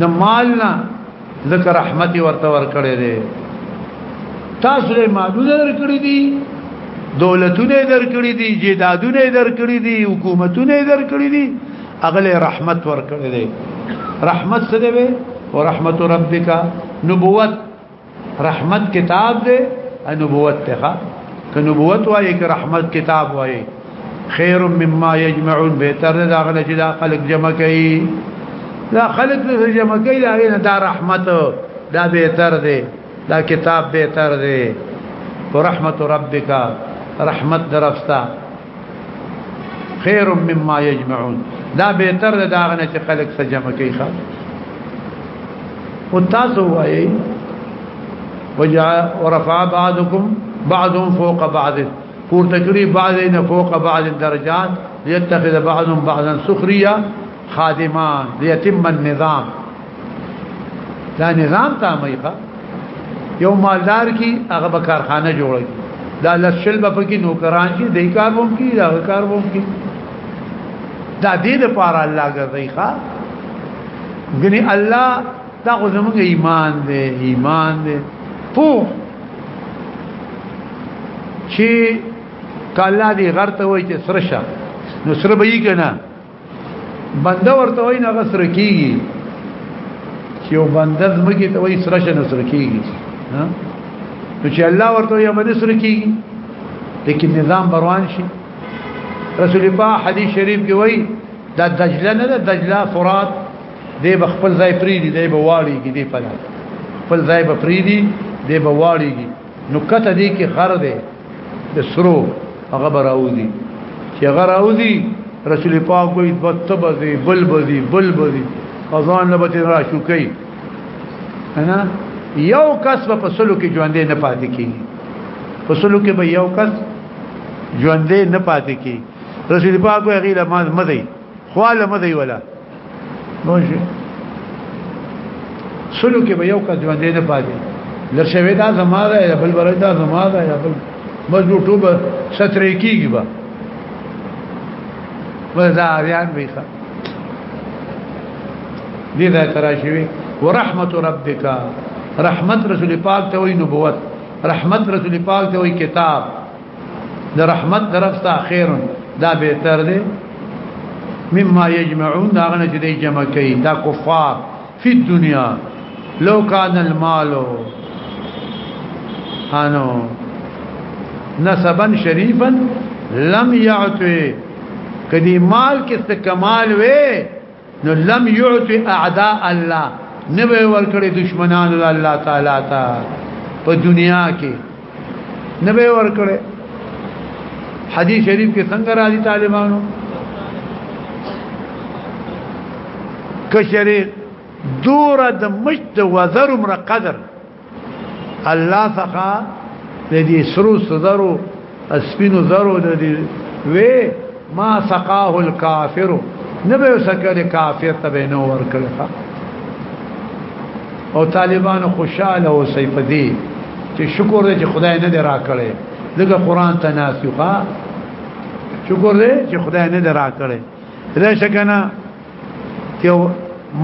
نه مال نه ذکر رحمت ورته ور کړی دی تاسو له مالونه در کړی دي دولتونه در کړی دي جیدادونه در کړی دي حکومتونه در کړی دي اغله رحمت ور کړی دی رحمت سره وي او رحمت ربک نبوت رحمت کتاب دې نبوت ته که نبوت وایي که رحمت کتاب وایي خیر مما یجمعون به تر دا غل چې دا خلق جمع کوي دا خلق دې جمع کوي دا نه دا رحمت دا به تر دې دا کتاب به تر دې ورحمت ربک رحمت درفتا خير مما يجمعون دا به تر دا غنه چې خلک سره جمع کوي ښا او تاسو وایي وجاء ورفع بعضكم بعض فوق بعض پورته کړی بعض نه فوق بعض درجات ليتخذ بعض بعضا سخريا خادمان ليتم النظام دا نظام ته مېخه یو مالدار کی هغه به کارخانه جوړي دا لشل به پکې نوکران شي د کار ووم کی دا کار ووم کی دا دې د پاره الله ګرځي ښا غني الله دا خو زموږ ایمان دی ایمان دی پوه چې کله دې غرته وای چې سرشه نو سره به یې کنه بنده ورته وای نه غسر کیږي چې یو بنده زمګي ته وای سره شنه سره کیږي ها نو چې الله ورته یې باندې سره کیږي لیکن نظام بروان شي رسول الله حدیث شریف کې وای دا دجله نه ده دجله فرات دی بخپل ځای پریدي دی به واړیږي دی په خپل ځای به پریدي دی به واړیږي نو کته دی کې خر دی د سرو هغه براوزي چې هغه راوزي رسول پاک وي بتبذي بلبذي بلبذي اذان لبت را شو کوي انا یو کس په سلو کې ژوندې نه پاتې کیږي په سلو کې به یو کس ژوندې نه پاتې کیږي رسول پاک وي غیله ما مزي خواله مزي ولا نوځي سلو کې به یو کا ژوند نه پاتې لرشوي دا زما ده یا بل بل دا زما ده یا بل مزو ټوب سترې کیږي با وزا بیان بیخه دې دا تراشوي ورحمت ربک رحمت رسول پاک ته وي نبوت رحمت رسول پاک ته وي کتاب د رحمت طرف ته خیر دا به تر دې مما یجمعون دا غنه چې دې جمع کوي دا کفار فی دنیا لو کان المال انو نسبا شریفا لم يعطي کدی مال کې څه کمال وې نو لم يعط اعداء الله نه به ورکړي دشمنانو الله تعالی ته په دنیا کې نه به ورکړي حدیث شریف کې څنګه راځي طالبانو کشری دور د مشت وزر مر قدر الله څخه د دې سرو سدرو اسپینو زرو د دې وې ما سقاه الكافر نبه سکل کافر ته نو ور کړی او طالبانو خوشاله او سیفدی چې شکر دې چې خدای نه دې را کړی دغه قران ته ناسیخه شکر دې چې خدای نه دې را کړی دا شکنه یو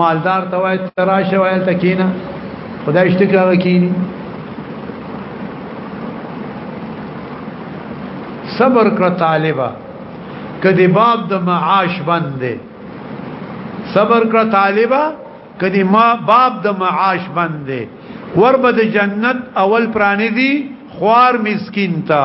مالدار ته وای تراشه وای تکینا خدای شته کاوه کینی صبر کړه طالبہ کدی باب د معاش بندې صبر کړه طالبہ کدی ما باب د معاش بندې وربد جنت اول پرانی دی خوار مسکین تا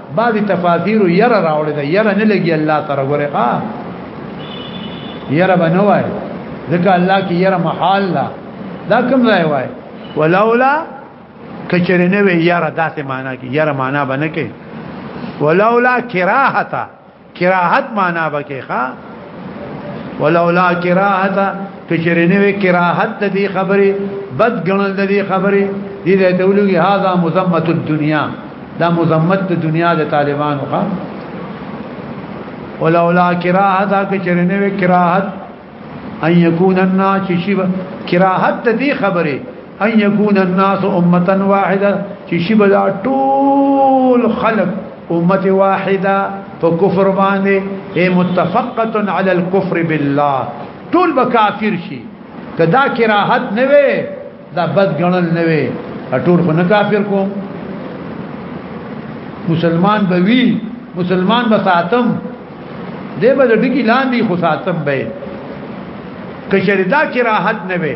بعض تفاسیر یره راوړی دا یره نه لګي الله تعالی ګوره ها یره بنوای ځکه الله کې یره محال لا دا کوم ځای وای ولولا کچره نه وی یره داسې معنا کې یره معنا بنه کې ولولا کراهتا کراهت معنا بکې ښا ولولا کراهت کچری نه وی کراهت د دې خبرې بد ګڼل د دې خبرې دې ته ولګي هاذا مزمت الدنيا دا مزمت د دنیا د طالبانو ښا ولولا کراهت کچری نه وی کراهت ان یکون الناس شیبا کراهت د دې خبرې ان يكون الناس امه واحده چې شی بدا ټول خلق امه واحده په کفر باندې هي متفقه على الكفر بالله ټول به کافر شي کدا کراهت نه وي دا بد غنل نه وي ټول خو نه کافر کوم مسلمان به وی مسلمان به ساتم دې به د ډکی لاندې خو ساتم به کشردا کراهت نه وي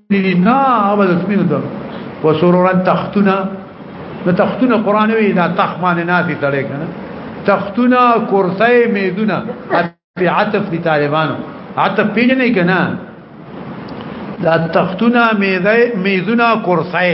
دي نه هغه د سپینو ته وسرورا تختنا نو تختونه قران وی دا تخ باندې نافي تړې کنه تختونه کرسي میدونه په عطف دي طالبانو عطف پیژنې کنه دا تختونه میزونه کرسي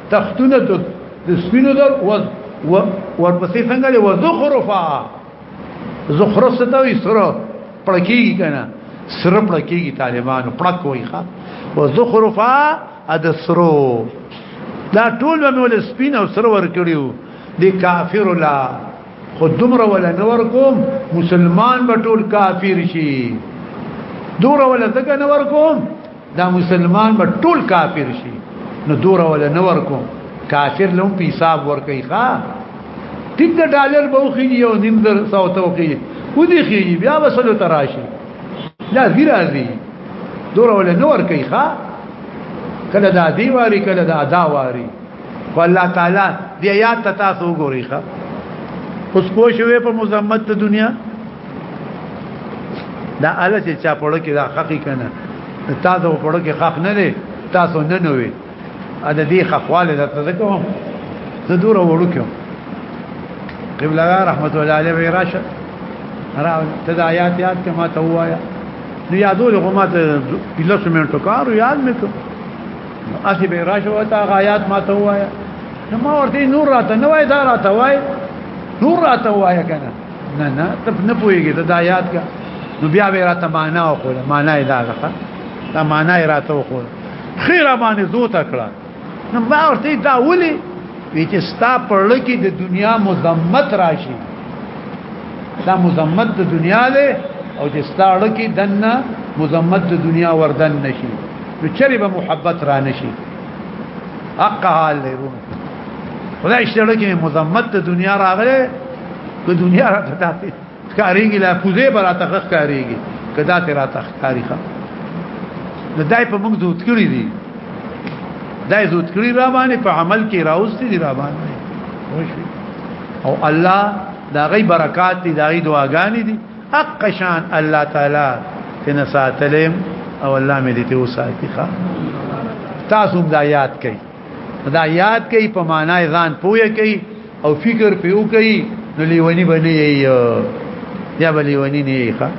تختونه د سپینو در وز ورپسې څنګه له وزخرفا زخرف څه ته وي سره پړکیږي کنه سره پړکیږي طالبان پړک وای ښا وزخرفا اد سرو دا ټول به مول سپین او سره ور کړیو دي کافر لا خو دومره ولا نور کوم مسلمان به ټول کافر شي دوره ولا ځکه نور کوم دا مسلمان به ټول کافر شي نو دور ولا نور کو کافر لوم په حساب ور کوي ښا ټیک د ډالر به خو یو نیم در سو ته کوي و دي خي بیا وسلو تراشي لا زی راځي دور ولا نور کوي ښا کله دا دی واری کله دا دا واری والله تعالی دی آیات تاسو ګوري ښا اوس پوه شوې په مزمت د دنیا دا اله چې چا پړو کې دا خخې کنه تاسو پړو کې خخ نه دی تاسو نه نوې ا د دې خخواله د تذکرم زه دور وړو کې قبله رحمت الله علیه و راشه را ته د آیات یاد کې ما ته وایا نو یادو له ما ته بل سمنټو کار یاد مې کو اسی به راشه وتا آیات ما ته وایا نو ما ورته نور راته نو وای دا راته وای نور راته وای کنه نه نه ته نه پوهیږي ته دا یاد کا نو بیا به راته معنا او کوله معنا یې دا غته دا معنا یې راته وکړه خیر باندې زو تکړه نو ما ورته دا ولي وی چې ستا پرړ کې د دنیا مذمت راشي دا مذمت د دنیا له او چې ستا اړ کې دنه مذمت د دنیا وردن نشي نو چرې به محبت را نشي حق حال لرونه خدای شته کې مذمت د دنیا راغله د دنیا راته تاسو کاریږي لا کوزه براته غخ کاریږي کدا ته راته تاریخه د دای په موږ دوت کړی دي دای دوت کړی را باندې په عمل کې راوستي دي را باندې او الله دا غي برکات دي دا غي دعاګانې دي اقشان الله تعالی تن ساتلم او الله مې دې ته وساتي تاسو دا یاد کړئ دا یاد کوي په معنی ځان پوهه کوي او فکر پیو کوي نو لیونی بنی یا بلیونی نه یې ښا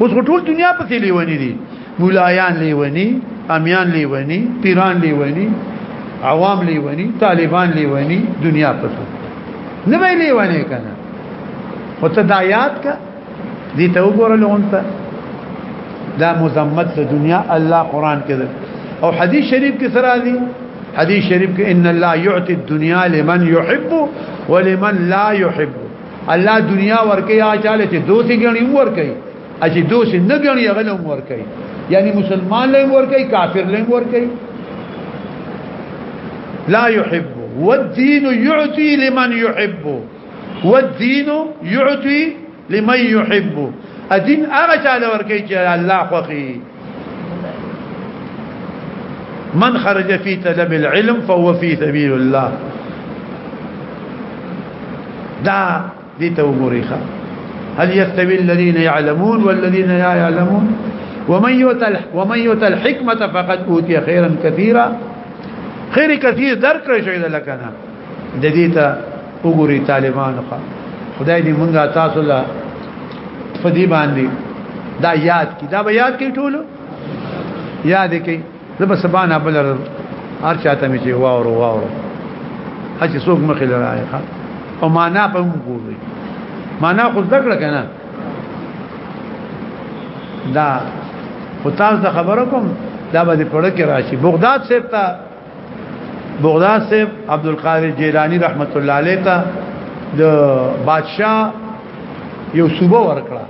اوس ټول دنیا په کې لیونی دي مولایان لیونی امیان لیونی پیران لیونی عوام لیونی طالبان لیونی دنیا په څه نه ویلی ونه کنه او ته دا یاد کا دي ته وګوره لونته دا مذمت د دنیا الله قران کې او حدیث شریف کې سره دي حدیث شریف کې ان الله يعطي الدنيا لمن يحب ولمن لا يحب الله دنیا ورکه یا چاله چې دوسی غني ورکه اچي دوسی نه غني غل ورکه یعنی مسلمان له ورکه کافر له ورکه لا يحب والدين يعطي لمن يحب والدين يعطي لمن يحب ادين هغه چاله ورکه چې الله خوخي من خرج في طلب العلم فهو في سبيل الله دا دي توغوريخه هل يستوي الذين يعلمون والذين لا يعلمون ومن يؤتى ومن يؤتى الحكمه فقد اوتي خيرا كثيرا خير كثير درك شوی لك انا د دې ته وګوري طالبانو خو خدای دې مونږه تاسو لا فدی باندې دا یاد کی دا به یاد کی ټول یاد کی زب سبانه بل هر چاته می چې واورو واورو هڅه څوک مخې لراي ښا او معنا په موږ ګوري معنا خو ذکر کنه دا خو تاسو خبرو کوم دا به پړه کې راشي بغداد سپتا بغداد صاحب عبد القادر جیلانی رحمت الله علیه ته د بادشاه یو صوبه ورکړه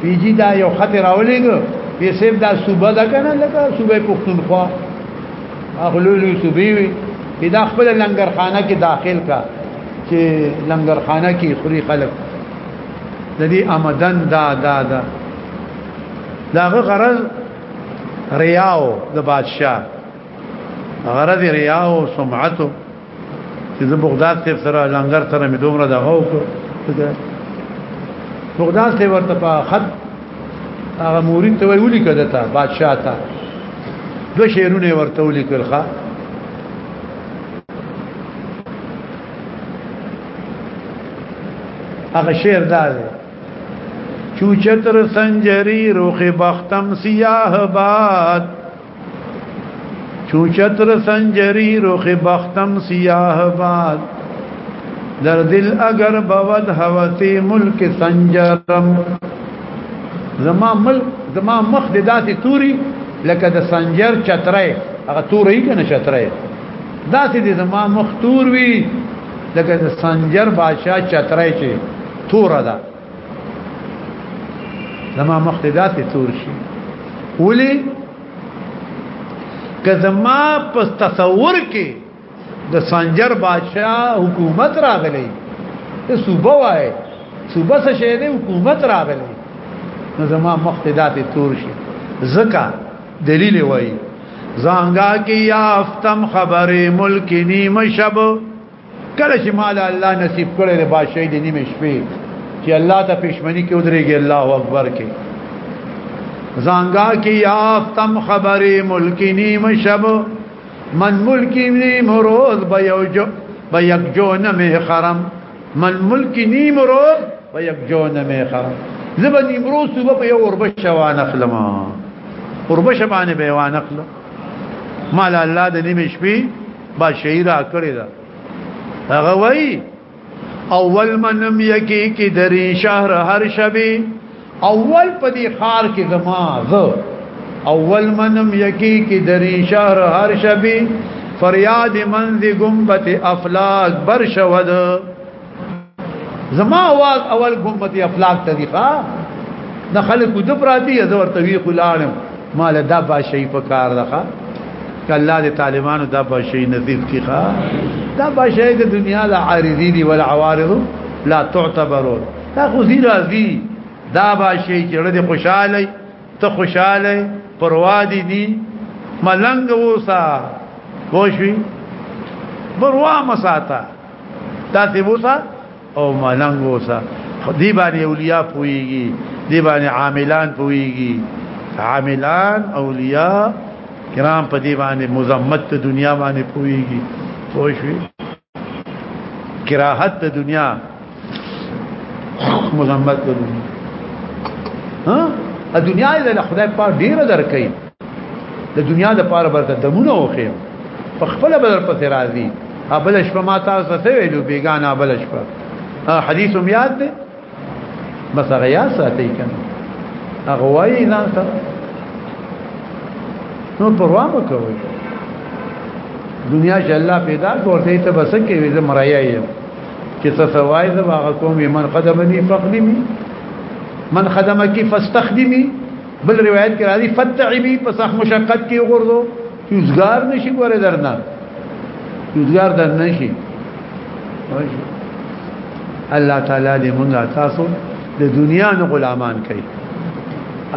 پیجی دا یو خط راولېګ یې صاحب دا صوبه دا کنه لکه صوبه پښتونخوا اغلولو صوبې وي دا خپل لنګرخانه کې داخل کا چې لنګرخانه کې خوري خلک د دې آمدن دا دا دا داغه غرض ریاو د بادشاه غرض ریا او سمعت چې د بغداد ته سره لنګر سره مې دومره دغه وکړ بغداد ته ورته په خط هغه مورید ته وی ولي کده تا بادشاہ تا دو شعرونه ورته ولي کړخه هغه شعر دا دی چوچتر سنجری روخ بختم سیاه باد چوچتر سنجری رخ بختم سیاه باد در دل اگر بود هوتی ملک سنجرم زما ملک زما مخ د داسې توري لکه د سنجر چترای هغه توري کنه چترای داسې د زما مخ تور وی لکه د سنجر بادشاہ چترای چې تور ده زما مخ ته داسې تور شي ولی که زما په تصور کې د سنجر بادشاہ حکومت راغلی ته صوبه وای صوبه څه شي دی حکومت راغلی نو زما مخ ته داسې تور شي زکا دلیل وای زانګا کې یافتم خبره ملک نیمه شب کله چې مال الله نصیب کړي د بادشاہي د نیمه شپې چې الله ته پښمنی کې ودرېږي الله اکبر کې زنګا کې یافتم خبرې ملک نیمه شب من ملک نیمه روز به یو جو به یک جو نه می خرم من ملک نیمه روز به یک جو نه می خرم زبر نیمه روز صبح په یو وربشه وانه خلم وربشه باندې به وانه خلم مال الله د نیمه شپې با شهیرا کړی دا هغه وای اول منم یکی کی دری شهر هر شبی اول په دې خار کې زما زه اول منم یکی کی دری شهر هر شبی فریاد منذ گنبت افلاک برشود زما आवाज اول ګمتي افلاک ته دی ښا نه خلک د پراتی از ورته وی خلانم مال دا با شي په کار ده کله د طالبانو دا با شي نصیب کی ښا دا با شي د دنیا د عارضی دی ول عوارض لا تعتبرون دا خو زی راځي دا با شي چې رده خوشاله ته خوشاله پروا دي دي ملنګ وسا کوشوي بروا مساته تاسو وسه او ملنګ وسه دی باندې اولیاء پويږي دی باندې عاملان پويږي عاملان اولیاء کرام په دی باندې مزمت ته دنیا باندې پويږي پوښوي کراهت ته دنیا مزمت د دنیا ها د دنیا له خدای په ډیر درکې د دنیا د پاره برکت دمونه وخی په خپل بدل په راضي ابل شپه ما تاسو ته ویلو بیگانه ابل شپه حدیث هم یاد دی بس هغه یا ساتي کنه هغه وایي نه نو پروا مکوئ دنیا چې الله پیدا کوته ته بس کې وي زمرایا یې چې تاسو وایي دا هغه کوم من خدمني فخدمي من خدمك فاستخدمي بل روایت کې راځي فتعبي پس اخ مشقت کې وګورځو یوزګار نشي ګوره درنه یوزګار درنه نشي الله تعالی دې مونږه تاسو د دنیا نه غلامان کړي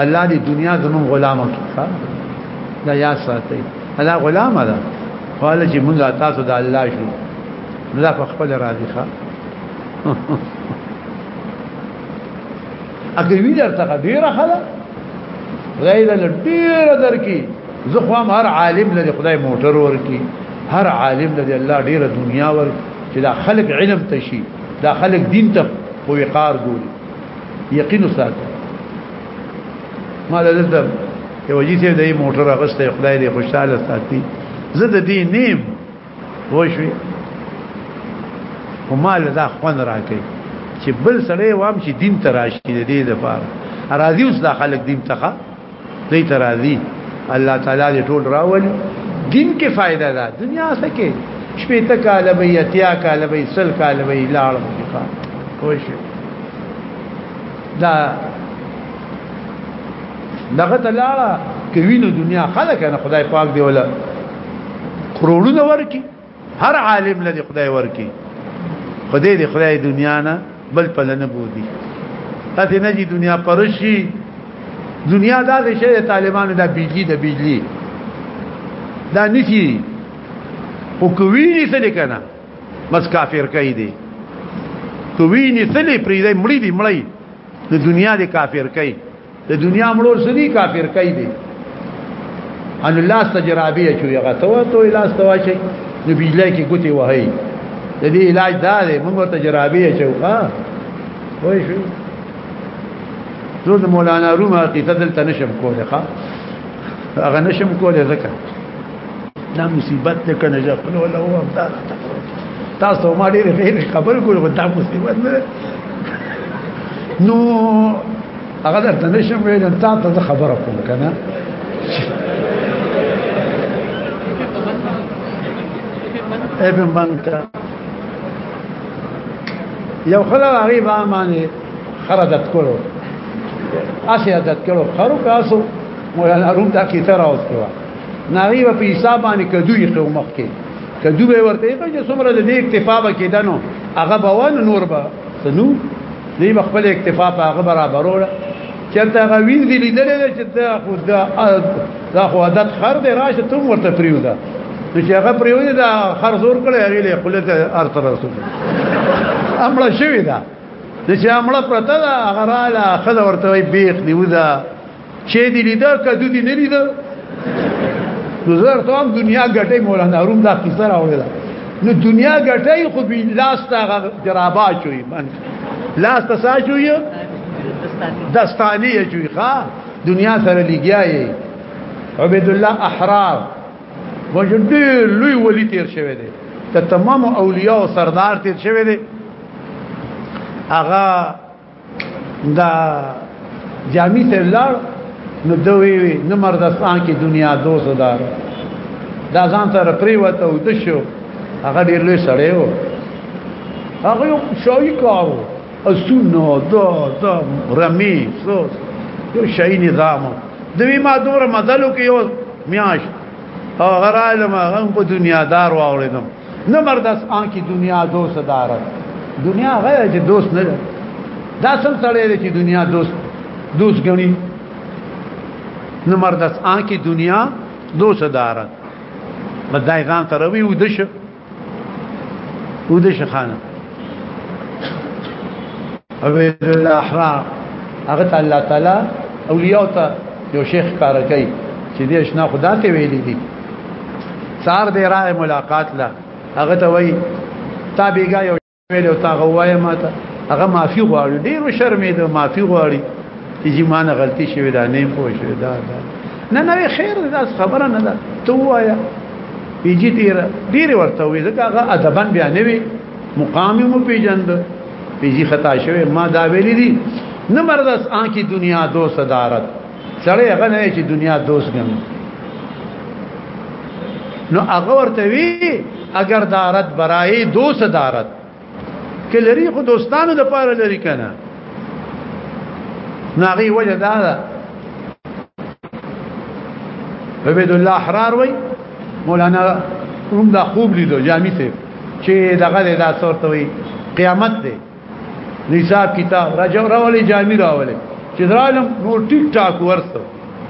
الله دې دنیا زمون غلام کړي دا یا ساتي الله غلام ده قال چې مونږه تاسو د الله شو دا په خپل راضي ښه اګه وی درته ډیره خلا غیر له ډیره درکې زه خو هر عالم له خدای موټر ورکی هر عالم له الله ډیره دنیا ور چې دا خلق علم تشي دا خلق دین ته خو وقار ګوري یقین ساته ما دلته یو جیسه د موټر اغسته خدای دې خوشاله ساتي زه د دې نیم وښوی همال دا خوان راکې چې بل سړی وام چې دین تراشي دې د پاره راضي اوس دا خلک دین ته دې ترازی الله تعالی دې ټول راول دین کې فائدہ ده دنیا سکے شپې ته کاله به یتیا کاله به سل کاله به لاړ مخه خوش دا دغه تلاړه کوي نو دنیا خلک نه خدای پاک دی ولا کروڑونه ورکی هر عالم لدی خدای ورکی خدای دی خدای دنیا نه بل پلنه بودی تاسو نه جی دنیا پرشي دنیا دا د شه طالبانو دا بجلی د بجلی دا نشي او کوي نه څه کنه بس کافر کوي دي کوي نه څه لري پرې دې مړی دي مړی د دنیا د کافر کوي د دنیا مړو سدي کافر کوي دي ان الله استجرابي چې هغه تو تو علاج توا شي نو بجلی کې ګوتې وهي د دې علاج دا دی موږ ورته جرابي چې ها وای شو زه د مولانا روم حقیقت دلته نشم کوله ښا هغه نشم کوله ځکه دا مصیبت ته کنه چې خپل ولا هو دا تاسو ما ډېر خبر کول غو دا مصیبت نه نو هغه درته نشم ویل تا ته خبره کوم کنه ابن بنکا یو خلا هغه با معنی خردت کړو اسی عادت کړو خرو کاسو مولانا روم دا کی تر اوس کړو ناری په حساب باندې کدوې خو مخ کې کدوې ورته په څومره د اکتفا به کېدنو هغه به ونه نور به نو دې مخبل اکتفا په هغه برابرول چرته هغه وین دي لیدل چې دا خو دا دا خو عادت خر دی راشه ته ورته پریودا نو چې هغه پریودا دا خر زور کړي هغه له خپل ته ارتر رسول امړه شوی دا چې امړه پرته دا هغه را لا خد ورته بیخ دی ودا چې دې لیدا کدو دې نه لیدا نو زه ته هم دنیا ګټي مولانا روم دا قصه راوړل نو دنیا ګټي خو به لاس تا جرابا چوي من لاس تا سا چوي دستانی چوي ښا دنیا سره لګیاي عبد الله احرار وجدي لوی ولي تیر شوی دی ته تمام اولیاء او سردار تیر شوی دی هغه دا جامی ته لړ نو دوی وی نه مردستان کې دنیا دوزو دار دا ځان سره پریوته او د شو هغه ډیر لوی سړی و هغه یو شوی کارو اسونو دا دا رمی سو یو شای نظام دوی ما دوره مدلو کې یو میاش هغه رااله ما هم په دنیا دار واوریدم نه مردس آن کی دنیا دوست دارد دنیا غیر چې دوست نه دا سم سړی دی چې دنیا دوست دوست غني نه مردس آن کی دنیا دوست دارد بدای ځان سره وی ودش ودش خانه عبد الاحرار هغه الله تعالی اولیاء ته یو شیخ کار کوي چې دې اشنا خدا ته ویلي دي سار دی را ملاقات لا هغه ته وای تا بیګا یو ویل او تا غوای ماته هغه معافي غواړي ډیرو شرمې ده معافي غواړي چې جمانه غلطي شوی دا نه پوه شوی دا دا نه نه خیر دا خبره نه ده تو وایا پیجی تیر ډیر ورته وي ځکه هغه ادبن بیا نه وي مقام مو پیجند پیجی خطا شوی ما دا ویلې دي نه مردس آن کی دنیا دو صدارت سړی هغه نه چې دنیا دوست ګڼي نو هغه ورته وی اگر دارت برای دوست دارت کې لري خو دوستانو د پاره لري کنه ناغي وجه دا ده عبد الله احرار وای مولانا هم دا خوب لیدو جامع سي چې دغه دا صورت وي قیامت دی حساب کتاب راجو راولې جامي راولې چې درالم نور ټیک ټاک ورسو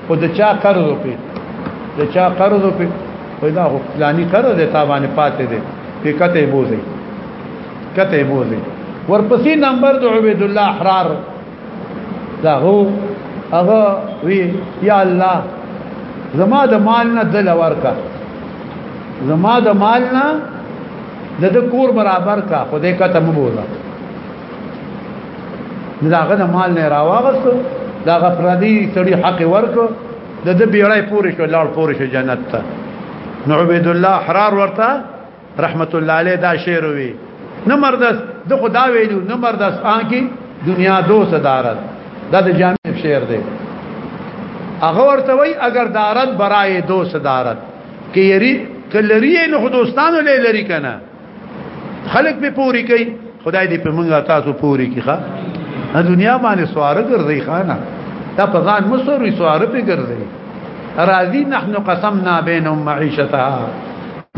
خو د چا قرض وکي د چا قرض وکي پیدا هو پلاني قرض د تابانه پاتې دي په کته بوزي کته بوزي ورپسې نمبر د عبد الله احرار دا هو هغه وی یا الله زما د مال نه دل ورکا زما د مال نه د د کور برابر کا خو دې کته مو بوزا داغه د مال نه راواغست داغه پردي سړي حق ورک د د بیړای پوری شو لاړ پوری شو جنت ته نو عبد الله حرار ورته رحمت الله علیه دا شعر وی نه مردس د خدا ویلو نه مردس آنکی دنیا دو صدارت دا د جامع شعر دی هغه ورته وی اگر دارت برای دو صدارت کې یری کلری نو خدوستانو لې لري کنه خلق په پوری کوي خدای دې په مونږه تاسو پوری کی ښا د دنیا باندې سوار ګرځي خانه دا په ځان مسوري سوار په ګرځي راضی نحن قسمنا بينهم معيشتها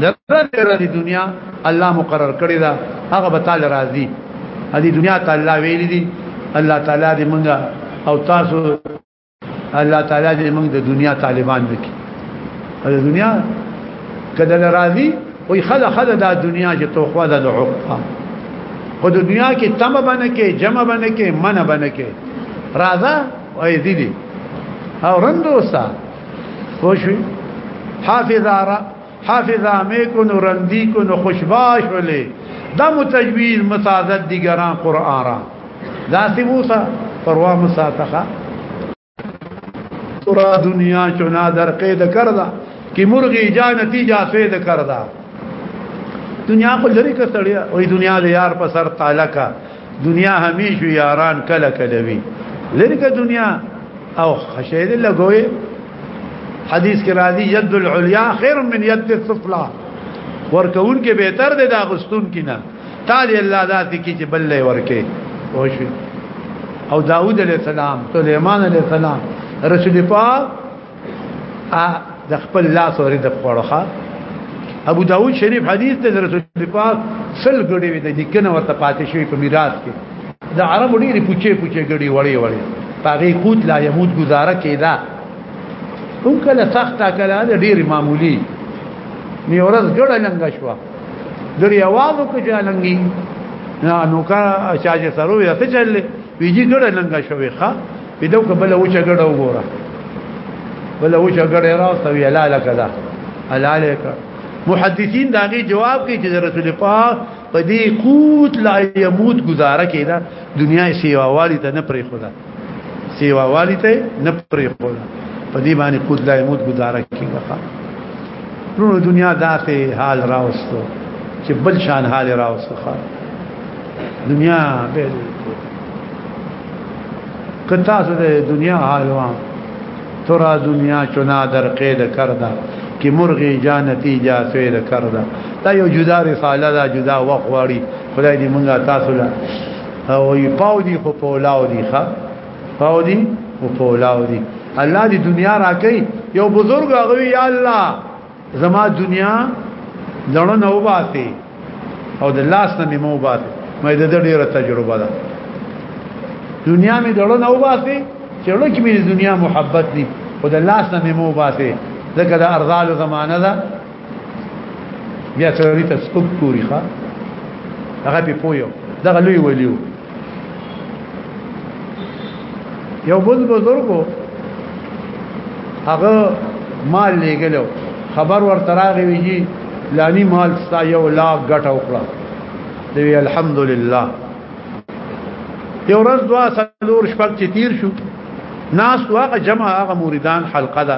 دغه د دنیا الله مقرر کړی دا هغه به تعالی راضی دې دنیا تعالی ویلي دي الله تعالی دې مونږه او تاسو الله تعالی دې موږ د دنیا طالبان وکړي د دنیا کله راضي وي خلا خلا دا دنیا چې توخوا د عقبه خو د دنیا کې تم باندې کې جمع باندې کې من باندې کې راضا وای دي دي او رندوسا خوشوي حافظ را حافظ آمه کو نو رندی کو نو خوشباش ولی دا متجویز مسازد دیگران قرآن را دا سی موسا پروا مساتخا ترا دنیا چنا در قید کرده کی مرغی جا نتیجا سید کرده دنیا خو لري که سړی وې دنیا د یار په سر تعالی کا دنیا همیشه یاران کله کله وی لري که دنیا او خشه دې لګوي حدیث کې راځي يد العليا خير من يد السفلى ورکون کې بهتر دی دا غستون کې نه تعالی الله ذات کې چې بلې ورکه وشي او داوود عليه السلام سليمان عليه السلام رسول پاک ا د خپل لاس ورې د پړخه ابو داوود شریف حدیث ته رسول پاک سل غړي وي د لیکنه ورته پاتې شوی په میراث کې د عربو ډېری پوچې پوچې ګړي وړي وړي پاغي قوت لا يموت گزاره کېدا هم کله سخت کله ډېری معمولی نی ورځ ګړه لنګ شو ګړي आवाज وکړ چې لنګي نه نو کا شاجه سره وي ته چل ویږي ګړه لنګ شوې ښا پیدو کبل و چې ګړه وګوره بل و چې ګړه راځه وی لاله کدا الاله محدثین داغي جواب کوي چې رسول پاک په دې قوت لا يموت گزاره کیدا دنیا سیوا والی ته نه پرې خدا سیوا والی ته نه پرې خدا په دې باندې قوت لا يموت گزاره کیدا نو دنیا داسې حال راوستو چې بل شان حال راوستو دنیا به کتا سره دنیا حال وان تو را دنیا چنا در قید کرده کی مرغی جا نتیجا سوید کرده دا یو جدا رساله دا جدا وخواری خدای دی منگا تاسو لا او ای پاو دی خو پولاو دی خوا پاو دی خو پولاو دی الله دی دنیا را کئی یو بزرگ اغوی یا اللہ زما دنیا لړو نه وباسي او د لاس نه مو وباسي مې د ډیره تجربه ده دنیا مې لړو نه وباسي چې لړو کې مې د دنیا محبت دي او د لاس نه مو وباسي ځکه د ارزال زمانه ده بیا څوري ته سپک پوری ښا هغه په پویو دغه لوی ولیو یو بل بزرګو هغه مال لګلو خبر ورته راغی ویجی لانی مال ستا یو لا غټ او کړه دی الحمدلله یو ورځ دوا سلور شپږ چې تیر شو ناس واغه جمع هغه مریدان حلقه ده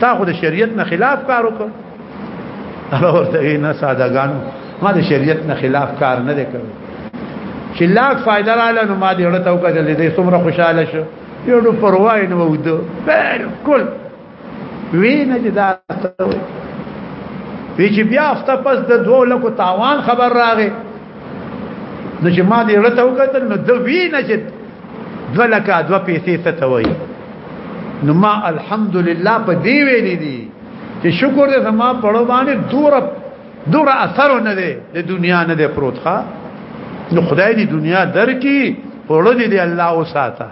تا خو د شریعت نه خلاف کار وکړ هغه ورته نه سادهګانو ما د شریعت نه خلاف کار نه وکړ چې لاک فائدہ رااله نو ما دې هړه تو کړل دې څومره خوشاله شو یو نو پروايي نه وود بالکل وینه چې دا وی چې بیا افته پس د دوه لکو تاوان خبر راغی نو چې ما دې هړه تو کړل نو د وینه چې دو لکه دو پیسې څه ته وایي نو ما الحمدلله په دی ویلې دي چې شکر دې زما پړو باندې دور دور اثر نه دی د دنیا نه دی پروت ښا نو خدای دې دنیا درکې پړو دې الله وساته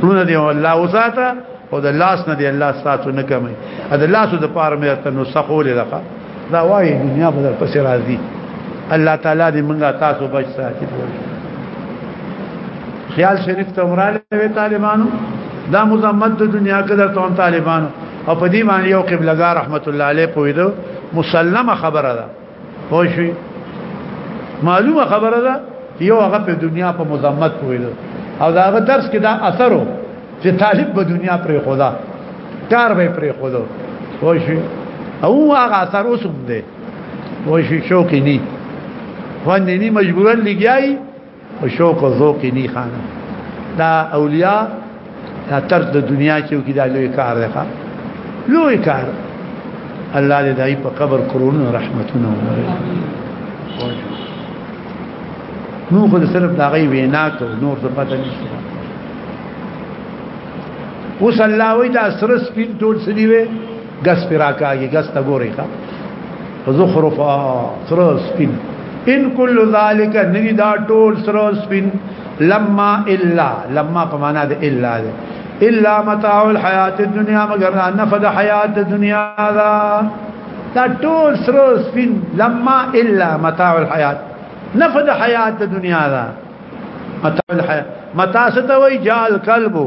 پړو دې الله وساته او د لاس نه دی الله ستاسو نه کمی ا د لاس د پاره مې ته نو سقول لقه دا وای دنیا په در پسې راځي الله تعالی دې موږ تاسو بچ ساتي خیال شریف ته عمران وی طالبانو دا مزمت د دنیا کې د تون طالبانو او په دې باندې یو قبلګار رحمت الله علیه پویدو مسلمه خبره ده پوښوي معلومه خبره ده یو هغه په دنیا په مزمت ویل او دا هغه درس کې دا اثر وو چې طالب په دنیا پر خدا کار به پر خدا وشي او هغه اثر اوسم دی وشي شوقي ني خوندې ني مجبورن لګیای او شوق او ذوق ني خانه دا اولیاء دا تر د دنیا کې کې دا لوی کار دی لوی کار الله دې دای په قبر کرون رحمتونه وکړي نو خو صرف دا غي وینا کو نور څه پته نشته اوس الله وی دا سرس پین ټول سړي وي ګس پر راکاږي ګس ته ګوري ښا زخرف سر سپین ان کل ذالک ندی دا ټول سر سپین لما الا لما په معنا د الا ده الا متاع الحیات الدنیا مگر نفد حیات الدنیا دا دا ټول سر سپین لما الا متاع الحیات نفد حیات الدنیا دا متاع الحیات متاع ستوي جال قلبو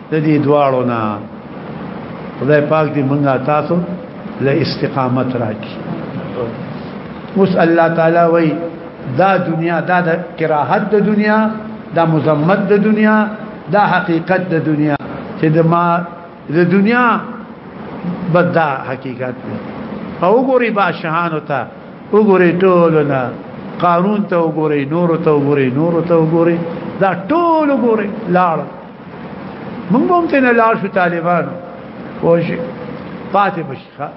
د دې دواړو نه خدای پاک دې مونږه تاسو له استقامت راکړي اوس الله تعالی وای دا دنیا دا د کراهت د دنیا دا مزمت د دنیا دا حقیقت د دنیا چې د ما د دنیا بدا حقیقت دی او ګوري بادشاہانو ته وګوري ټولنا قانون ته وګوري نور ته وګوري نور ته وګوري دا ټول وګوري لاړ موږ هم ته نه لار شو طالبانو وشي پاتې بشخه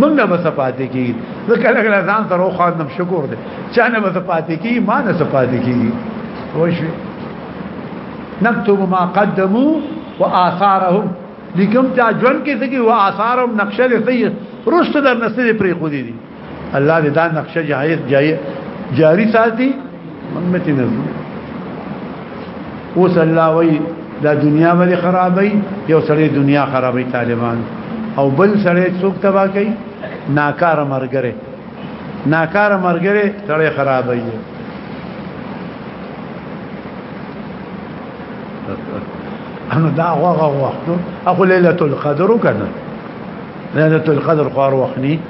موږ نه بس پاتې کیږي زه کله کله ځان سره خواندم شکر دې چا نه بس پاتې کیږي ما نه بس پاتې کیږي وشي نكتب ما قدموا واثارهم لیکم چا ژوند کې څه کې واثارهم نقشه دې صحیح رښت در نسې پرې خو دي الله دې دا نقشه جایز جایز جاری ساتي محمد نزو اوس الله وی دا دنیا باندې خرابې یو سړی دنیا خرابې طالبان او بل سړی څوک تبا کوي ناکار مرګره ناکار مرګره سړی خرابې انو دا غوغه وخت اخو ليله القدر کنه ليله القدر خور وخني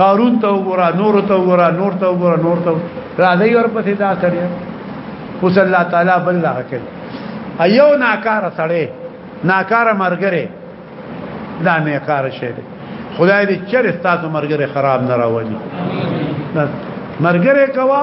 قارون ته وګوره نور ته وګوره نور ته وګوره نور ته راځي ورپسې دا سړی اوس الله تعالی بل لا کړ ایو ناکار سړی ناکار مرګره دا نه کار شي خدای دې چر تاسو مرګره خراب نه راوړي مرګره کوا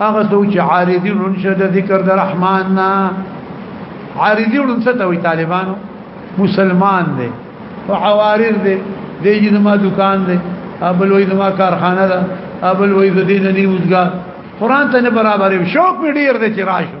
هغه څوک چې عارضی ړوند شه د ذکر د رحمان نه عارضی ړوند څه ته وي طالبانو مسلمان دی او عوارض دی دی چې ما دکان دی ابل وې ما کارخانه ده ابل وې د دې نه نیوزګار قران ته نه برابرې شوق می ډیر دی چې راشو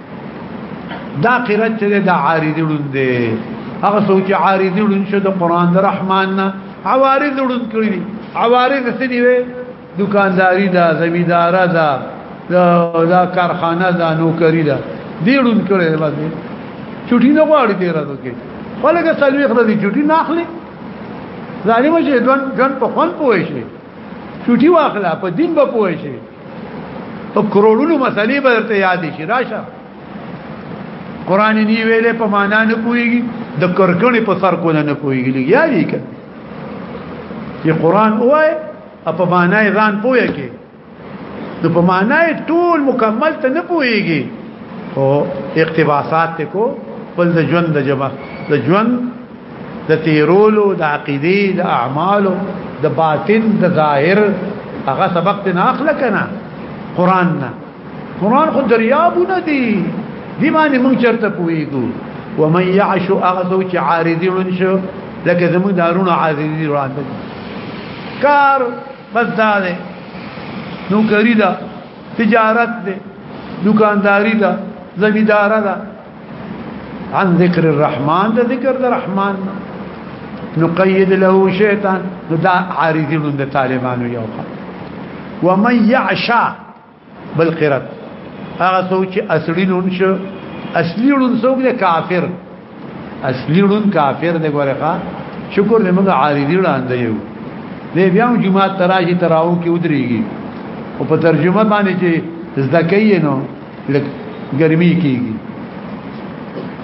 دا قرات چې دا عارض ډون دی هغه سوچ عارض ډون شو د قران د رحمان نه عوارض ډون کړی دي عوارض څه دی وي دکانداری دا زمیدار دا دا کارخانه دا نوکری دا دی ډون کړی باندې چټی نه غواړي دی راځو کې ولګه سلوي خره دي چټی نه اخلي ظالم چې دون جن په خون پوي شي چټی واخلا په دین به پوي شي په کروڑونو مسلې به درته یاد شي راشه قران دی ویلې په معنا نه پويږي د کرکنې په سر کو نه پويږي لګیا دي که چې قران وای په معنا یې ځان پوي کې نو په معنا یې ټول مکمل ته نه پويږي او اقتباسات کو بل د ژوند د جمع د ژوند د تیرولو د عقیدې د اعمالو د باطن د ظاهر هغه سبق ته ناخله کنه قران نه قران خو دریابونه دي دی باندې مونږ چرته پويګو ومن يعش اغزو چې عارضي ونشو لکه زموږ دارونه عارضي روان دي کار بس دا ده نو کری دا تجارت ده دکانداری ده زمیداره ده عن ذکر الرحمن د ذکر الرحمن نقيد له شيطان دا عارضي من طالبانو یو ومن يعشى بالقرات هغه سوچ اصلي لون شو اصلي لون سوګ ده کافر اصلي لون کافر ده ګورخه شکر دې موږ عارضي وړاندې یو دې بیا هم جمعه تراجي تراو کې ودرېږي او په ترجمه باندې چې زدکې نو لګ ګرمي کیږي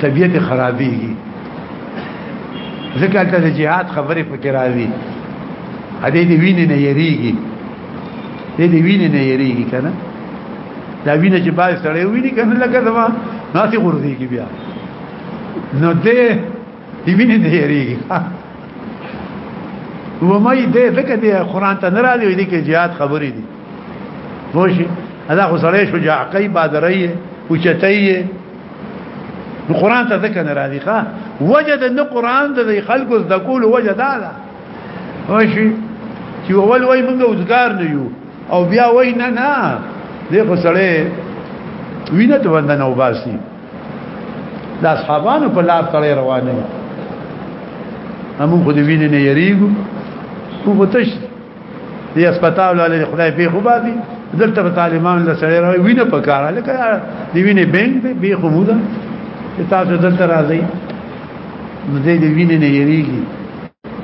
طبيعت خرابيږي ځکه چې جهاد خبرې پکې راځي ا دې دې وینې نه یریږي دې دې وینې نه یریږي کنه دا وینې چې باز سره ویني کنه لکه زما ناسي غورځيږي بیا نو دې دی ویني نه یریږي و مې دې ځکه دې قران ته نه راځي دې کې jihad خبرې دي وشي ادا خو سره شجاع کوي بادرې او چتې نو قران ته ځکه نه راځي ښا وجد نو قران د خلکو د کول وجد دا وشي چې اول وای موږ اوسګار نه یو او بیا وای نه نه دغه سره وینه ته وندنه وباسي دا اصحابانو په لار تړي روانه دي همو خو دې وینې نه یریږو خو بتش دې هسپتال ولې خدای په خو باندې دلته په طالبان له سره راوي وینه پکاره لکه دې وینې بینګ به به خو مودا تاسو دلته راځي نو دې دې وینې نه یریږي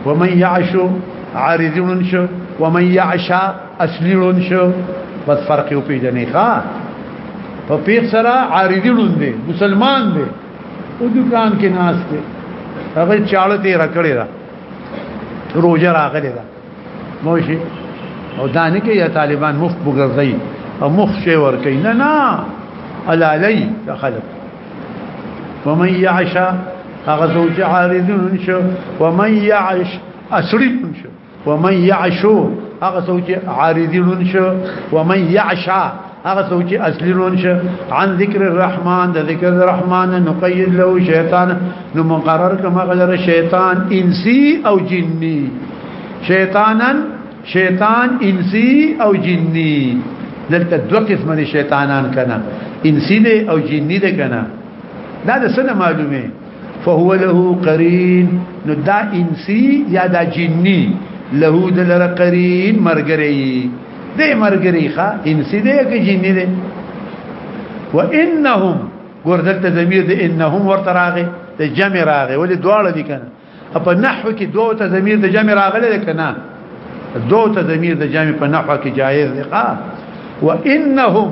ومن يعش عارض شو ومن يعش اصلي ړوند شو بس فرق یو پیژنې ښا په پیښ سره عارضي ړوند دی مسلمان دی او دکان کې ناس دی هغه چاړه تی راکړی را روزه راغلی دا موشي او دانه کې یا طالبان مفت بغرزي او مخ شي ور کوي نه نه الا لي خلق ومن يعش هغه زوج عارض شو ومن يعش اسري شو ومن يعشو هغه څوک چې عارضی رون شو ومن يعشا هغه څوک چې اصلي رون شو عن ذکر الرحمن د ذکر الرحمن نقيد له شیطان نو مقرر کما غیر شیطان انسی او جنی شیطانن شیطان انسی او جنی دلته دوه قسمه دي شیطانان کنه انسی دي او جنی دي کنه دا د سنه معلومه فهو له قرين نو دا انسی یا دا جنی له دلر قرین مرګری دې مرګری ښا انسی دې کې جنی دې وانهم ګوردلته ضمیر دې انهم ورته راغې ته جمع راغې ولې دواړه دي کنه په نحو کې دوه ته ضمیر د جمع راغلي کنه دوه ته ضمیر د جمع په نحو کې جایز دی ښا وانهم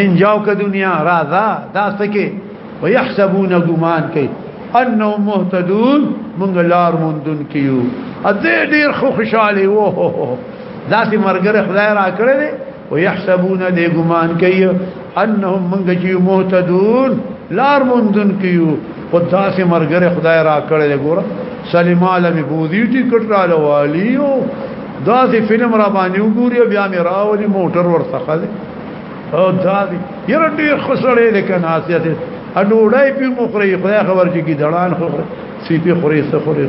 ان جاو که دنیا راځه دا سکه ويحسبون ګمان کوي انه مهتدون مونږ لار مونږ کیو ا دې ډیر خو خوشاله وو ذاتي مرګره خدای را کړل ويحسبون دې ګمان کوي انهم مونږ چې مهتدون لار مونږ کیو او ذاتي مرګره خدای را کړل ګور سلیماله می بودی ټیکټ را لوالیو دا سي فلم را باندې وګوري بیا مې راولي موټر ورڅخه دي او دا دي یره ډیر خسړې ده کنه حاصله اډوړای په مخري خو خبر چې کی دړان خو سی په خوري سره خوري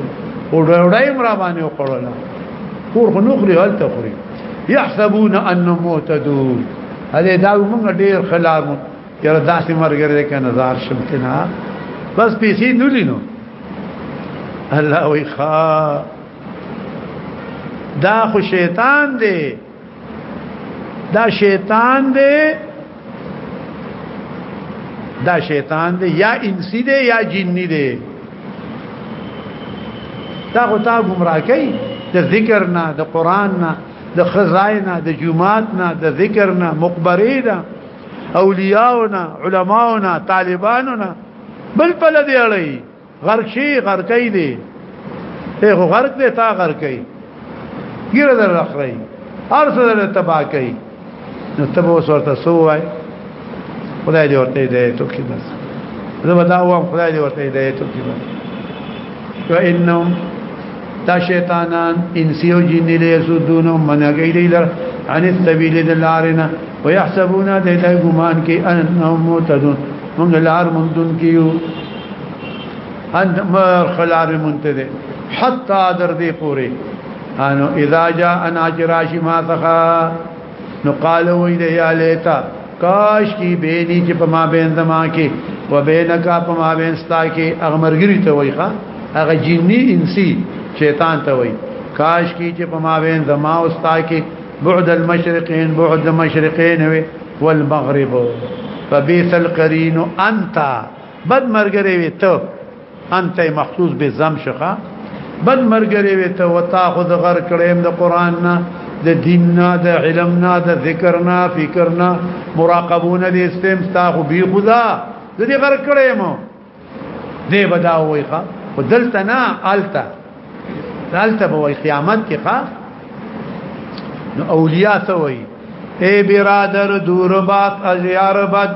او ډوړای را باندې وکړل کور خو نخري هل تخري يحسبون انهم مهتدون هله دا موږ ډیر خلاف یره داسې مرګره کنه زار شمتنا بس پیسې نولینو الله وی خا دا خو شیطان دی دا شیطان دی دا شیطان دی یا انسی دی یا جنی دی دا خو تا گمراه کوي د ذکر نه د قران نه د خزای نه د جمعات نه د ذکر نه مقبره نه اولیاء نه علماء نه طالبان نه بل په لدی اړي غرق شي غرقای دی ته خو غرق دی تا غرقای ګیره در اخري ارس در تبا کوي نو تبو سورته سو وای خدای دې ورته دې ته کې بس زه به دا وام خدای دې ورته دې ته کې بس و انهم تا شیطانان انسی او جن له سودون من غیری لر عن السبیل دلارنا ويحسبون ذلك ګمان کې انهم متدون من لار مندون کیو انت مر خلار منتده حتا در دې پوره انو اذا جاء انا جراشی ما تخا نو قال وی دې یا لیتا کاش کی بینی چې په ما بین زما کې و بینک په ما بین ستا کې اغمرګری ته وای ښا هغه جنی انسی شیطان ته وای کاش کی چې په ما بین زما او ستا کې بعد المشرقين بعد المشرقين والمغرب فبيث القرين انت بد مرګري وي ته انت مخصوص به زم شخه بد مرګري وي ته وتاخذ غر کړم د قران نه د دین نه د علم نه د ذکر نه فکر نه مراقبونه د استم تاخو بي خدا د دې غر کړم دې بدا وای ښا ودلته نه الته الته به وای قیامت کې ښا نو اولیاء سوئی اے برادر دور بات از یار بد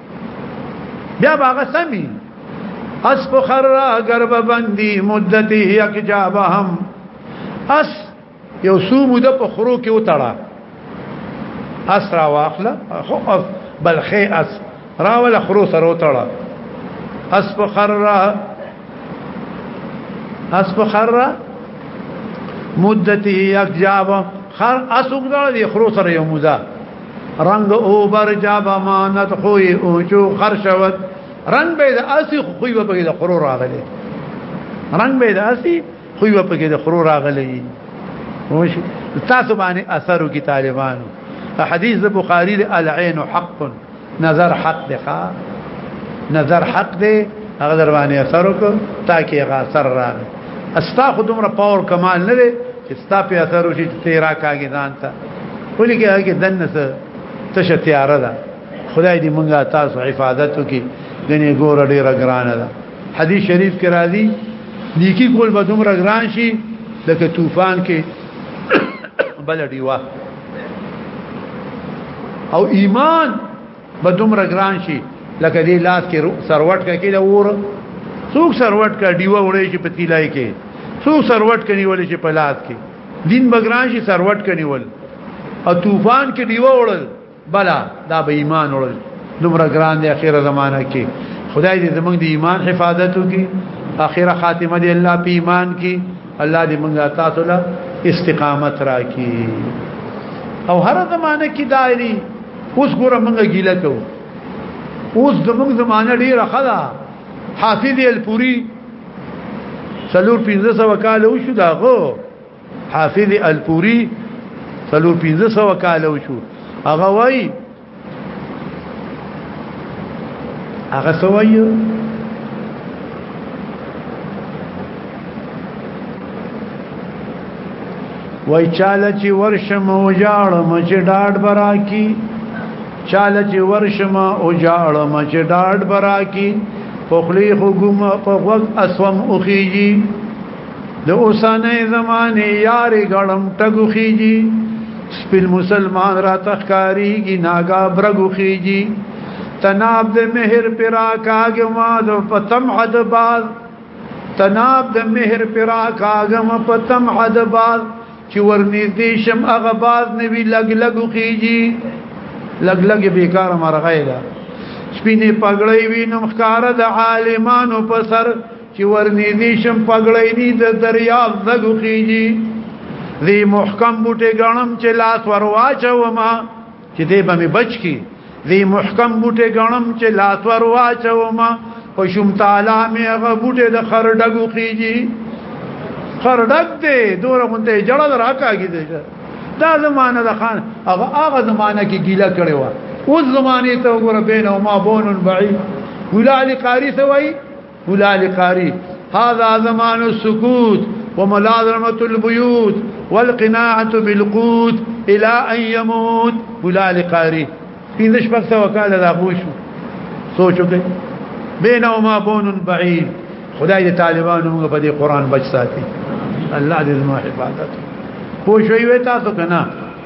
بیا باغ سمی اس فخر را گرب بندی مدتی یک جاب هم اس یو سو موده په خرو کې وتړه اس را واخله خو اس بلخې اس را ول خرو سره وتړه اس فخر را اس فخر را مدتی یک جاب خر اسوګ دړ دی خرو سره یو موده رنگ او بر جا بمانت خوی او چو خرشوت رنگ به د اسی خوی په کې د خرو راغلی رنگ به د اسی خوی په کې د خرو راغلی وش تاسو باندې اثرو کې طالبانو حدیث د بخاری د العين حق نظر حق دی نظر حق دی هغه در باندې اثر وکړ تاکي هغه اثر راغی استا خودم را پاور کمال نه دی چې ستا په اثر وشي چې تیرا کاږي ځان ته ولې کې هغه دنه څه تشه تیار ده خدای دې مونږه تاسو حفاظت وکي دنه ګور ډیره ګرانه ده حدیث شریف کې راځي نیکی کول به دومره ګران شي لکه طوفان کې بل دیوا او ایمان به دومره ګران شي لکه دې لاس کې سروټ کې کې لور څوک سروټ کا دیوا وړي چې پتیلای کې څوک سروټ کني ولې چې پلاس کې دین بګران شي سروټ کنيول او طوفان کې دیو وړل بلا دا به ایمان وړل دومره ګران دی اخیره زمانہ کې خدای دې زمونږ د ایمان حفاظت وکړي اخیره خاتمه دې الله په ایمان کې الله دې موږ تاسو له استقامت راکړي او هر زمانہ کې دایري اوس ګوره موږ ګیله کوو اوس زمونږ زمانہ ډیره خلا حافظ الپوری سلور 1500 کال وشو دا غو حافظ الپوری سلور 1500 کال وشو هغه وای هغه سوایو وای چاله چې ورشم وجاړم چې ډاډ برا کی چاله چې ورشم او جاړم چې ډاډ برا کی په خلی خو ګم په وګ اسوم او خيږي د اوسانه زمانه یار غړم ټګو خيږي سپین مسلمان را تخکاریږي ناګا برګو خيږي تناب د مہر پرا کاګ ما د پتم حد باز تناب د مہر پرا کاګ ما پتم حد باز چې ورنږدې شم هغه باز نه وی لګ لګ خيږي لګ لګ بیکار مرغه ده سپینه پګړې وینم ښکار د عالمانو په سر چې ورنږدې شم پګړې ني د دریا لګ خيږي دې محکم بوټي غنم چې لاس ورواچوم چې دې به مې بچ کی دې محکم بوټه غنم چې لاتور واچوم په شوم تعالی مې هغه بوټه د خر ډګو کیږي خر ډګ دې دوره مونته جړل راکاږي دې دا زمانه د خان هغه هغه زمانه کې ګیله کړي و اوس زمانه ته وګوره بین او ما بون بعید ګلال قاری سوئی مولا علی قاری هذا زمان السکوت وملازمه البيوت والقناعه بالقوت الى ان يموت مولا علی قاری پینځه شپږ سو کاله دا بوشو سوچو کې بین او ما بون بعید خدای دې طالبانو موږ په دې قران بچ ساتي الله دې زموږ حفاظت پوښوي تاسو کنه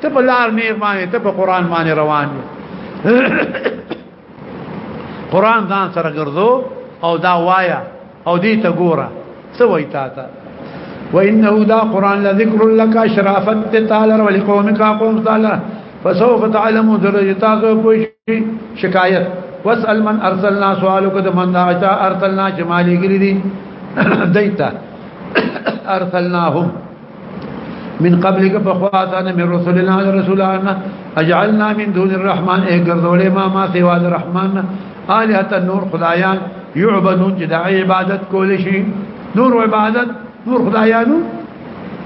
ته په لار نه باندې ته په قران باندې روان یې قران ځان سره ګرځو او دا وایا او دې ته ګوره څه وای تا ته وانه دا قران لذکر لك شرافت تعالی ولقومك قوم تعالی فسوف تعلم درجتا کوئی شکایت واسال من ارسلنا سوالك د من دا چا ارسلنا جمالي ګری دي دیتا ارسلناهم من قبل کا بخواتا نے میرے رسول اللہ علیہ رسول اللہ اجعلنا من دون الرحمن اے گردولے ما ما سوا الرحمن الہۃ النور خدایان یعبدون جدا عبادت کول شي نور عبادت نور خدایانو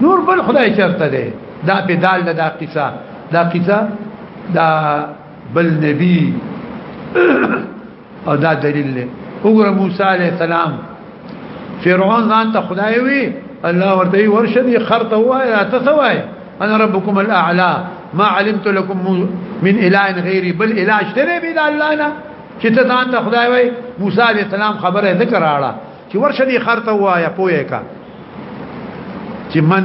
نور بل خدای چرته دی دا په دال دا قصه دا قصه دا بل نبی او دا دلیل دی وګوره موسی علی السلام فرعون ځان ته خدای وی الله ورته ورشه دی خرته وای ته سوای انا ربكم الاعلى ما علمت لكم من اله غيري بل اله اشتري بيد الله نه چې ته ځان ته خدای وای موسی علی السلام خبره ذکر راړه چې ورشه دی خرته وای پوهه کا چې من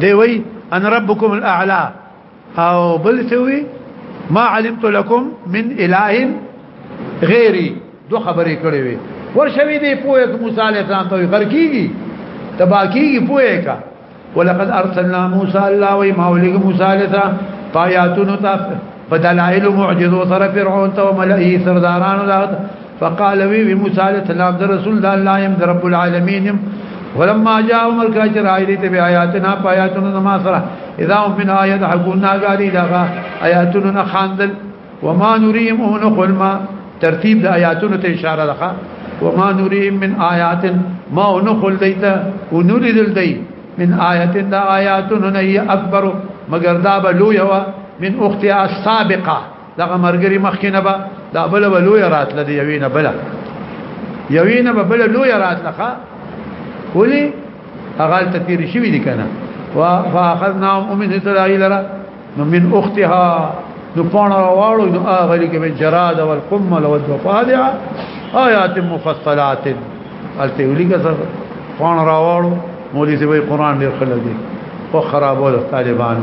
دی وای انا ربكم الاعلى او بل څوی ما علمت لكم من اله غیری دو خبرې کړې وي ورشوي دی پوهه موسی عليه السلام ته غرقيږي تباکیږي پوهه کا ولقد ارسلنا موسى الله وما ولي موسى عليه السلام فاياتنا بدلائل معجزه سره فرعون ته ملئي سردارانو فقال وی موسی علیہ السلام در رسول د الله يم در رب العالمین يم ولما جاء عمر کاجر ایلی ته آیاتنا پایاتنا نما سره اذا هم من آیات حقنا غاری لغا آیاتنا خاندل وما نريهم هن خلما ترتیب د آیاتونو ته اشاره لخوا وما نريهم من آیات ما نخل دیتا ونريد الدی من آیات دا آیاتونو نه اکبر مگر دا بلو یوا من اختها السابقه دغه مرګري مخکې نه به دا بل ولوی راتله دی یوې نه بل یوې نه بل لوی راتله ولی هغه تیر شوی دي کنه فاخذنا امه اسرائيل را نو من اختها نو پانا راوالو نو آغلی که من جراد والقمل والضفادع آیات مفصلات الته ولی که سر پانا راوالو مولی سی بای قرآن دیر خلق دی و خرابو طالبانو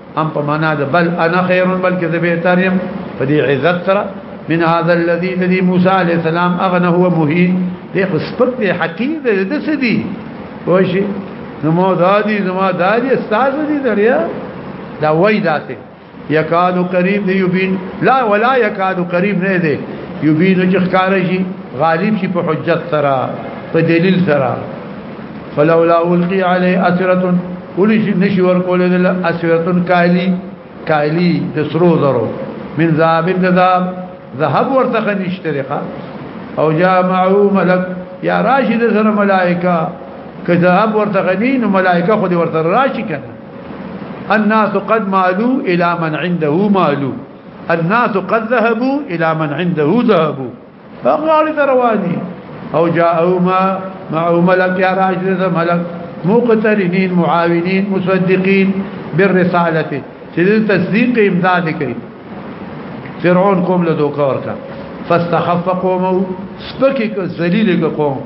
ام په معنا ده بل انا خير بل کې به تريم په دې عزت سره من هذا الذي الذي موسى عليه السلام اغنى هو مهين دې خصبت دې حقيق دې د سدي وشي نو مو دادي زما دادي استاد دي دریا دا وای داسه یکاد قریب دی یبین لا ولا یکاد قریب نه دی یبین چې ښکار شي غالب شي په حجت سره په دلیل سره فلولا القي عليه اثره کولی شي نشي ورکول د اسویتن کالی کالی د سرو زرو من ذهب الذهب ذهب ورته نشترقه او جاء معه ملک یا راشد سره ملائکه که ذهب ورته غنین ملائکه خو دې ورته راشي کنه الناس قد مالوا الى من عنده مالوا الناس قد ذهبوا الى من عنده ذهبوا فقال ثرواني أو جاءهما معه ملك يا راجل ملك مقترنين معاونين مصدقين بالرسالة چې تصديق امداد فرعون قوم له دوکا فاستخف قومه سبكك الزليل قوم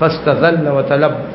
فاستذل وتلبس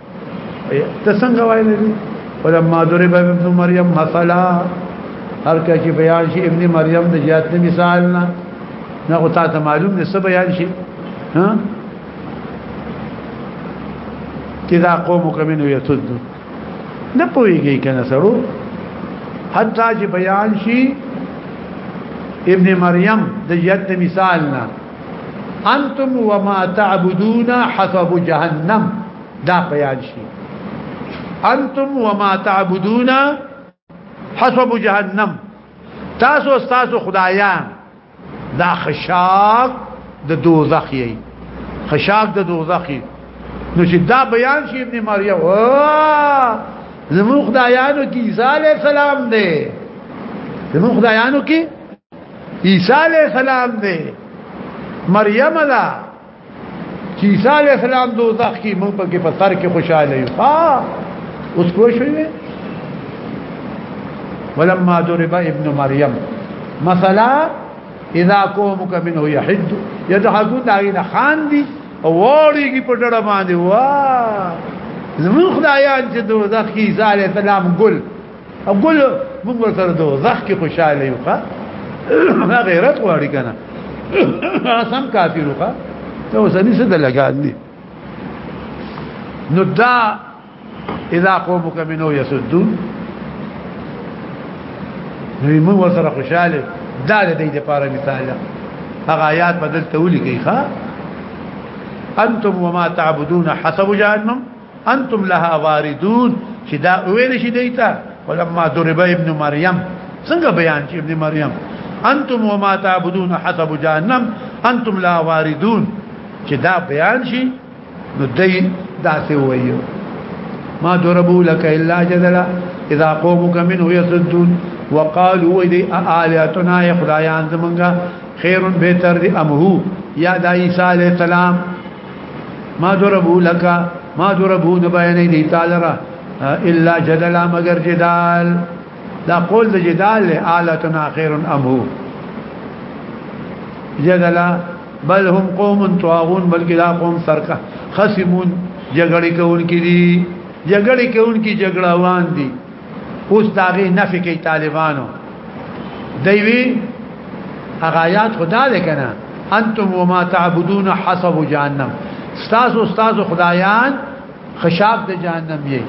ته څنګه وایې دي ولما ضرب ابن مریم مثلا هر کله چې بیان شي ابن مریم د جهاد نه مثال نه نه او تاسو معلوم دي څه بیان شي ها کدا قوم کمنو یتد نه پويږي کنه سره حتی چې بیان شي ابن مریم د جهاد مثال نه انتم وما تعبدون حسب جهنم دا پیاد شي انتم وما تعبدون حسب جهنم تاسو تاسو خدایان دا خشاک د دوزخ یې خشاک د دوزخ یې نو چې دا بیان شي ابن مریم زموږ خدایانو کې عیسی علی السلام دی زموږ خدایانو کې عیسی علیہ السلام دی مریم دا چې عیسی علیہ السلام دوزخ کې موږ په کې په سر کې خوشاله یو ها اوس کو شوې ولما ضرب ابن مریم مثلا اذا قومك منه يحد يضحكون داغه خان دي او وړيږي په ډړه باندې وا زمون خدایان چې دوزخ کې عیسی علیہ السلام ګل ګل موږ ورته د زخ کې خوشاله یو ښا غیرت غواړي کنه سم کافر ښا ته وسني څه د لګان دي نو دا اذا قومك منو يسدون نو موږ ورته خوشاله دا د دې لپاره مثال هغه آیات بدل ته ولي کوي ښا انتم وما تعبدون حسب جهنم انتم لها واردون چې دا ویل شي دیتا ولما ضرب ابن مریم څنګه بیان چې ابن مریم انتم وما تعبدون حسب جهنم انتم لا واردون چې دا بیان شي نو دای داسې وایو ما ضربوا لك الا جدلا اذا قومك منه يسدون وقالوا اذا الهتنا يخدایان زمنګا خير بهتر دي ام هو یا د عیسی علی السلام ما ضربو لك ما ضربو نه بیانې دي تعالی را الا جدل مگر جدال دا قول د جدال له آلتنا خير ام هو جدل بل هم قوم طاغون بلکې دا قوم سرکه خصمون جګړې کوونکې دي جګړې کوونکې جګړاوان دي اوس داغه نفي کوي طالبانو دوی اغایات خدا دې کنه انتم وما تعبدون حسب جهنم استاذ استاذ خدایان خشاب د جهنم یې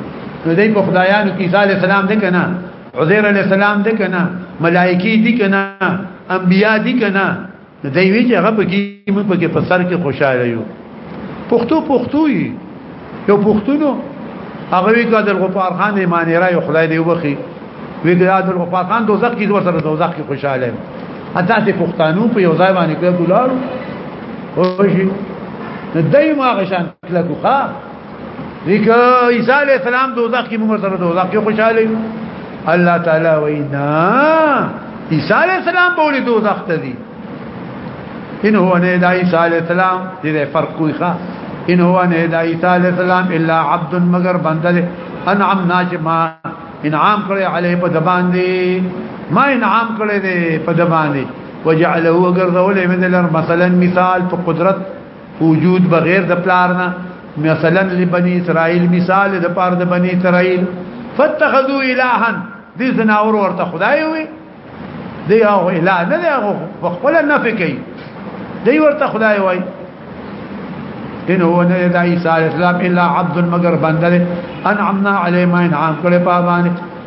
نو دې په خدایانو کې عیسی علی السلام دې کنه عزیر علی السلام دې کنه ملائکی دې کنه انبیا دې کنه نو دی وی چې هغه بګي موږ پکې په سر کې خوشاله یو پښتو پښتو یو پښتونو هغه وی کا د غفار خان ایمانی را یو خدای دی وبخي وی دا د غفار خان دوزخ کې دوه سره دوزخ کې خوشاله یم اته ته پښتانو په یو ځای باندې کړو ګلارو او شي دایمه غشان کله کوخه دیکه عیسی علی السلام دوزخ کې موږ سره دوزخ کې خوشاله الله تعالی وینا عیسی علی السلام بولی دوزخ ته دی ان هو نه د عیسی علی السلام دې فرق کوي ښا ان هو نه د عیسی علی السلام الا عبد مگر بندل انعم ناجما انعام کړی علی په دبان دی ما انعام کړی دی په دبان دی وجعله وګرځولې من لر مثلا مثال په قدرت وجود بغیر د پلار نه مثلا لبني اسرائيل مثال د پار د بني اسرائيل فاتخذوا الها دي زناور ورته خدای وي دی او اله نه دی هغه خپل نه فکر دی ورته خدای وای ان هو نه د عیسی اسلام الا عبد مگر بنده انعمنا علی ما انعام کړه پابانه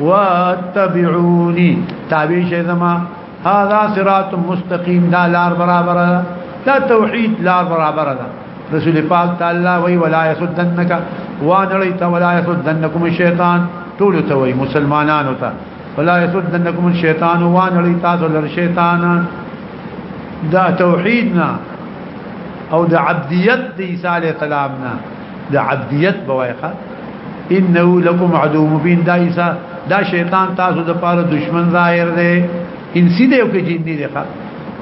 واتبعوني تابع شي زما هذا صراط مستقيم دا لار برابر دا توحید لار برابر ده رسول پاک تعالی وی ولا يسدنك وانړی ته ولا يسدنكم الشیطان ټول ته وی مسلمانانو ته ولا يسدنكم الشیطان وانړی تاسو لر شیطان دا توحیدنا او د عبدیت د عیسی علی السلام نه د عبدیت بوایخه انه لكم عدو مبين دا عيسى دا شیطان تاسو د پاره دشمن ظاهر دی انسی دی او کې جنی دی ښا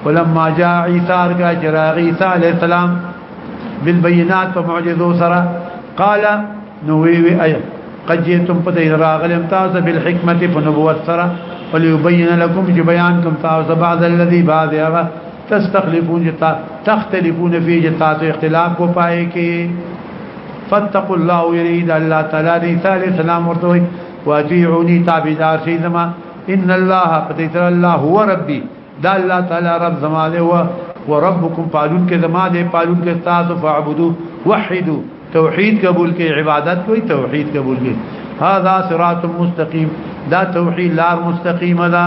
ولما جاء عيسى ارجع جراغ عيسى عليه السلام بالبينات ومعجزه سرا قال نووي وي اي قد جئتم پدې راغلم تاسو بالحکمت فنبوت سرا وليبين لكم جبيانكم تاسو بعض الذي بعض هغه تستخلفون جتا تختلفون فی جتا تو اختلاف کو پائے کے فاتقوا الله يريد الله تعالی دی تعالی سلام ورته وي واجيعوني تابعدار شي زما ان الله قد ترى الله هو ربي دا الله تعالی رب زما له هو وربكم پالون کې زما دې پالون کې تاسو فعبدوا وحدوا توحید قبول کې عبادت کوئی توحید قبول کې هذا صراط مستقيم دا توحید لار مستقيمه ده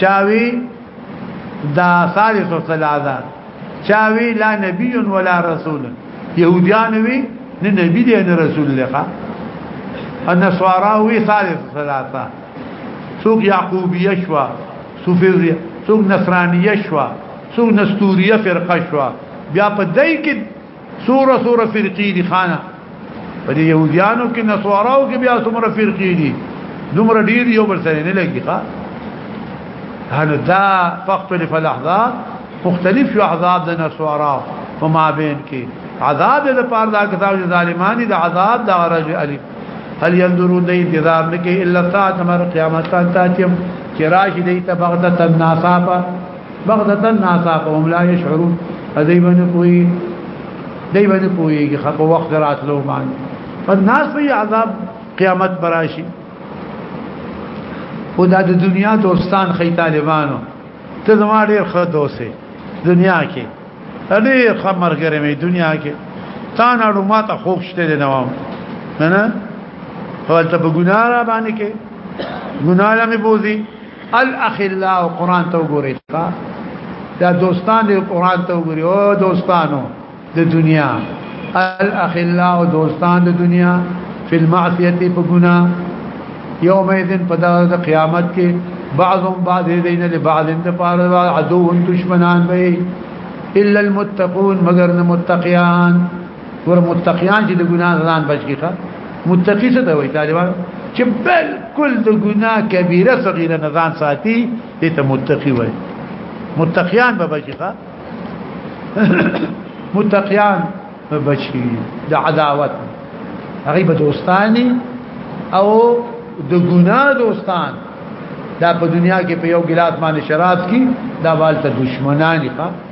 چاوی دا ثالث ثلاثه چاوی لا نبی ولا رسول يهوديان وی نه نبی دی نه رسول لقا ان سوارا وی ثالث ثلاثه سوق يعقوبيه شوا سوفيريا سوق نصرانيه شوا سوق نستوريه فرقه شوا بیا په دای کې سوره سوره فرقې دي خانه په دې يهوديانو کې نسواراو کې بیا څومره فرقې دي دومره ډیر یو بل سره نه لګي ښا هنو دا فاختلف الاحزاب مختلف یو احزاب د نسواراو په ما بین کې عذاب د پاره دا کتاب ظالمانی د عذاب د غرج الف هل ينظرون دي انتظار نکي الا ساعه مر قیامت تاتیم چرایش دي تبغدت الناصابه بغدتن ناصابهم لا يشعرون ادي باندې کوئی دی باندې کوئی خپ وخت راتلو باندې فالناس في عذاب قیامت براشي او دا د دنیا دوستان خی طالبانو ته زما ډیر ښه دوسه دنیا کې ډیر ښه مرګره مې دنیا کې تا نه ما ته خوښ شته نه وام نه نه هو ته په ګناه را باندې کې ګناه لمه بوزي الاخلاء قران ته وګورئ دا دوستان دی قران ته وګوري او دوستانو د دنیا الاخلاء او دوستان د دنیا فی المعصیه په ګنا یوم اذن په د قیامت کې بعضهم بعض دین له بعض د پاره عدو دشمنان به الا المتقون مگر المتقیان ور متقیان چې د ګناه ځان بچ کیخه متقی څه ته وایي طالبان چې بالکل د ګناه کبیره صغیره نه ځان ساتي دې ته متقی وایي متقیان به بچ کیخه متقیان به بچ کی د عداوت هغه به دوستانی او د ګناه دوستان دا په دنیا کې په یو ګلاس باندې شراب کی دا والته دشمنان ښه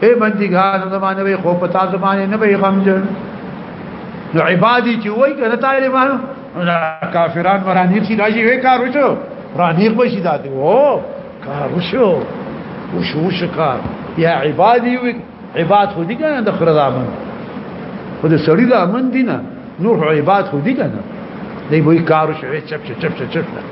اے بندګان زمانه وي خو پتا زمانه نه وي غمجن نو عبادي چې وای کنه طالبانو کافران ورانی چې راځي وې کار وشو رانی خو شي داتې وو کار وشو وشو شکار یا عبادي وي عباد خو دي کنه د خره دامن خو د سړی دامن دي نه نور عباد خو دي کنه دی وای کار وشو چپ چپ چپ چپ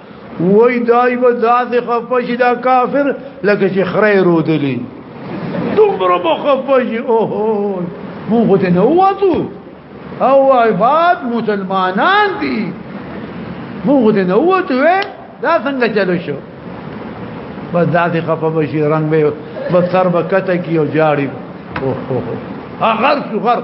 وای دای به ذات خفش دا کافر لکه چې خره رودلی دومره مخفش اوه مو غته نو واتو او عباد مسلمانان دي مو غته نو واتو دا څنګه چلو شو بس ذات خفه بشي رنگ به بس سر بکته کی او جاړي اوه هغه غر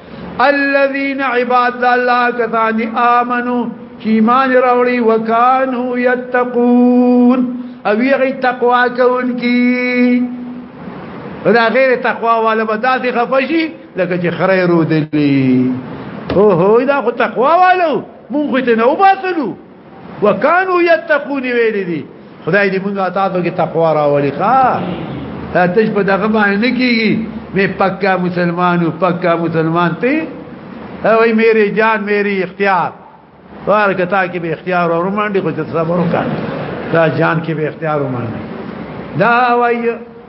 الذين عباد الله کسان امنو چې ایمان راوړي وکانو یتقون او یې تقوا کوونکی دا غیر تقوا والا به داسې خفشي لکه چې خره رودلی او هو دا خو تقوا والو مونږ ته نه وباسلو وکانو یتقون ویل دي خدای دې موږ تاسو کې تقوا راولي ښا تاسو په دغه باندې کیږي مې پکا مسلمانو پکا مسلمان ته اوی میری جان میری اختیار وار کتا کې به اختیار او رومانډي خو ته صبر وکړه دا جان کې به اختیار رومانډي دا وایي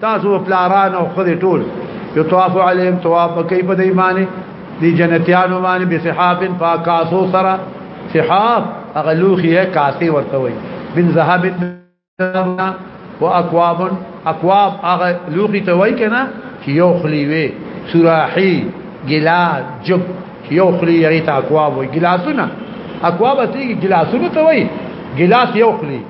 تاسو پلاران او خدای ټول یو طواف علیهم طواف کوي په دیمانه دی جنتیانو باندې به صحاف پاکاسو سره صحاف اغلوخیه کاسي ورته وي من ذهب و اکواب اکواب اغه لوخي ته وای کنه چې یو خلی وي سراحي ګلا جب یو خلی یې ته اکواب وي ګلاسونه اکواب ته ګلاسونه ته وای ګلاس یو خلی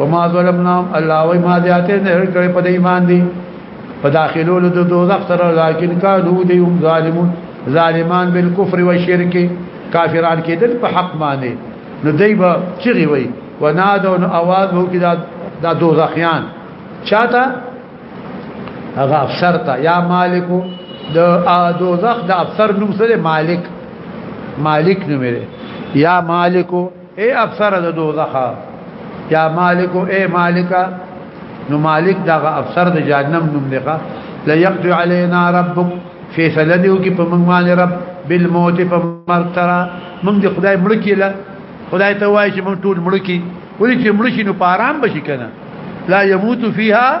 وما ظلمناهم الله وای ما زیاته نه هر کړي په ایمان دي په داخلو له دوزخ سره لکن کانو دي هم ظالمون ظالمان بالکفر والشرك کافران کېدل په حق باندې نو دوی به چغي وای ونادو نو आवाज وو کې دا دا دوزخیان چاته هغه افسر ته یا مالک د دوزخ د افسر نوم سره مالک مالک نوم یا مالک اے افسر د دوزخ یا مالک اے مالک نو مالک دا افسر د جهنم نوم دی ښا لا یقضي علينا ربک فیصله دیو کی په موږ باندې رب بالموت په مرګ ترا موږ د خدای ملکی لا خدای ته وایي چې موږ ټول ملکی ولې چې ملکی نو په آرام بشي کنه لا يموت فيها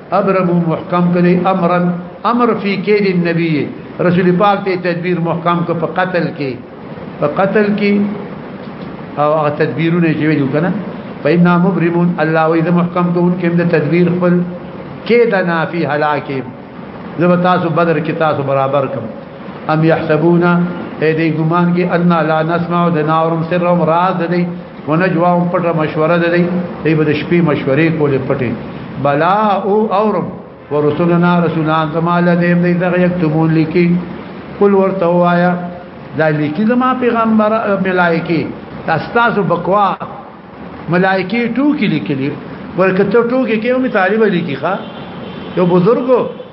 ابرمو محکم کړي امرا امر فی کید النبی رسول پاک ته تدبیر محکم کو په قتل کې په قتل کې او هغه تدبیرونه چې ویلو کنه فإنا مبرمون الله وإذا محکم کوون کې د تدبیر خپل کېدنا فی هلاکه زبتا سو بدر کې تاسو برابر کوم ام يحسبون اې دې ګمان کې ان لا نسمع د ناورم سرهم راز دې ونجواهم پټه مشوره دې دې به شپې مشورې کولې پټې بلا او اورم ورسولنا رسولان زما لدې دې دغه یکتمون لیکي قل ورته وایا دا لیکي زما پیغمبر ملائکی تاسو بکوا ملائکی ټوکی لیکلي ورکته ټوکی کې هم طالب لیکي ښا یو بزرګو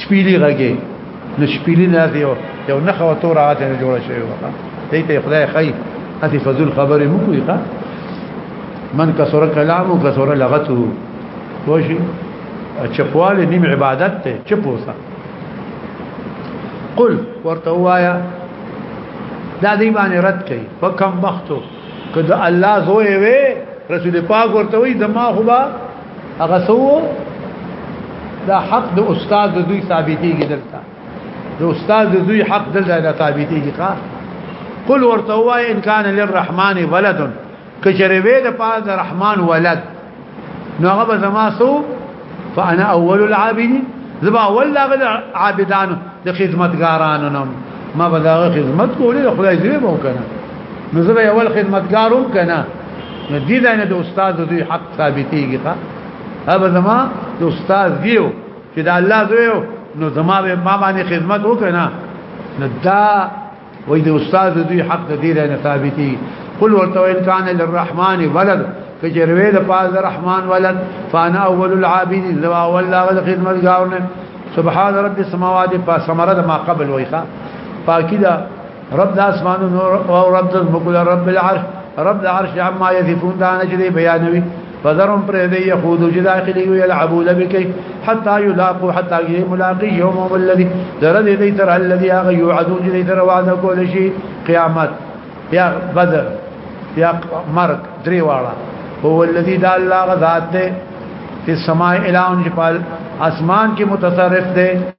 شپېلی غږی نو شپېلی نه دی یو نه خو تور عادت نه جوړ شوی وخا دې ته خدای خی اتی فضل خبرې مو کوي ښا من کثر کلامو کثر لغته وشي چپواله نیم عبادت ته چپوسه قل ورته وایا دا دی باندې رد کړي فکم بختو کله الله زوی وي رسول پاک ورته وي دما خو هغه سو دا حق د استاد د دوی ثابتېږي دلته د استاد د دوی حق دلته دا ثابتېږي ښا قل ورته وای ان کان للرحمن ولد کچره وې د پاز رحمان ولد نو هغه زما سو فانا اول العابدين زما اول هغه عابدانو د خدمتګارانو نوم ما به دا خدمت کولې خدای دې مو کنه نو زما اول خدمتګارم کنه نو دې لاینه د استاد دوی حق ثابتېږي ښا هغه زما د استاد دیو چې دا الله زویو نو زما به ما باندې خدمت وکړه نو دا وې د استاد دوی حق د دې نه ثابتي قل ورته ان کان للرحمن ولد کجروی د پاز رحمان ولد فانا اول العابدين لوا ولا ول خدمت گاونه سبحان رب السماوات فسمرد ما قبل ويخا فاكده رب د اسمان او رب د مکل رب العرش رب العرش عما يفون دا نه چې بیانوي فذرهم پر دې يخوض چې داخلي وي يلعبوا لبك حتى يلاقوا حتى يلاقي يومهم الذي درد دې تر الذي يعدون دې تر وعد کول شي قیامت یا بدر یا مرګ درې واړه هو الذي دا الله غذات دې په سماء الهون چې په اسمان کې متصرف دې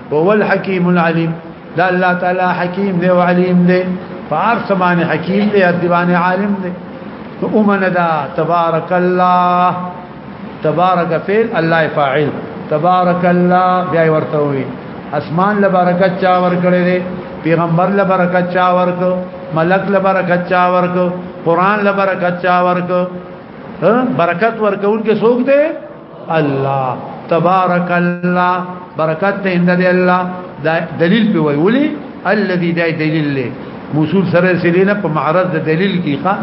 هو الحکیم العلیم دا الله تعالی حکیم دی او علیم دی فار سمان حکیم دی دیوان عالم دی تو امن دا تبارک الله تبارک فعل الله فاعل تبارک الله بیا ورته وی اسمان له برکت چا ور کړی دی پیغمبر له برکت چا ور کو ملک له برکت چا ور کو قران له برکت چا ور کو برکت ور کوونکې څوک دی الله تبارك الله برکت ته اند دی الله دا دلیل په وی ولی الذي دا دلیل له موصول سره سلینا په معرض د دلیل کیخه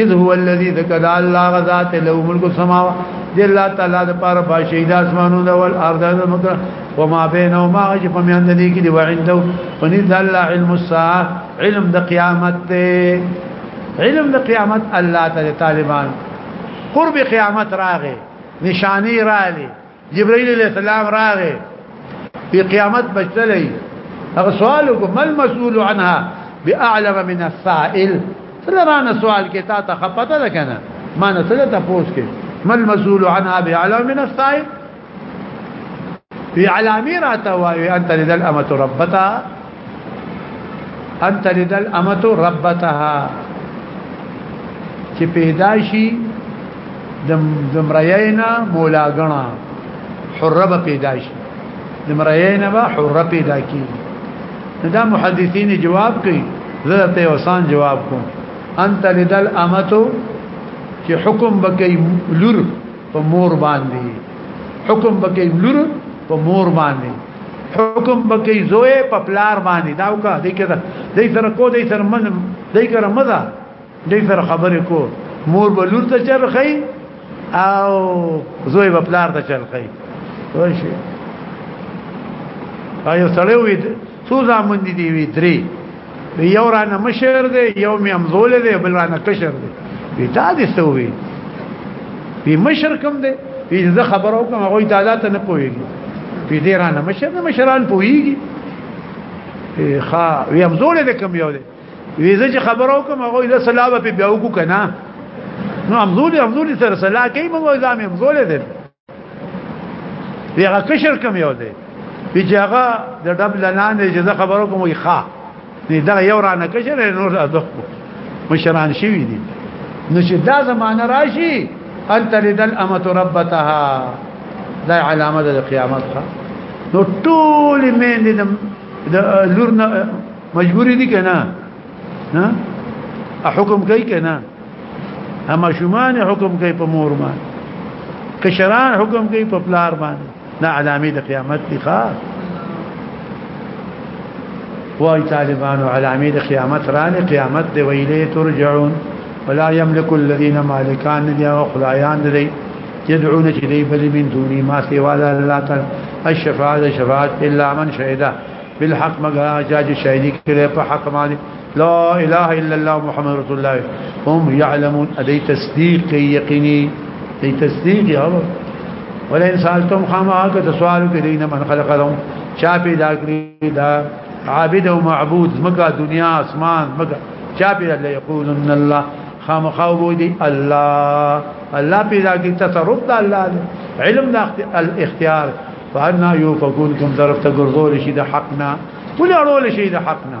اذ هو الذي ذكر الله غذات له ملک السماوات دی الله تعالی د پاره باشید اسمانو د ول ارض د مکر وما بينهما چې په میان دي کې دی وعنده فنذ الله علم الساعه علم د قیامت علم د قیامت الله تعالی طالبان قرب قیامت راغې نشانی رالی جبرائیل علیہ السلام راغې په قیامت بچلې هغه سوال کو مل مسئول عنها باعلم من السائل سلرانه سوال کې تا ته خپته ده کنه ما نه سره تاسو کې مل مسئول عنها باعلم من السائل وی علامی را تواوی انت لدل امت ربتا انت لدل امت ربتها چې پیدا شي د مریینا مولا غنا حرب پیدا شي د مریینا به حرب پیدا کی دا محدثین جواب کوي زړه ته وسان جواب کوم انت لدل امتو چې حکم بکې لور په مور باندې حکم بکې لور په مور باندې حکم بکې زوی په پلار باندې دا وکړه دې کړه دې سره کو دې سره من دې کړه مزه دې سره خبرې کو مور به لور ته چرخی او زوی به پلار ته چرخی وشي ايو سره وې څو ځامن دي وی درې یو را نه مشر دی یو می امزول دی بل را نه کشر دی وی تا دې سوې وی مشر کم دی وی زه خبرو کوم هغه تعالی ته نه پويږي وی دې را نه مشر نه مشران پويږي ښا وی امزول دی کم یو دی وی زه چې خبرو کوم هغه د سلام په بیا وکړه نو امزول امزول سره سلا کوي موږ ځامې امزول دی دی هغه کشر کم یو دی چې هغه د ډبل نه نه چې خبرو کوم یې ښا نه دا یو رانه کشر نور ادخ مشران شي دي نو چې دا زمانہ راشي انت لدل امه ربتها دا علامه د قیامت ښا نو ټول مين دي د لور نه مجبوري دي کنه ها حکم کوي کنه اما شومان حکم کوي په مور باندې کشران حکم کوي په پلار باندې نه علامه د قیامت دی ښا وای طالبانو علامه د قیامت رانه قیامت دی ویلې ترجعون ولا يملك الذين مالكان دي او خدایان دي يدعون شدي بل من دوني ما سوى الله تعالى الشفاعة شفاعة إلا من شهده بالحق مقا جاج شهدي كله حق مالي لا اله الا الله محمد رسول الله هم يعلمون ادي تصديق يقيني دي تصديق يا ولا ان سالتم خما که سوال کې دین من خلق لهم چا پیدا کړی دا عابد او معبود مکه دنیا اسمان مکه چا پیدا الله یقولن الله خامخاو بو دي الله الله پیدا کی تصرف د الله دی علم د الاختيار فانا يوفقون کوم طرف ته ګرځول شي د حقنا ولا رول شي د حقنا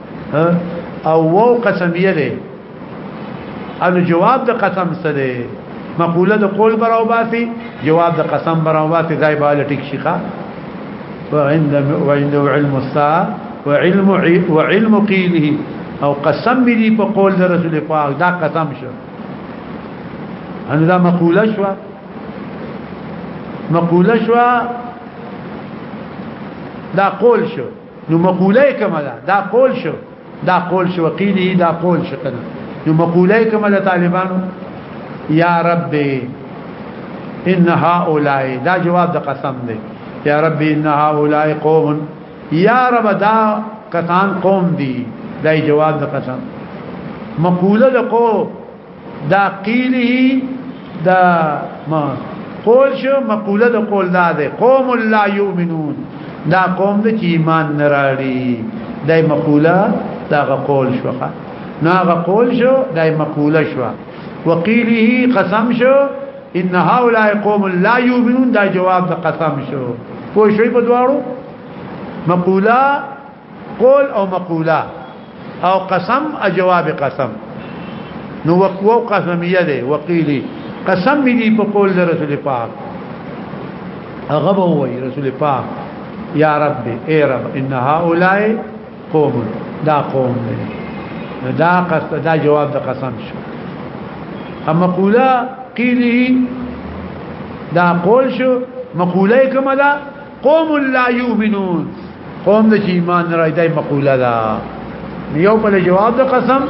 او وو قسم یې ده ان جواب د قسم سره مقوله د قول براو باسي جواب د قسم براو باسي دای بالا ټیک شيخه وعند وعند علم الساعه وعلم وعلم قيله او قسم دي په قول د رسول پاک دا قسم شو ان دا مقوله شو مقوله شو دا قول شو نو مقوله کومه ده دا قول شو دا قول شو قیلی دا قول شو کنه نو مقوله کومه ده طالبانو یا رب ان هؤلاء دا جواب د قسم دی یا رب ان هؤلاء قوم یا رب دا کسان قوم دی دا جواب د قسم مقوله د قوم دا قیله دا ما قول شو مقوله د قول دا ده قوم لا یؤمنون دا قوم د ایمان نه راړي دای مقوله دا قول شو ناغه قول شو دای مقوله شو وقيله قسم شو ان هؤلاء قوم لا يؤمنون دا جواب د قسم شو پوه شوي په دواړو مقوله قول او مقوله او قسم اجواب قسم نو وقو قسمیه ده وقیلی قسم می دی په قول در رسول پاک هغه وای رسول پاک یا رب ای رب ان هؤلاء قوم دا قوم نه دا قصد دا جواب د قسم شو اما قولا قیلی دا قول شو مقوله کومه ده قوم لا یؤمنون قوم د ایمان نه راځي مقوله ده یو بل جواب د قسم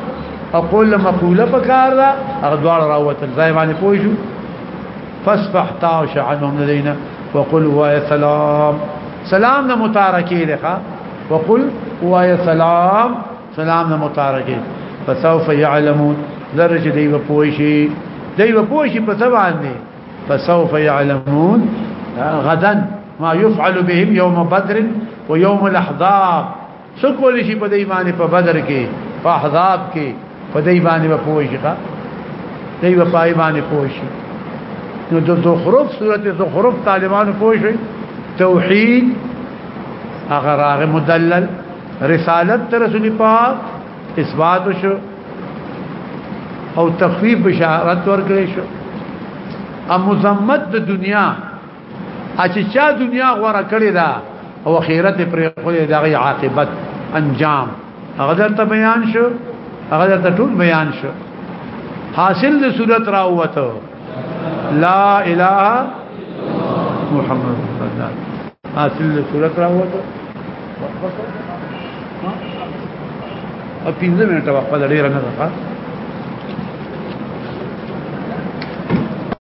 او قول مقوله پکار ده هغه دوړ راوته ځای باندې پوه شو فاصفح طاش عنهم لدينا وقل ويا سلام سلام نه متارکې ده وقل ويا سلام سلام نه متارکې فسوف يعلمون درجه دی په پوه شي دی په پوه شي په څه باندې فسوف يعلمون غدا ما يفعل بهم يوم بدر ويوم الاحزاب سکول شي په دې باندې په بدر کې په احزاب کې په دې باندې په پوه شي ښا دې په پای باندې پوه شي نو د زخرف سورته زخرف طالبان پوه شي توحید هغه راغ مدلل رسالت رسول پاک اثبات شو او تخفیف بشارت ورکړې شو ا مزمت د دنیا اچ چا دنیا غوړه کړې ده او اخرت پر خو دغه عاقبت انجام هغه درته بیان شو هغه درته ټول بیان شو حاصل د صورت راوته لا اله محمد رسول الله حاصل صورت راوته او پنځه منټه وقفه ډیره نه ده